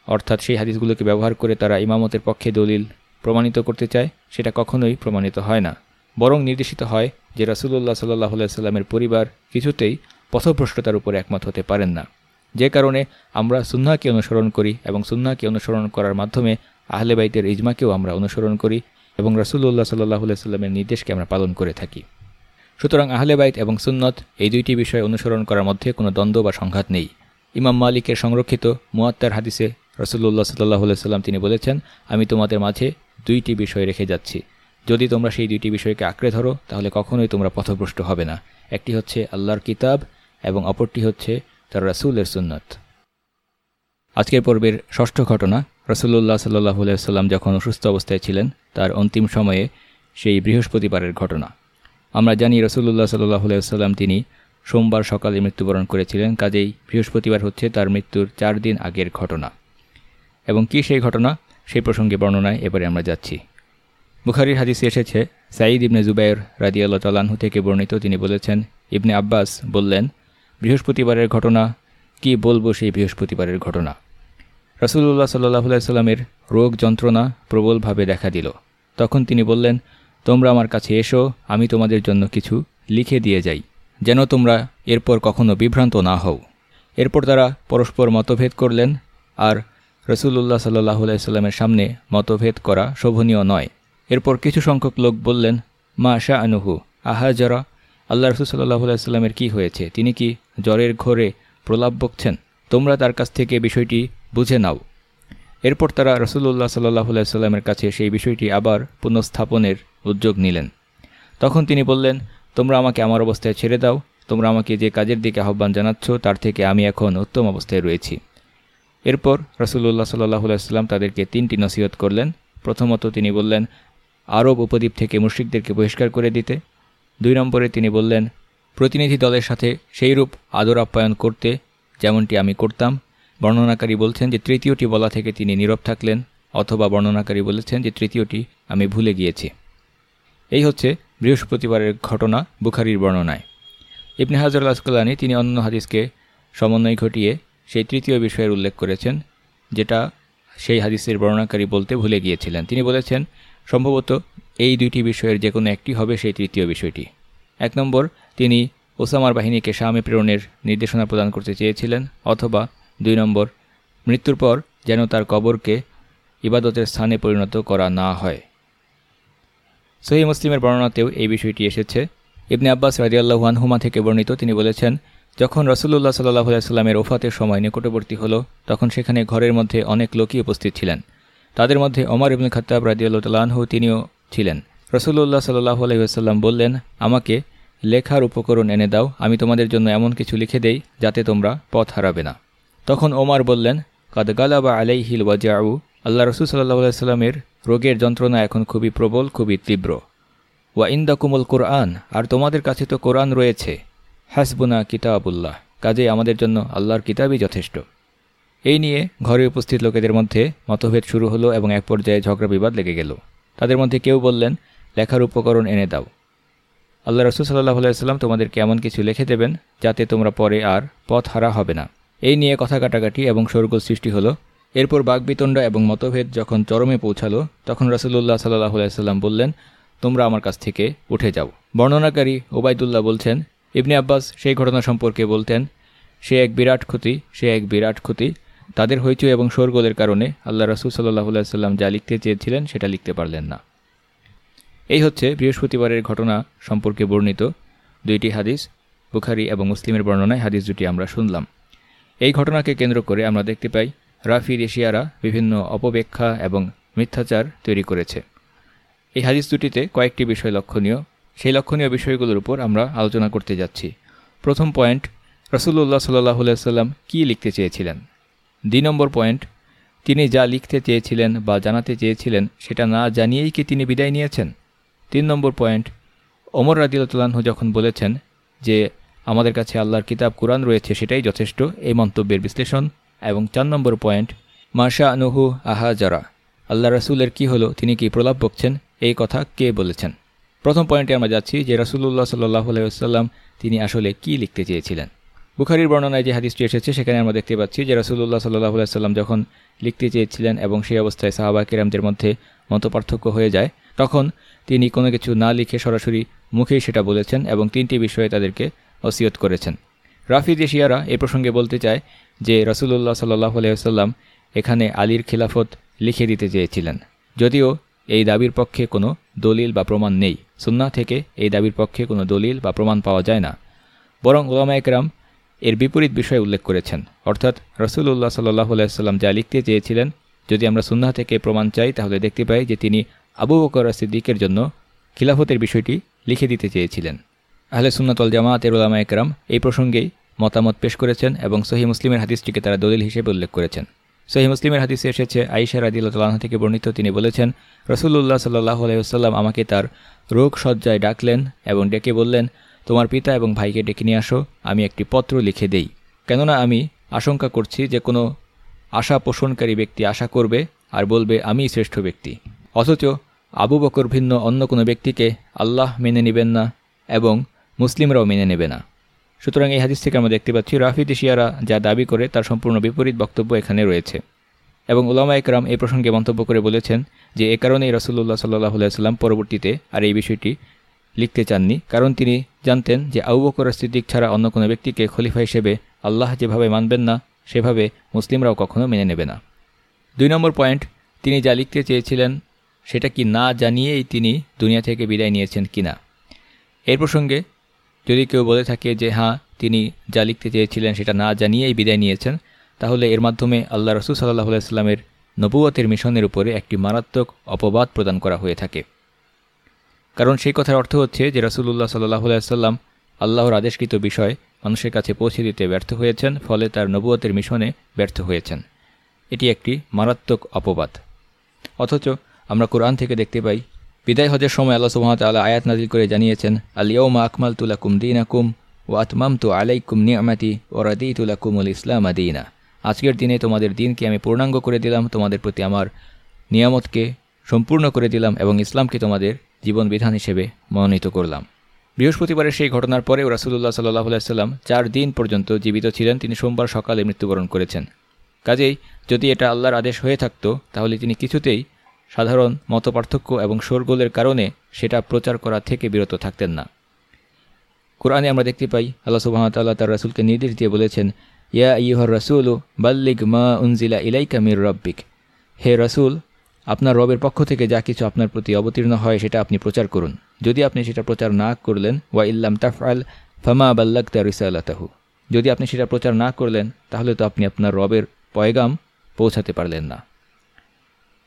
অর্থাৎ সেই হাদিসগুলোকে ব্যবহার করে তারা ইমামতের পক্ষে দলিল প্রমাণিত করতে চায়, সেটা কখনোই প্রমাণিত হয় না। বরং নির্দেশিত হয় যে রাসুল্লাহ সাল্লাহ সাল্লামের পরিবার কিছুতেই পথভ্রষ্টতার উপর একমত হতে পারেন না। যে কারণে আমরা সুন্নাকে অনুসরণ করি এবং সুন্নাকে অনুসরণ করার মাধ্যমে আহলে বাইতের ইজমাকেও আমরা অনুসরণ করি এবং রাসুল্লাহ সাল্লাহ সাল্লামের নির্দেশকে আমরা পালন করে থাকি। সুতরাং আহলে বাইত এবং সুন্নত এই দুইটি বিষয় অনুসরণ করার মধ্যে কোনো দ্বন্দ্ব বা সংঘাত নেই। ইমাম মালিকের সংরক্ষিত মুয়াত্তার হাদিসে রসুল্লাহ সাল্লাহ সাল্লাম তিনি বলেছেন, আমি তোমাদের মাঝে দুইটি বিষয় রেখে যাচ্ছি। যদি তোমরা সেই দুইটি বিষয়কে আঁকড়ে ধরো, তাহলে কখনোই তোমরা পথভ্রষ্ট হবে না। একটি হচ্ছে আল্লাহর কিতাব এবং অপরটি হচ্ছে তার রাসুলের সুন্নত। আজকের পর্বের ষষ্ঠ ঘটনা রসুল্লাহ সাল্লাহ সাল্লাম যখন অসুস্থ অবস্থায় ছিলেন, তার অন্তিম সময়ে সেই বৃহস্পতিবারের ঘটনা। আমরা জানি রসুল্লাহ সাল্লাহ সাল্লাম তিনি সোমবার সকালে মৃত্যুবরণ করেছিলেন, কাজেই বৃহস্পতিবার হচ্ছে তার মৃত্যুর চার দিন আগের ঘটনা। এবং কি সেই ঘটনা, সেই প্রসঙ্গে বর্ণনায় এবারে আমরা যাচ্ছি। বুখারির হাদিসে এসেছে, সাঈদ ইবনে জুবাইর রাদিয়াল্লাহ তালাহু থেকে বর্ণিত, তিনি বলেছেন, ইবনে আব্বাস বললেন, বৃহস্পতিবারের ঘটনা, কি বলব সেই বৃহস্পতিবারের ঘটনা? রসুল্লাহ সাল্লাহ সাল্লামের রোগ যন্ত্রণা প্রবলভাবে দেখা দিল। তখন তিনি বললেন, তোমরা আমার কাছে এসো, আমি তোমাদের জন্য কিছু লিখে দিয়ে যাই, যেন তোমরা এরপর কখনো বিভ্রান্ত না হও। এরপর তারা পরস্পর মতভেদ করলেন, আর রসুল্লাহ সাল্লাহ সাল্লামের সামনে মতভেদ করা শোভনীয় নয়। এরপর কিছু সংখ্যক লোক বললেন, মা শাহ আনুহু আহা জরা, আল্লাহ রসুল সাল্লাহ সাল্লামের কী হয়েছে? তিনি কি জ্বরের ঘোরে প্রলাপ বকছেন? তোমরা তার কাছ থেকে বিষয়টি বুঝে নাও। এরপর তারা রসুল্লাহ সাল্লাহ সাল্লামের কাছে সেই বিষয়টি আবার পুনঃস্থাপনের উদ্যোগ নিলেন। তখন তিনি বললেন, তোমরা আমাকে আমার অবস্থায় ছেড়ে দাও। তোমরা আমাকে যে কাজের দিকে আহ্বান জানাচ্ছ, তার থেকে আমি এখন উত্তম অবস্থায় রয়েছি। এরপর রসুল্লাহ সাল্লাহ সাল্লাম তাদেরকে তিনটি নসিহত করলেন। প্রথমত তিনি বললেন আরব উপদ্বীপ থেকে মুশ্রিকদেরকে বহিষ্কার করে দিতে। দুই নম্বরে তিনি বললেন, প্রতিনিধি দলের সাথে সেইরূপ আদর আপ্যায়ন করতে যেমনটি আমি করতাম। বর্ণনাকারী বলছেন যে তৃতীয়টি বলা থেকে তিনি নীরব থাকলেন, অথবা বর্ণনাকারী বলেছেন যে তৃতীয়টি আমি ভুলে গিয়েছি। এই হচ্ছে বৃহস্পতিবারের ঘটনা বুখারির বর্ণনায়। ইবনে হাজর আসকালানি তিনি অন্য হাদিসকে সমন্বয় ঘটিয়ে সেই তৃতীয় বিষয়ের উল্লেখ করেছেন, যেটা সেই হাদিসের বর্ণনাকারী বলতে ভুলে গিয়েছিলেন। তিনি বলেছেন সম্ভবত এই দুইটি বিষয়ের যে কোনো একটি হবে সেই তৃতীয় বিষয়টি। এক নম্বর, তিনি ওসামার বাহিনীকে শামে প্রেরণের নির্দেশনা প্রদান করতে চেয়েছিলেন, অথবা দুই নম্বর, মৃত্যুর পর যেন তার কবরকে ইবাদতের স্থানে পরিণত করা না হয়। সহি মুসলিমের বর্ণনাতেও এই বিষয়টি এসেছে। ইবনে আব্বাস রাজিয়াল্লাহু আনহুমা থেকে বর্ণিত, তিনি বলেছেন, যখন রসুল্লাহ সাল্লাহ সাল্লামের ওফাতের সময় নিকটবর্তী হলো, তখন সেখানে ঘরের মধ্যে অনেক লোকই উপস্থিত ছিলেন। তাদের মধ্যে ওমর ইবনে খত্তাব রাজিউল্লাহ তিনিও ছিলেন। রসুল্লাহ সাল্লাহ আলহিহাসাল্লাম বললেন, আমাকে লেখার উপকরণ এনে দাও, আমি তোমাদের জন্য এমন কিছু লিখে দেই যাতে তোমরা পথ হারাবে না। তখন ওমার বললেন কাদগালা বা আলাইহিল ওয়াজাউ আল্লাহ রসুল সাল্লাহ সাল্লামের রোগের যন্ত্রণা এখন খুবই প্রবল, খুবই তীব্র। ওয়া ইন্দাকুমুল কোরআন। আর তোমাদের কাছে তো কোরআন রয়েছে। হাসবুনা কিতাবুল্লাহ। কাজে আমাদের জন্য আল্লাহর কিতাবই যথেষ্ট। এই নিয়ে ঘরে উপস্থিত লোকেদের মধ্যে মতভেদ শুরু হলো এবং এক পর্যায়ে ঝগড়া বিবাদ লেগে গেল। তাদের মধ্যে কেউ বললেন, লেখার উপকরণ এনে দাও। আল্লাহ রসুল সাল্লাহ আলাইসাল্লাম তোমাদেরকে এমন কিছু লিখে দেবেন যাতে তোমরা পরে আর পথ হারা হবে না। এই নিয়ে কথা কাটাকাটি এবং শোরগোল সৃষ্টি হলো। এরপর বাগবিতণ্ড এবং মতভেদ যখন চরমে পৌঁছালো, তখন রসুল্লাহ সাল্লাহ আলাইসাল্লাম বললেন, তোমরা আমার কাছ থেকে উঠে যাও। বর্ণনাকারী ওবায়দুল্লাহ বলছেন, ইবনে আব্বাস সেই ঘটনা সম্পর্কে বলতেন, সে এক বিরাট ক্ষতি, সে এক বিরাট ক্ষতি তাদের হইচই এবং শোরগোলের কারণে আল্লাহ রসুল সাল্লাহ সাল্লাম যা লিখতে চেয়েছিলেন সেটা লিখতে পারলেন না। এই হচ্ছে বৃহস্পতিবারের ঘটনা সম্পর্কে বর্ণিত দুইটি হাদিস, বুখারি এবং মুসলিমের বর্ণনায় হাদিস দুটি আমরা শুনলাম। এই ঘটনাকে কেন্দ্র করে আমরা দেখতে পাই রাফি এশিয়ারা বিভিন্ন অপব্যাখ্যা এবং মিথ্যাচার তৈরি করেছে। এই হাদিস দুটিতে কয়েকটি বিষয় লক্ষণীয়। সেই লক্ষণীয় বিষয়গুলোর উপর আমরা আলোচনা করতে যাচ্ছি। প্রথম পয়েন্ট রসুল্লাহ সাল্লাহ সাল্লাম কী লিখতে চেয়েছিলেন? দুই নম্বর পয়েন্ট, তিনি যা লিখতে চেয়েছিলেন বা জানাতে চেয়েছিলেন সেটা না জানিয়েই কি তিনি বিদায় নিয়েছেন? তিন নম্বর পয়েন্ট, ওমর রাদিউল্লাহু যখন বলেছেন যে আমাদের কাছে আল্লাহর কিতাব, কোরআন রয়েছে সেটাই যথেষ্ট, এই মন্তব্যের বিশ্লেষণ। এবং চার নম্বর পয়েন্ট মাশা আনুহু আহা যারা আল্লাহ রসুলের কি হলো, তিনি কি প্রলাপ বকছেন, এই কথা কে বলেছেন? প্রথম পয়েন্টে আমরা যাচ্ছি যে রসুল্লাহ সাল্লাহ আলাইসাল্লাম তিনি আসলে কি লিখতে চেয়েছিলেন। বুখারির বর্ণনায় যে হাদিসটি এসেছে, সেখানে আমরা দেখতে পাচ্ছি যে রসুল্লাহ সাল্লাহ আলাইসাল্লাম যখন লিখতে চেয়েছিলেন এবং সেই অবস্থায় সাহাবা কিরামদের মধ্যে মতপার্থক্য হয়ে যায়, তখন তিনি কোনো কিছু না লিখে সরাসরি মুখেই সেটা বলেছেন এবং তিনটি বিষয়ে তাদেরকে অসিয়ত করেছেন। রাফি দেশিয়ারা এ প্রসঙ্গে বলতে চায় যে রসুল্লাহ সাল্লাহ আলাইসাল্লাম এখানে আলীর খিলাফত লিখে দিতে চেয়েছিলেন। যদিও এই দাবির পক্ষে কোনো দলিল বা প্রমাণ নেই। সুন্না থেকে এই দাবির পক্ষে কোনো দলিল বা প্রমাণ পাওয়া যায় না। বরং ওলামা একরাম এর বিপরীত বিষয় উল্লেখ করেছেন। অর্থাৎ রসুল্লাহ সাল্লাহ আলাইসাল্লাম যা লিখতে চেয়েছিলেন, যদি আমরা সুন্না থেকে প্রমাণ চাই, তাহলে দেখতে পাই যে তিনি আবু বকর সিদ্দিকের জন্য খিলাফতের বিষয়টি লিখে দিতে চেয়েছিলেন। আহলে সুন্নাতল জামায়াতের ওলামা একরাম এই প্রসঙ্গেই মতামত পেশ করেছেন এবং সহি মুসলিমের হাদিসটিকে তারা দলিল হিসেবে উল্লেখ করেছেন। সহি মুসলিমের হাদিসে এসেছে আইসা রাদিল্লাহ থেকে বর্ণিত, তিনি বলেছেন রসুল্লাহ সাল্লাহ আলাইসাল্লাম আমাকে তার রোগ সজ্জায় ডাকলেন এবং ডেকে বললেন তোমার পিতা এবং ভাইকে ডেকে নিয়ে আসো, আমি একটি পত্র লিখে দেই। কেননা আমি আশঙ্কা করছি যে কোনো আশা পোষণকারী ব্যক্তি আশা করবে আর বলবে আমি শ্রেষ্ঠ ব্যক্তি। অথচ আবু বকর ভিন্ন অন্য কোনো ব্যক্তিকে আল্লাহ মেনে নেবেন না এবং মুসলিমরাও মেনে নেবে না। সুতরাং এই হাদিস থেকে আমরা দেখতে পাচ্ছি, রাফি তিশিয়ারা যা দাবি করে তার সম্পূর্ণ বিপরীত বক্তব্য এখানে রয়েছে। এবং উলামা একরাম এই প্রসঙ্গে মন্তব্য করে বলেছেন যে, এ কারণেই রসুল্লাহ সাল্লাহ সাল্লাম পরবর্তীতে আর এই বিষয়টি লিখতে চাননি, কারণ তিনি জানতেন যে আউ বকর সিদ্দিক ছাড়া অন্য কোনো ব্যক্তিকে খলিফা হিসেবে আল্লাহ যেভাবে মানবেন না, সেভাবে মুসলিমরাও কখনো মেনে নেবে না। দুই নম্বর পয়েন্ট, তিনি যা লিখতে চেয়েছিলেন, সেটা কি না জানিয়েই তিনি দুনিয়া থেকে বিদায় নিয়েছেন কিনা? এর প্রসঙ্গে যদি কেউ বলে থাকে যে হ্যাঁ তিনি যা লিখতে চেয়েছিলেন সেটা না জানিয়েই বিদায় নিয়েছেন, তাহলে এর মাধ্যমে আল্লাহ রসুল সাল্লাহ আলাইস্লামের নবুয়তের মিশনের উপরে একটি মারাত্মক অপবাদ প্রদান করা হয়ে থাকে। কারণ সেই কথার অর্থ হচ্ছে যে রসুল্লাহ সাল্লাহ আলাইসাল্লাম আল্লাহর আদেশকৃত বিষয় মানুষের কাছে পৌঁছে দিতে ব্যর্থ হয়েছেন, ফলে তার নবুয়তের মিশনে ব্যর্থ হয়েছেন। এটি একটি মারাত্মক অপবাদ। অথচ আমরা কোরআন থেকে দেখতে পাই, বিদায় হজের সময় আল্লাহ সুহামতাল্লাহ আয়াত নাজিল করে জানিয়েছেন আলিয়মা আকমাল তুলাকুম দিন আকুম ও আতমাম তু আলাইকুম নিয়ামাতি ও রাদি তুলাকুমুল ইসলাম আদিনা আজকের দিনে তোমাদের দিনকে আমি পূর্ণাঙ্গ করে দিলাম, তোমাদের প্রতি আমার নিয়ামতকে সম্পূর্ণ করে দিলাম এবং ইসলামকে তোমাদের জীবন বিধান হিসেবে মনোনীত করলাম। বৃহস্পতিবারের সেই ঘটনার পরেও রাসুলুল্লাহ সাল্লাহ আলাইসাল্লাম চার দিন পর্যন্ত জীবিত ছিলেন, তিনি সোমবার সকালে মৃত্যুবরণ করেছেন। কাজেই যদি এটা আল্লাহর আদেশ হয়ে থাকত, তাহলে তিনি কিছুতেই সাধারণ মতপার্থক্য এবং শোরগোলের কারণে সেটা প্রচার করা থেকে বিরত থাকতেন না। কোরআনে আমরা দেখতে পাই, আল্লাহ সুবাহতাল্লাহ তার রাসুলকে নির্দেশ দিয়ে বলেছেন, ইয়া ইহর রাসুল, বাল্লিগ মা উনজিলা ইলাইকা মির রব্বিক। হে রাসুল আপনার রবের পক্ষ থেকে যা কিছু আপনার প্রতি অবতীর্ণ হয় সেটা আপনি প্রচার করুন। যদি আপনি সেটা প্রচার না করলেন, ওয়া ইল্লাম তাফআল ফামা বাল্লাক তাহু যদি আপনি সেটা প্রচার না করলেন, তাহলে তো আপনি আপনার রবের পয়গাম পৌঁছাতে পারলেন না।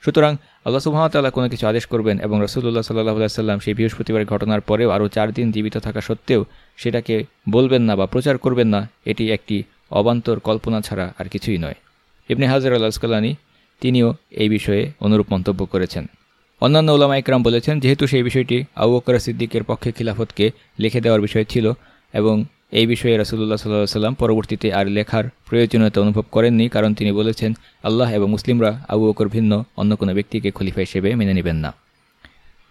সুতরাং আল্লাহ সুহামতাল্লাহ কোনো কিছু আদেশ করবেন এবং রসুল্লাহ সাল্লাহ সাল্লাম সেই বৃহস্পতিবারের ঘটনার পরেও আরও চার দিন জীবিত থাকা সত্ত্বেও সেটাকে বলবেন না বা প্রচার করবেন না, এটি একটি অবান্তর কল্পনা ছাড়া আর কিছুই নয়। ইবনে হাজার আল্লাহ তিনিও এই বিষয়ে অনুরূপ মন্তব্য করেছেন। অন্যান্য ওলামা ইকরাম বলেছেন, যেহেতু সেই বিষয়টি আবু বকর সিদ্দিকের পক্ষে খিলাফতকে লিখে দেওয়ার বিষয় ছিল এবং এই বিষয়ে রাসুল্লাহ সাল্লাহ সাল্লাম পরবর্তীতে আর লেখার প্রয়োজনীয়তা অনুভব করেননি, কারণ তিনি বলেছেন, আল্লাহ এবং মুসলিমরা আবু বকর ভিন্ন, অন্য কোনো ব্যক্তিকে খলিফা হিসেবে মেনে নেবেন না।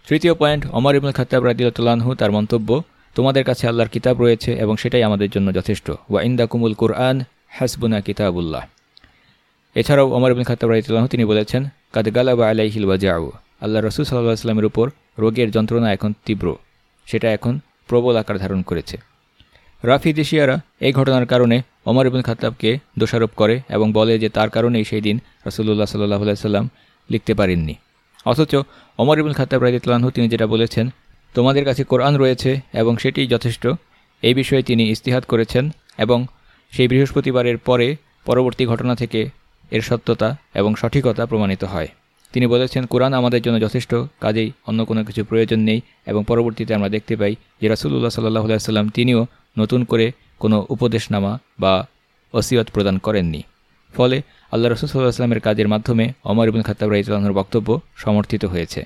তৃতীয় পয়েন্ট অমর ইবুল খাতাব রাদিউল্লাহু তার মন্তব্য, তোমাদের কাছে আল্লাহর কিতাব রয়েছে এবং সেটাই আমাদের জন্য যথেষ্ট। ওয়া ইন্দা কুমুল কুরআন হাসবুনা কিতাবুল্লাহ। এছাড়াও অমর ইবুল খাতাব রাদিউল্লাহু তিনি বলেছেন, কাদ গালাবা আলাইহিল ওয়াজাউ। আল্লাহ রসুল সাল্লাহ আসলামের উপর রোগের যন্ত্রণা এখন তীব্র, সেটা এখন প্রবল আকার ধারণ করেছে। রাফি দেশিয়ারা এই ঘটনার কারণে অমর ইবুল খাতাবকে দোষারোপ করে এবং বলে যে তার কারণেই সেই দিন রসুল্লাহ সাল্লাহ সাল্লাম লিখতে পারেননি। অথচ অমর ইবুল খাতাব রাজিতুল্লাহু তিনি যেটা বলেছেন, তোমাদের কাছে কোরআন রয়েছে এবং সেটিই যথেষ্ট। এই বিষয়ে তিনি ইস্তিহাত করেছেন এবং সেই বৃহস্পতিবারের পরে পরবর্তী ঘটনা থেকে এর সত্যতা এবং সঠিকতা প্রমাণিত হয়। তিনি বলেছেন, কোরআন আমাদের জন্য যথেষ্ট, কাজেই অন্য কোনো কিছু প্রয়োজন নেই এবং পরবর্তীতে আমরা দেখতে পাই যে রাসুল্লাহ সাল্লাহ সাল্লাম তিনিও নতুন করে কোনো উপদেশনামা বা ওসিয়ত প্রদান করেননি। ফলে আল্লাহ রসুল সাল্লাহ আসলামের কাজের মাধ্যমে অমর ইবিন খাতাব রাইতুল্লাহর বক্তব্য সমর্থিত হয়েছে।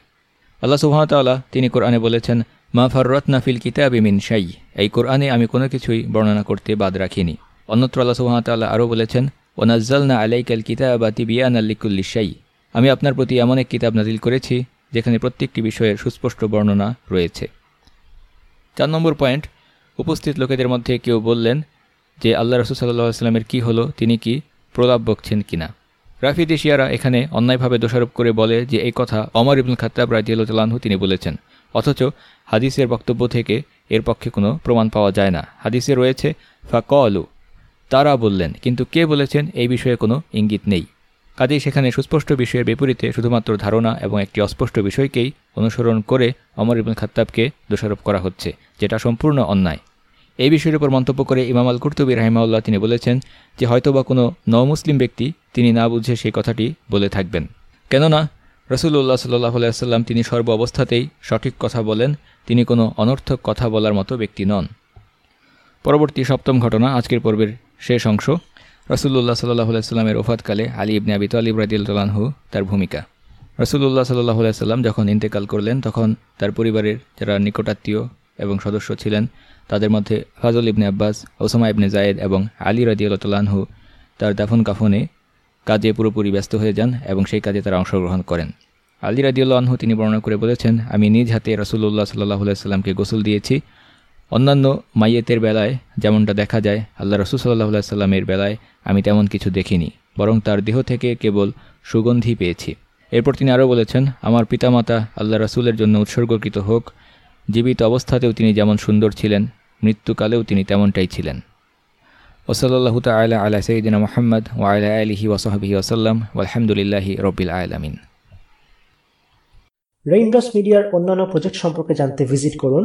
আল্লাহ সুহামতাল্লাহ তিনি কোরআনে বলেছেন, মা ফাররত নাফিল কিতাব মিন শাই এই কোরআনে আমি কোনো কিছুই বর্ণনা করতে বাদ রাখিনি। অন্যত্র আল্লাহ সুহামতাল্লাহ আরও বলেছেন ওনাজ্জালনা আলাইকাল কিতাব আতিবিয়ান আল্লিকুল্লি শাই আমি আপনার প্রতি এমন এক কিতাব নাজিল করেছি, যেখানে প্রত্যেকটি বিষয়ের সুস্পষ্ট বর্ণনা রয়েছে। চার নম্বর পয়েন্ট, উপস্থিত লোকেদের মধ্যে কেউ বললেন যে, আল্লাহ রসুল সাল্লাহ আসলামের কী হলো, তিনি কি প্রলাপ বকছেন কিনা। রাফি দেশিয়ারা এখানে অন্যায়ভাবে দোষারোপ করে বলে যে, এই কথা অমর ইবুল খাত্তাব রাজিউল্লাহু তিনি বলেছেন। অথচ হাদিসের বক্তব্য থেকে এর পক্ষে কোনো প্রমাণ পাওয়া যায় না। হাদিসে রয়েছে, ফাকলু তারা বললেন, কিন্তু কে বলেছেন এই বিষয়ে কোনো ইঙ্গিত নেই? কাজেই সেখানে সুস্পষ্ট বিষয়ের বিপরীতে শুধুমাত্র ধারণা এবং একটি অস্পষ্ট বিষয়কেই অনুসরণ করে অমর ইবুল খাত্তাবকে দোষারোপ করা হচ্ছে, যেটা সম্পূর্ণ অন্যায়। এই বিষয়ের উপর মন্তব্য করে ইমাম আল কুর্তুবী রাহিমাউল্লাহ তিনি বলেছেন যে, হয়তোবা কোনো নমুসলিম ব্যক্তি তিনি না বুঝে সেই কথাটি বলে থাকবেন। কেননা রসুল্লাহ সাল্লাহ সাল্লাম তিনি সর্ব অবস্থাতেই সঠিক কথা বলেন, তিনি কোনো অনর্থক কথা বলার মতো ব্যক্তি নন। পরবর্তী সপ্তম ঘটনা আজকের পর্বের শেষ অংশ রসুল্লাহ সাল্লাহ সাল্লামের ওফাতকালে আলী ইবনে আবি তালিব রাদিউল্লাহু তার ভূমিকা। রসুল্লাহ সাল্লাহ সাল্লাম যখন ইন্তেকাল করলেন, তখন তার পরিবারের যারা নিকটাত্মীয় এবং সদস্য ছিলেন, তাদের মধ্যে Fazl ibn Abbas, Osama ibn Zayd এবং আলী রাদিউল্লাহু তার দাফন কাফনে কাজে পুরোপুরি ব্যস্ত হয়ে যান এবং সেই কাজে তারা অংশগ্রহণ করেন। আলী রাদিউল্লাহু তিনি বর্ণনা করে বলেছেন, আমি নিজ হাতে রসুল্লাহ সাল্লাহ সাল্লামকে গোসল দিয়েছি অন্যান্য মাইয়েতের বেলায় যেমনটা দেখা যায়, আল্লাহ রসুল সাল্লাহ সাল্লামের বেলায় আমি তেমন কিছু দেখিনি, বরং তার দেহ থেকে কেবল সুগন্ধি পেয়েছি। এরপর তিনি আরও বলেছেন, আমার পিতামাতা আল্লাহ রসুলের জন্য উৎসর্গকৃত হোক, জীবিত অবস্থাতেও তিনি যেমন সুন্দর ছিলেন, মৃত্যুকালেও তিনি তেমনটাই ছিলেন। ওসলাল্লাহ তালা আলা সঈদিনা মোহাম্মদ ও ওয়াইলা আলহি ওসহাবি ওসাল্লাম আলহামদুলিল্লাহি রবিল আলমিন। রেইনড্রপস মিডিয়ার অন্যান্য প্রজেক্ট সম্পর্কে জানতে ভিজিট করুন।